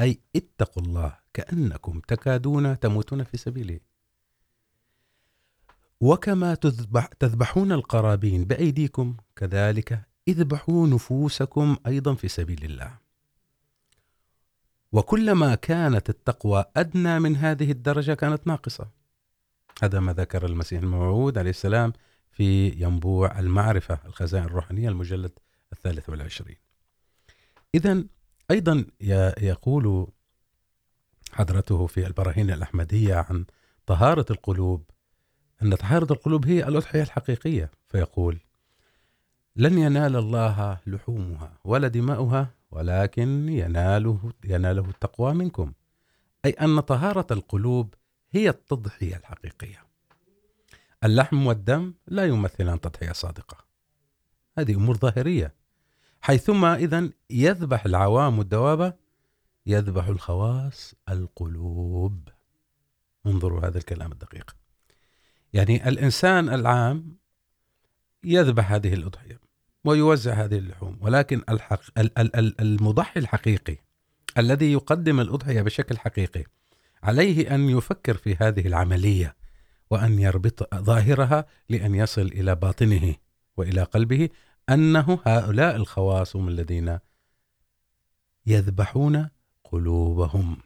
Speaker 12: أي اتقوا الله كأنكم تكادون تموتون في سبيله. وكما تذبح، تذبحون القرابين بأيديكم، كذلك اذبحوا نفوسكم أيضا في سبيل الله. وكلما كانت التقوى أدنى من هذه الدرجة كانت ناقصة. هذا ما ذكر المسيح الموعود عليه السلام في ينبوع المعرفة الخزائن الروحانية المجلد الثالث والعشرين. إذا أيضا يقول حضرته في البراهين الأحمدية عن طهارة القلوب أن طهارة القلوب هي الأضحية الحقيقية، فيقول لن ينال الله لحومها ولا دماؤها ولكن يناله يناله التقوى منكم. أي أن طهارة القلوب هي التضحية الحقيقية. اللحم والدم لا يمثلان تضحية صادقة. هذه أمور ظاهرية. حيثما إذن يذبح العوام الدوابة يذبح الخواص القلوب. انظروا هذا الكلام الدقيق. يعني الإنسان العام يذبح هذه الأضحية. ويوزع هذه اللحوم، ولكن الحق المضحي الحقيقي الذي يقدم الأضحية بشكل حقيقي عليه أن يفكر في هذه العملية وأن يربط ظاهرها لأن يصل إلى باطنه وإلى قلبه أنه هؤلاء الخواص هم الذين يذبحون قلوبهم.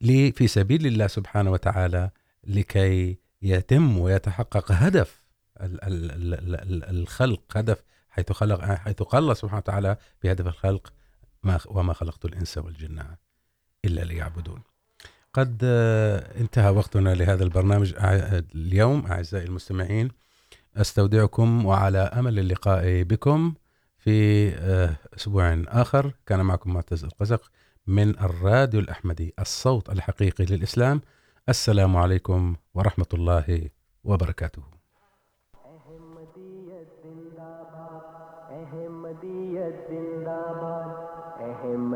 Speaker 12: لي، في سبيل الله سبحانه وتعالى لكي يتم ويتحقق هدف الخلق، هدف حيث خلق، حيث قال الله سبحانه وتعالى بهدف الخلق ما وما خلقت الانس والجن الا ليعبدون. قد انتهى وقتنا لهذا البرنامج اليوم اعزائي المستمعين استودعكم وعلى امل اللقاء بكم في اسبوع اخر كان معكم معتز القزق من الراديو الاحمدي الصوت الحقيقي للاسلام السلام عليكم ورحمه الله وبركاته.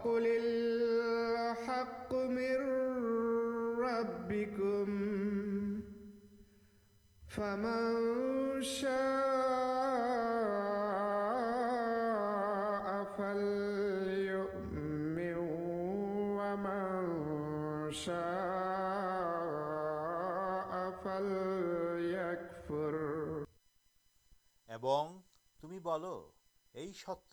Speaker 5: وقل الحق من ربكم فمن شاء فليؤمن ومن شاء فليكفر
Speaker 14: এবং তুমি বলো এই সত্য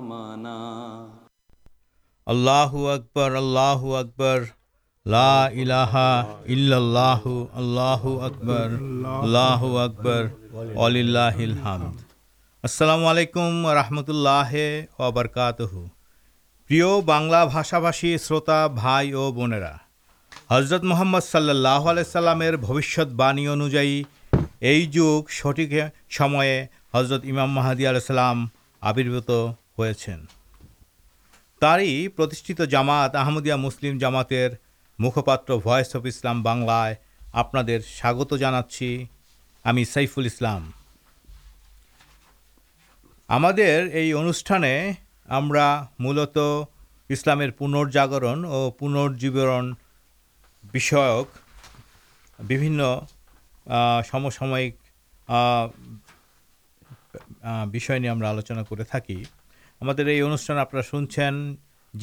Speaker 15: منا اکبر اللہ اکبر لاح اللہ اللہ اکبر اللہ اللہ اکبر السلام علیکم رحمت اللہ شروتا بھائی اور حضرت محمد صلی اللہ علیہ انوجائٹ حضرت امام محدود آبربت ہوئی جامات احمدیہ مسلم جماتر مخپتر وس اف اسلام بنائے آپ ہمیں سیفل اسلام ہم انتلام پنرجاگرن اور پنرجیورنسامک بھی آلوچنا کروشان آپ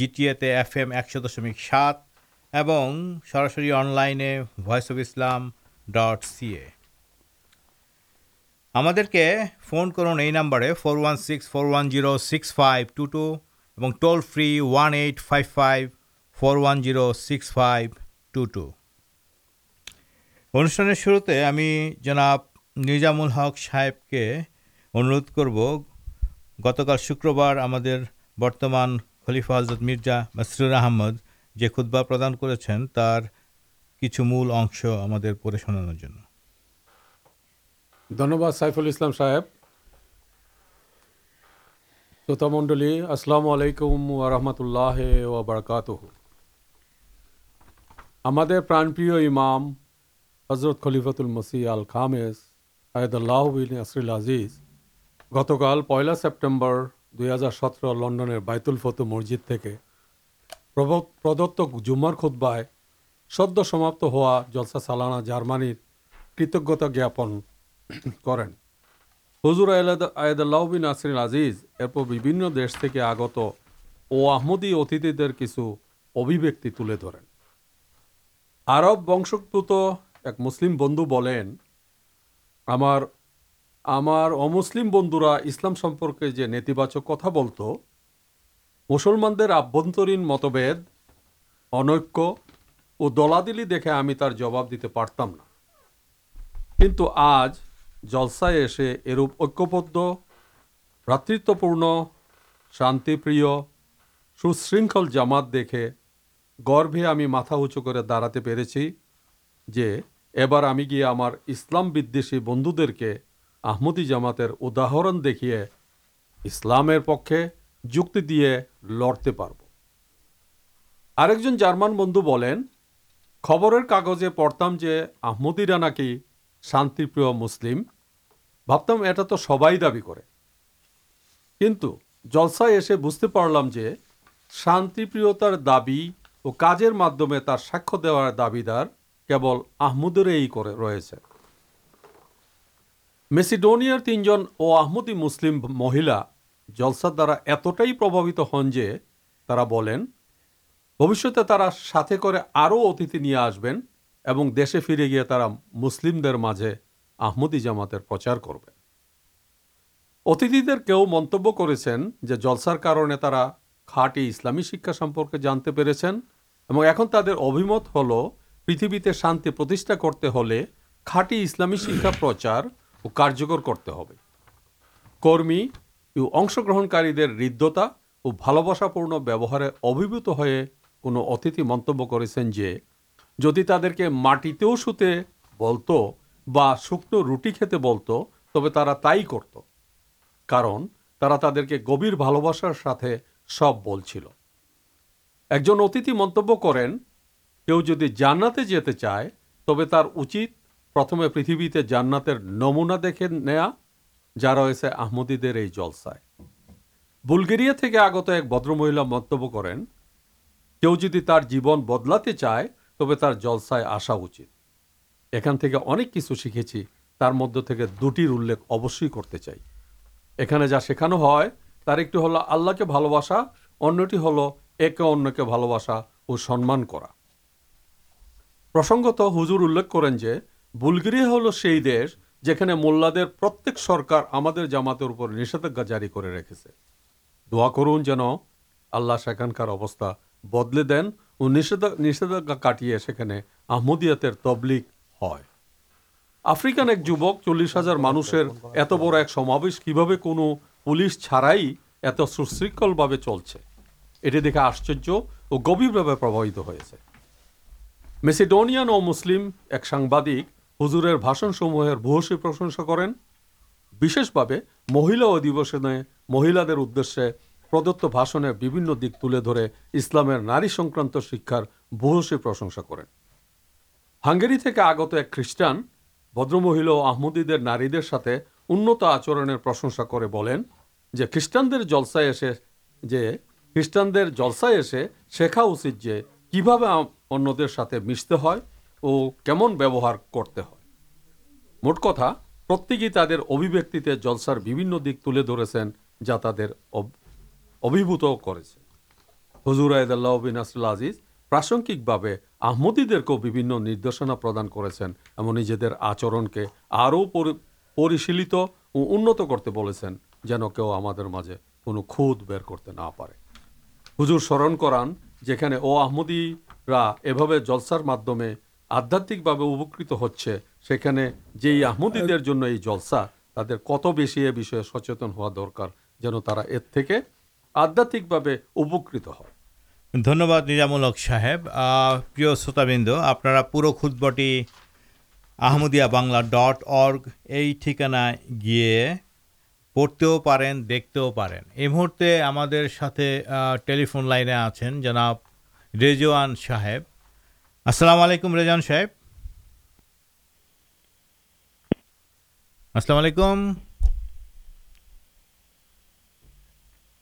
Speaker 15: ٹی ایے ایف ایم ایکش دشمک سات اور سراسر انلائنس اف اسلام ڈٹ سیے ہم کرمبارے four one six four one o six five two two toll free one five five four one o six five two two ان شروع ہمیں جناب مرضام الحق صاحب کے اندھ کرو گتک شکر بار برتمان خلیفہ حضرت مرزا بصر احمد جو خود بہان کر سنان دھنیہ سائف السلام صاحب شوت منڈل السلام علیکم و رحمۃ اللہ وبرکاتہ ہمپری امام حضرت خلیفت السیہ گتکال پہلا سپٹے دو ہزار سترہ لنڈن بائت الفت مسجد پردت جمر خود بائ سبدمپا جلسا چالانا جارمان کتجتا ج تریں آرب ونشبت ایک مسلم بندوارمسلم بندورا اسلام سمپرکے جو نیتیبا چکا بولت مسلمان آب متبدلی دیکھے ہمیں تر جباب دیتے
Speaker 16: پڑتم کچھ آج جلسائے ایسے اروپ اکبرپورن شان سوشن جامات دیکھے گربے ہمیں متاوچو کر دا پہ جی اب ہمیں گیا ہمارے بندو دے آمدی جماتر اداہ دیکھے اسلام پکے جیے لڑتے پارک جارمان بندو خبر کاگزے پڑھتم جمدیرا ناکی شانتی مسلم بابت یہ تو
Speaker 17: سب دلسائش بجتے پر لمحے شانتار دردم تر ساخت دابیدار کیول آمدری رہے میسڈون تین جنمودی مسلم مہیلا جلسا دارا اتائی پربھوت ہنجے بوشتے ترا ساتھ اتنی نہیں آسبین دیشے فرے گیا ترا مسلم آمدی جامات پرچار کرتی منت کرنے کھاٹی اسلامی شکا سمپکے جانتے پہ اک تر ابھی ہلو پریتھتے شانتی کرتے ہواٹی اسلامی شکشا پرچارکر کرتے کرم اش گرنکاری ردتا اور بھال بساپارے اب اتھی منت کر جدی تعدے مٹی سوتے بولتھ روٹی کھے بولت تب تھی کرت کارن تا تعداد گبھی بھال بسار ساتھ سب بولتی ایک جن اتھی منت کرو جی جانا جاتے چائے تب اچھ پرتم پریتھتے
Speaker 18: جاناتی جلسائے بلگیریا آگت ایک بدر مہیلا منب کر بدلا چائے تب جلسائے پرسنگ ہزر الیک کریں جو بولگری ہل سی دیش جو ملداد پرتک سرکار جامات دا کر جانا سارے بدلے دین میسڈون ایک سنبادی ہزرسموہر بس کر مہیلا ادوش نے مہیل پردنے دک تسلام ناری سنکرانت شکار بہسے پرشنسا کرنگیری آگت ایک خریشٹان بدر مہیل آمدی نارے انچر پرشنس کراچی اندر مشتے ہیں اور کمن کرتے ہیں موٹ کتا پر ابویکلسر دک تا تعلق ابھی ہزر ہزر سرن کران جانے اومدیرا یہ جلسر معمے آدھات ہوئے آمدی دن جلسا تر کت بس یہ سچے ہوا درکار جنہیں دھنباد رک صاحب شروط بنو آپ پور خود بٹی آمدیا ڈٹ ارگ یہ ٹھیکان گیا پڑھتے ہیں دیکھتے پین ایتے ہم ٹریفون لائن آپ جناب ریجوان صاحب السلام علیکم ریجوان صاحب السلام علیکم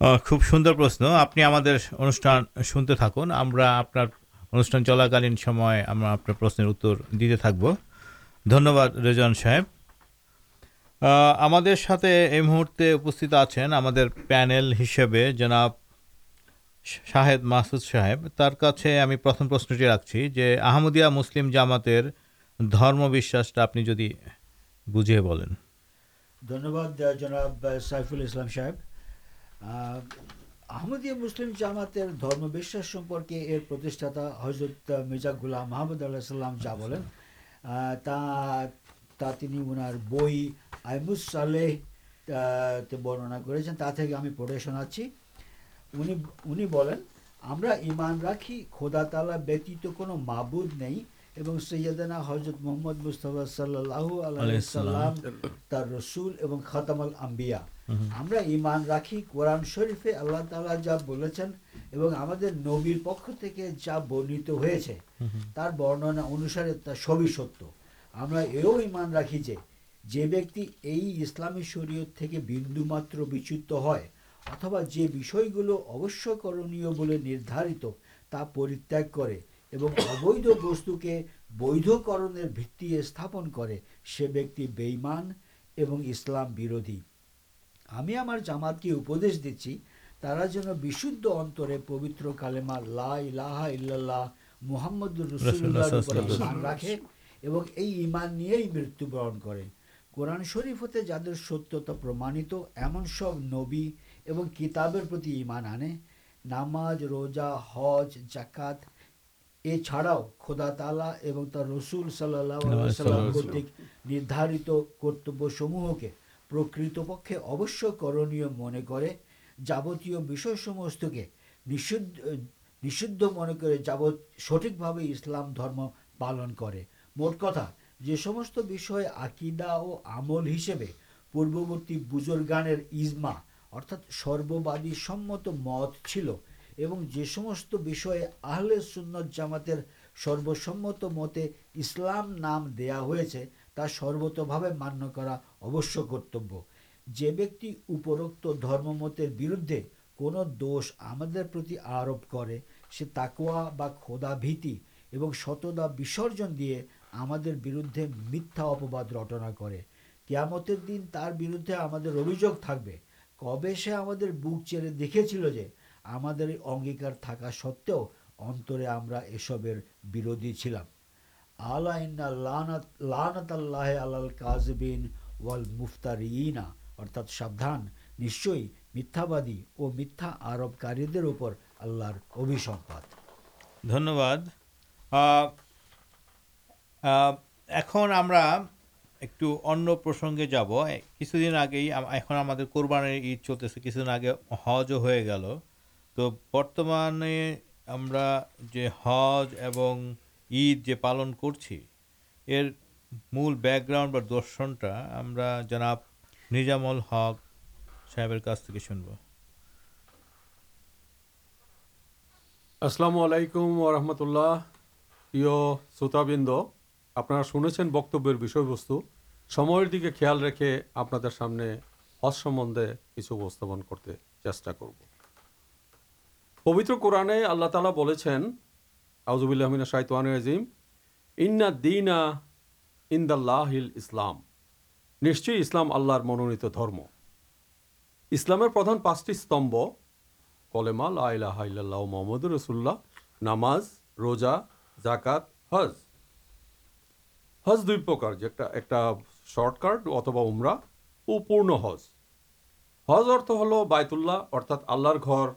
Speaker 18: خوب سوندر پرشن آپ ان شاء اللہ آپ چلاک دھنیہ ریزان صاحب ہم شاہد محسوس صاحب ترچی ہمیں پرتھم پرشنٹی رکھ چیزیہ مسلم جامات بجے بولیں دھنیہ سائفل اسلام صاحب مسلم جاماتا حضرت مرزا گلام محمد اللہ انار بہی صح برننا کریں پڑھے شناچی ہمیں ایمان رکھی خدا تالا بت ماب نہیں اور سیدینا حضرت محمد مستم رسول اور ختم المیا نبر پکنا جو بھی کرنیہ پرتیہگست برتی سپن کر سی ویک بےمان اور اسلام بردی نام روزا ہز یہ چاڑا خودا تالا رسول پرکت پکے اوش کرنیہ من کر جابتمست سٹھے اسلام پالن مستدہ اور پوری بزرگان ازما ارتھا سروبادی سمت مت چلوست بھی آل سامات سروسمت متے اسلام نام دا ہوا سربتیں مانیہ بوک چلے دیکھے اگیار تھکا سو یہ سبھی چلان مفتار دنیہ ایکسگے جب کچھ دن آگے اُن کو قوربان ید چلتے کچھ دن آگے حجو گل تو برتمان پالن کر خیال رکھے اپنا سامنے قرآن اللہ تعالی بولنا منونترمل محمد رسول ناماز روزا ہزار شٹکاٹ اتبا امرا پن ہز حز ارت ہل بائیت اللہ اللہ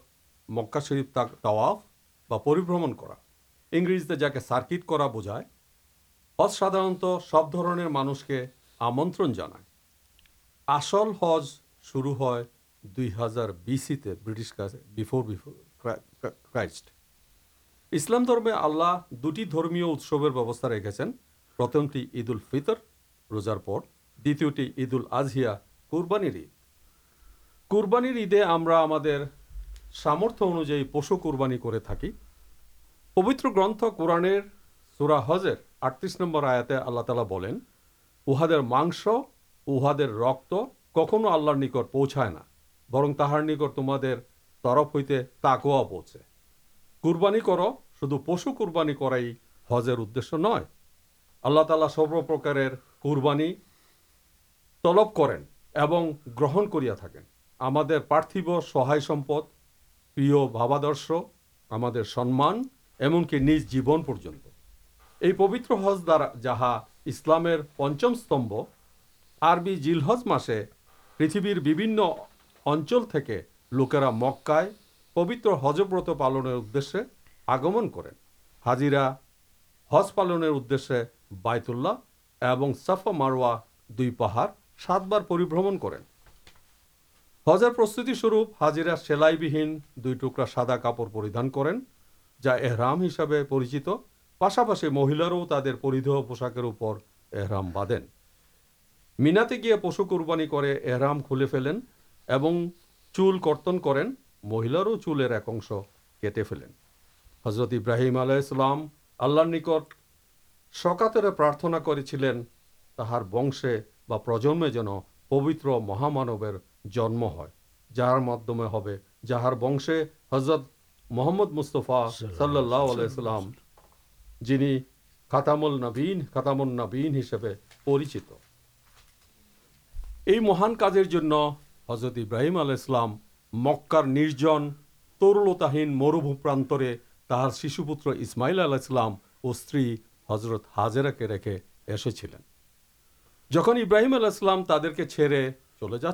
Speaker 18: مکاشی جا کے سارکیٹ کر ہز ساتارنت سب در مانش کے ہمنس ہز شروع ہوئی ہزار بیسے برٹیش کا اسلام درمی آلہ دوسو رکھے ہیں پرتمٹی عید
Speaker 16: الر روزار دد ال آزیہ کوربان اِد قوربان اِدے ہم سامر انوائ پس قوربانی کروتر گرنتھ قوران سورہ حضر آٹریس نمبر آیا آللہ تعالی بولیں اہدر منس اہر رک کھو آلر نکٹ پوچھائے برن تہار نکٹ تمہیں ترف ہوئی تاکو پوچھے کوربانی کرو شو پشو قربانی کرائی ہجر ادولا تعالا سب پرکار کوربانی تلب کریں اور گرن کریا تھا پرتھو سہاسمپد پرد ہمانکیز جیب پن یہ پبتر ہز دارا جہاں اسلام پنچم استمبار مسے پریتر بھی لوکرا مکائے پوتر ہزبرت پالنے آگمن کر ہازرا ہز پال بائیت اللہ اور سفا ماروا دو پہاڑ سات بارن کریں حزر پرستتی سروپ ہازرا سلائی دو ٹوکرا سادا کپڑ پریدان کریں جارام ہسے پریچت پاشپاشی مہلاراؤ تردو پوشاکر احرام بادن مینا تیے پوش قربانی کرام کھلے چول کرتن کر مہلاروں چولر ایکٹے فلین حضرت ابراہیم علیہ السلام اللہ نکٹ سقاترے پرارتنا کر چلین تہار بنشے بجن جن پوتر مہامان جنم ہے جہاں مادمے جہار ونشے حضرت محمد مستفا صلی اللہ علیہ السلام
Speaker 14: جن کتم کتم نبی پریچت مہان کار حضرت ابراہیم آل اسلام ترلتہ مروپ شسمائل آلام اور استری حضرت ہازرا کے رکھے ایسے جن ابراہیم آل اسلام تر کے چلے جا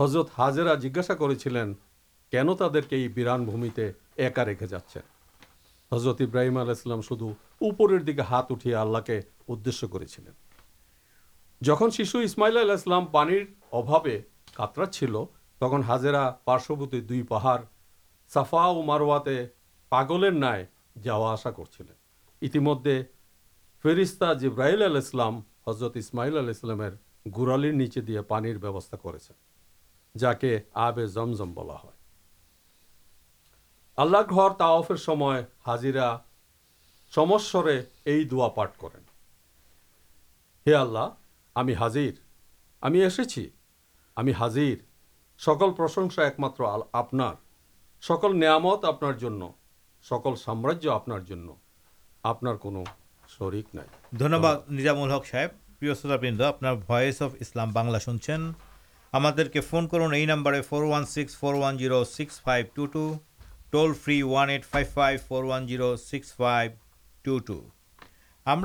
Speaker 14: حضرت ہازرا جیجسا کر حضرت ابراہیم آل اسلام شدھ اوپر دیکھ کے ہاتھ اٹھیا آللہ کے ادش کر جہاں شیشو اسماعیل علام پانی ابرا چل تک ہزیرا پارشوت دو پہاڑ سفا ماروا پاگل نائ جاشا کربراہیل علام حضرت اسماعیل علی اسلام گورالیچے دیا پانی کر
Speaker 17: کے آبے جمضم بلا ہے اللہ گرافر سما ہازے دا پاٹ کر ہمیں اسے ہمیں ہازر سکل پرشنسا ایک مپن سکل نیا مت آپ سکل سامرجیہ آپ آپ شریک نہیں دنیہ وادام اللہ صاحب آپ اف اسلام بنلا سنچھ ہم number four one six four one o six five two two toll free what five five four one o six five two two ہم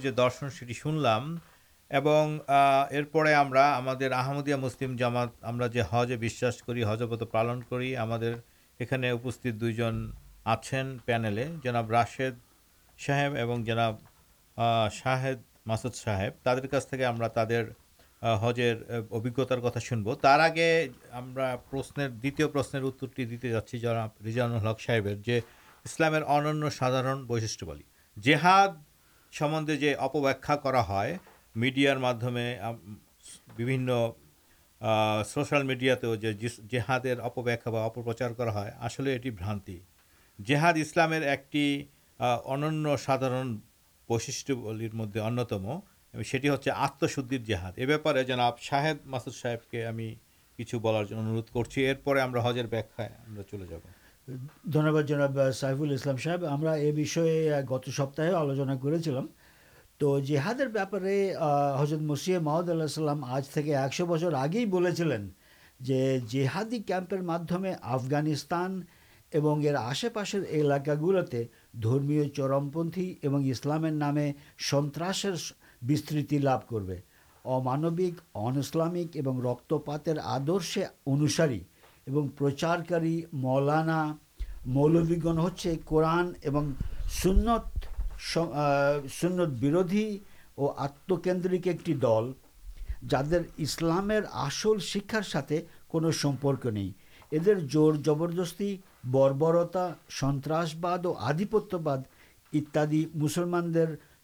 Speaker 17: جو درشن سیٹی سنلدیا مسلم جامات کرز پتہ پالن کراشید صاحب جناب شاہید مسود صاحب تعداد ہمیں تر حت شنب تے ہمشرٹی دیتے جاچی ریجان الحق صاحب جو اسلام اندرن بشٹ جہاد جو اپویا کر سوشل میڈیا تو جہاد اپبیا ہے آرانتی جہاد اسلام اندار بشٹر مدد انتم محمد اللہ آج تک آگے افغانستان آسے پاس گھولتے درمی چرم پنتھی نامے سنت لوب کروکلامک رک پاتر آدرشار موانا موجود قورانت سنت بروی اور آتکینک ایک دل جا کر اسلام شکار ساتھ کوپرک نہیں ادھردستی بربرتا سنسباد اور آدھیتباد اتنی مسلمان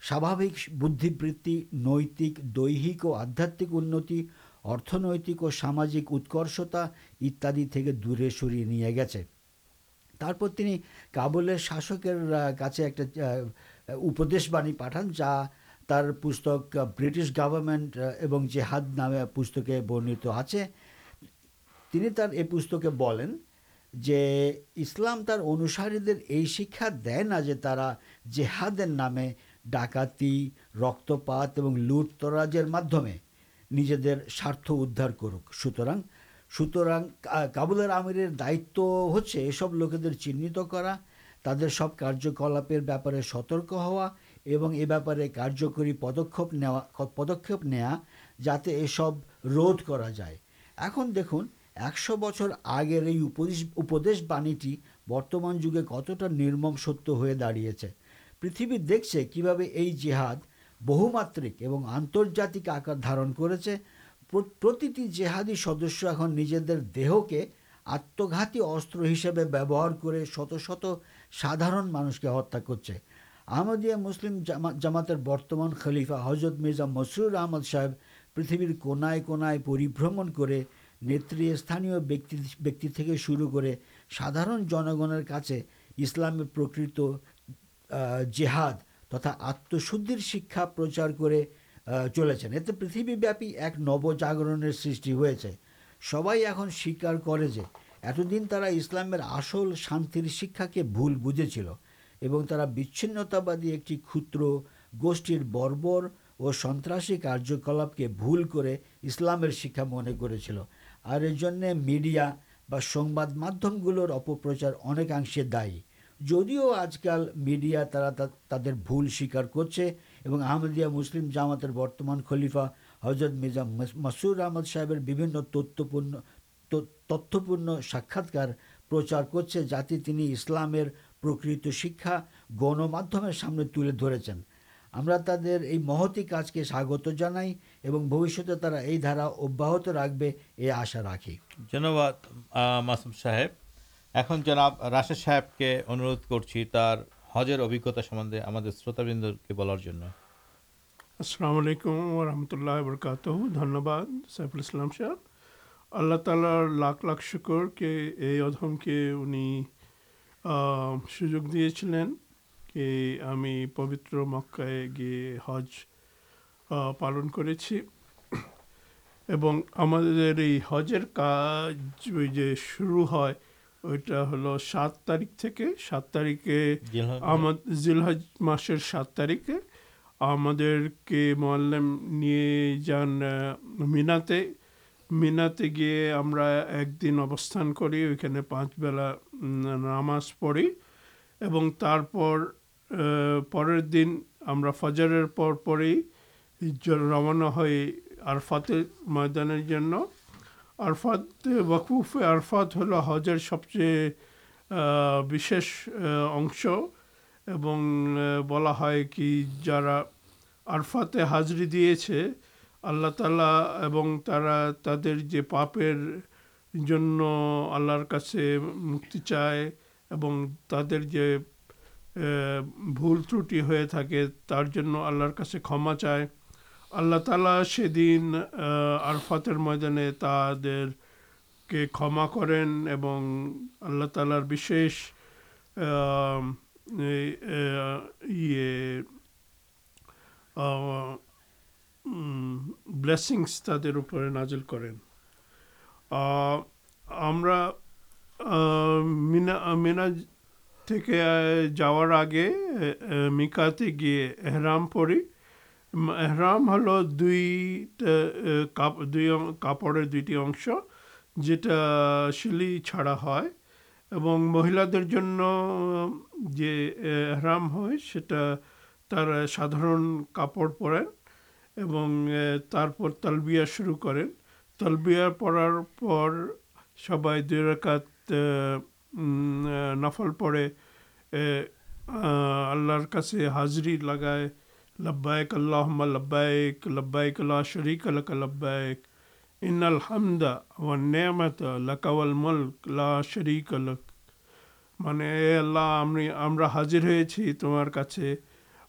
Speaker 17: ساوک بدھ بت نیتک دہات اور سامجکشتا اتنے سر گیا ترپر شاشکر کا جا پک برٹیش گورمنٹ اور جہاد نام پہ بنت آر یہ پہلے جی اسلام انوساری یہ شکایت دے ناجے جہ نام ڈاکاتی رک پات لوٹ ترجیح مدمے نجی سارت ادھار کروک سوتر سوتر قابل المیر دائت ہو سب لوکید چیز سب کارکلاپ سترکا بہتارے کارکر پدکا پدکا جاتے یہ سب روا جائے اُن دیکھ بچر آگے بایٹی برتمان جگہ کتنا نمکم ستیہ داڑی ہے پریتھا یہ جی ہاد بہ مکمل آنرجات آکر دار کرتی جی سدسیہجیے دیہ کے آتماتی استر ہسپار کر شت شت سادر مانس کے ہتیا کر مسلم جامات برتمان خلیفہ حضرت مرزا مسرحمد صاحب پریتھ کون کر نیت شروع کر
Speaker 19: سادر جنگر کاسلام پر جہاد ترا آت شکا پرچار کر چلے اتنے پریتھبیاپی ایک نو جاگر سا
Speaker 20: سب اُن سیار کر آسل شانتر شکا کے بول بوجھے چلو بچنت بادی ایکدر گوشت بربر اور سنت کاریہکلاپ کے بھول کر اسلام شا من کر میڈیا اور سنواد مدھیم گل اپپرچار اکاشے دائ جدو آج کل میڈیا ترا تر سیار کرمدیہ مسلم جامات برتمان خلیفا حضرت مزم احمد صاحب تت تتپ ساکار کرنی اسلام شکشا گنما سامنے تلے درجن ہمیں تر یہ محتی کاج کے ساگت جانے بوشتے ترا یہ دارا ابیاحت رکھب راخی دھنیہ صاحب سوجک دے دینا پبتر مکائے گی پالن کر وہ ساتھ ساتھ ہم مشر سات کے مال جان مینا مینا تھی ہمانے پانچ بیلا نماز پڑی اور ترپر پور دن ہمارا فجر روانہ ہوفات مدانہ جن عرفات وقف عرفات سب چیز بش انفاطے حاضری دے سے اللہ تعالی اور ترا تر جی پاپر جن آلر کا مختی چائے تعریف ترٹی ہوا کھما چائے اللہ تعالی سی دن عرفاتر میدانے تعداد کے کھما کریں آلہ تالارش بلس تعداد نازل کر جا رہے مکا گیے احرام پڑی رام ہل کپڑا سلی چاڑا ہے مہیل جی رام ہوتا سادار کپڑ پڑھ تلب شروع کر تلبی پڑار سب نفل پڑے آلر کاجری لگائے লব্বাইক আল্লাহম্মা লব্বাইক লব্বাইক লা শরীক লক লব্বাইক ইন আল হামদা ওয়া নেমত লক ওয়াল মুলক লা শরীক লক মানে এ আল্লাহ আমি আমরা হাজির হয়েছি তোমার কাছে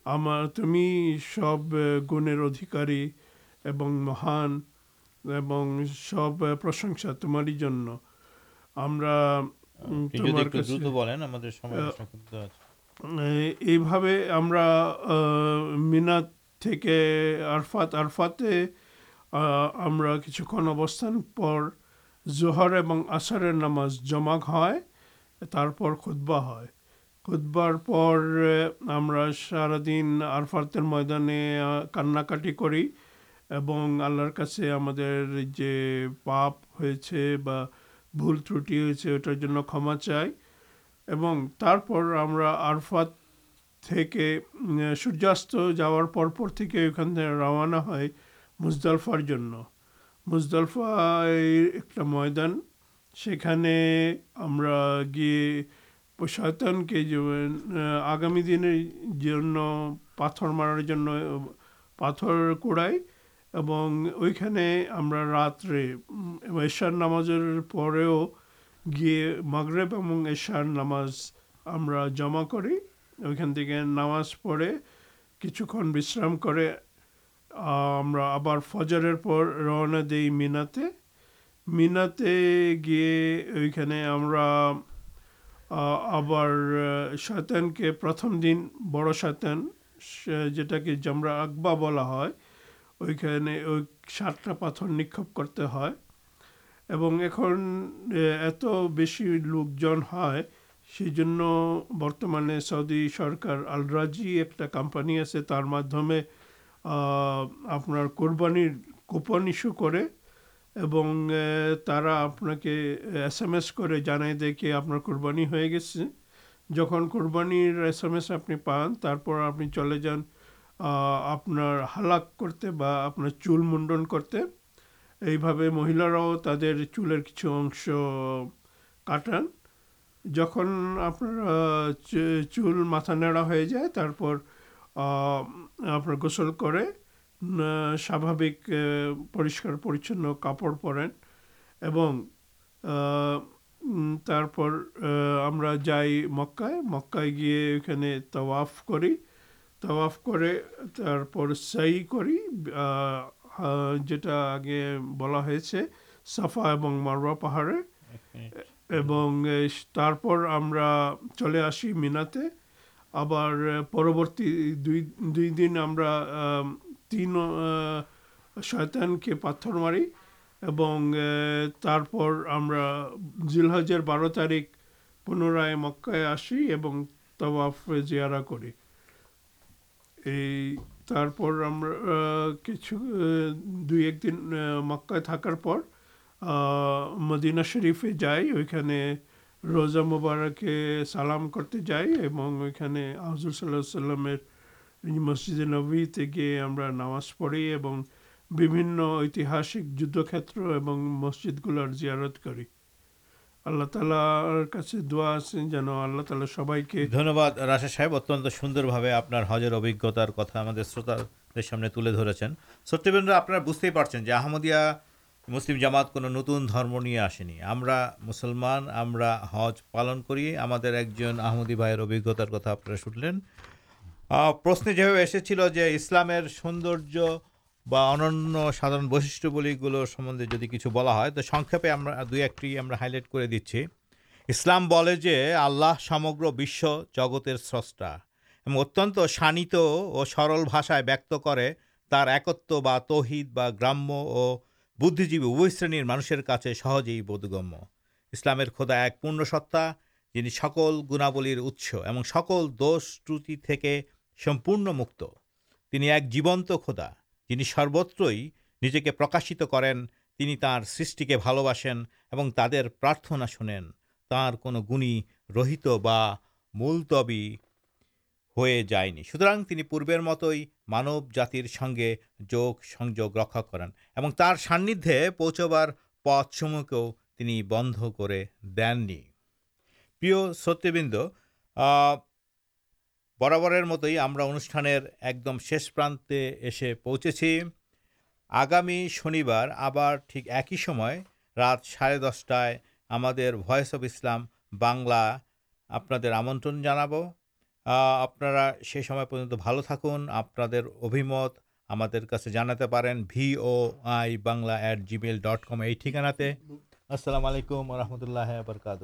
Speaker 20: আমার তুমি সব আহ, গুণের অধিকারী এবং মহান এবং সব আহ, প্রশংসা তোমারই জন্য আমরা উম,
Speaker 14: আপনি যদি
Speaker 20: তোমার
Speaker 14: একটু
Speaker 20: কাছে
Speaker 14: দ্রুত বলেন আমাদের সময়
Speaker 20: یہاں میناد ارفاترفاط ہم زہر اور آشاڑ نماز جما ہے ترپر کتبہ کتبار پور ہم سارا دن آرفات میدان کاناکی کراس پاپ ہوٹی ہوٹر جن کھما چاہیے ہمف سور جانا مستلفار مزدلفا ایک مدان سر گئے سات کے آگامی دن پاتر ماران پاتر کوئی رات نماز پہو گیے مغرب میں ایشار نماز ہمارا جما کر نماز پڑے کچھ کنشرام آپ فجر پور رونا دینا مینا تھی وہاں آپ شیتین کے پرتم دن بڑین جیٹرا اقبا بلا ساٹا پاتر نکب کرتے ہیں اک ات بس لوک سن برتمان سعودی سرکار الرجی ایک کمپنی آر ماد آپ قوربانی کوپن اشو کرس ایم ایس کو جانائی دیکھے آپ قوربانی گھر قوربان ایس ایم ایس آپ پان تی چلے جان آپ کرتے آپ چول منڈن کرتے مہلاراؤ
Speaker 14: تر چول اٹان جن آپ چول مت نڑا ہو جائے آپ گوسل کر ساوک پوری پریچن کپڑ پڑھا جائی مکائے مکائے گی اُنہیں تواف کر سی کر پہاڑے مینا تبدیل تین شان کے پھر مارحجر بار تاریخ پنرائے مکا آسم جیارا کر کچھ دو ایک دن مکا تھار مدینہ شریفے جائیے روزا مبارا کے سلام کرتے جائیے ہزر صلی اللہ مسجد نبی گیے ہم نماز پڑی اور اتحسک جدر اور مسجد گل جیارت کر سردو آپ بجتے ہی آمدیا مسلم جامات کو نتن درم نہیں آسانی ہمسلمان ایک جن آدی بھائی ابھی کتنا آپ لین جیو ایسے اسلام سوندر بنان سادر بشور سمبندے جدید بلا تو دو ایک ہائی لٹ کر دیں اسلام سمگرشت سا اتن شانت اور سرل بھاشائے بیک کرکام اور بدھ ابھی شروع مانشر کا سہجی بوگم اسلام خودا ایک پوسا جنہیں سکل گنا اچھ اور سکول دوست ترتین ایک جیبنت خودا جی سروتر پرکاشت کریں تین طرح سرشی کے بال بسین پرارتنا شنین طرح کو گنت بولت بھی ہو جائے سوتر پور مت مانو جاتر سنگے جگس رکھا کریں تر ساندھے پوچھ بار پدسم کے بند کر دین پرت برابر مت ہی ہم ایک دم شیش پرانے ایسے پہنچی آگامی شنی بار آپ ٹھیک ایک ہیمے دسٹائر وئس اف اسلام بنلا اپن آپ بال تک آپ ابھی
Speaker 21: ہم سے جانا پینلا ایٹ جی میل ڈٹ کم یہ ٹھیکانا السلام علیکم و رحمۃ اللہ آبرکات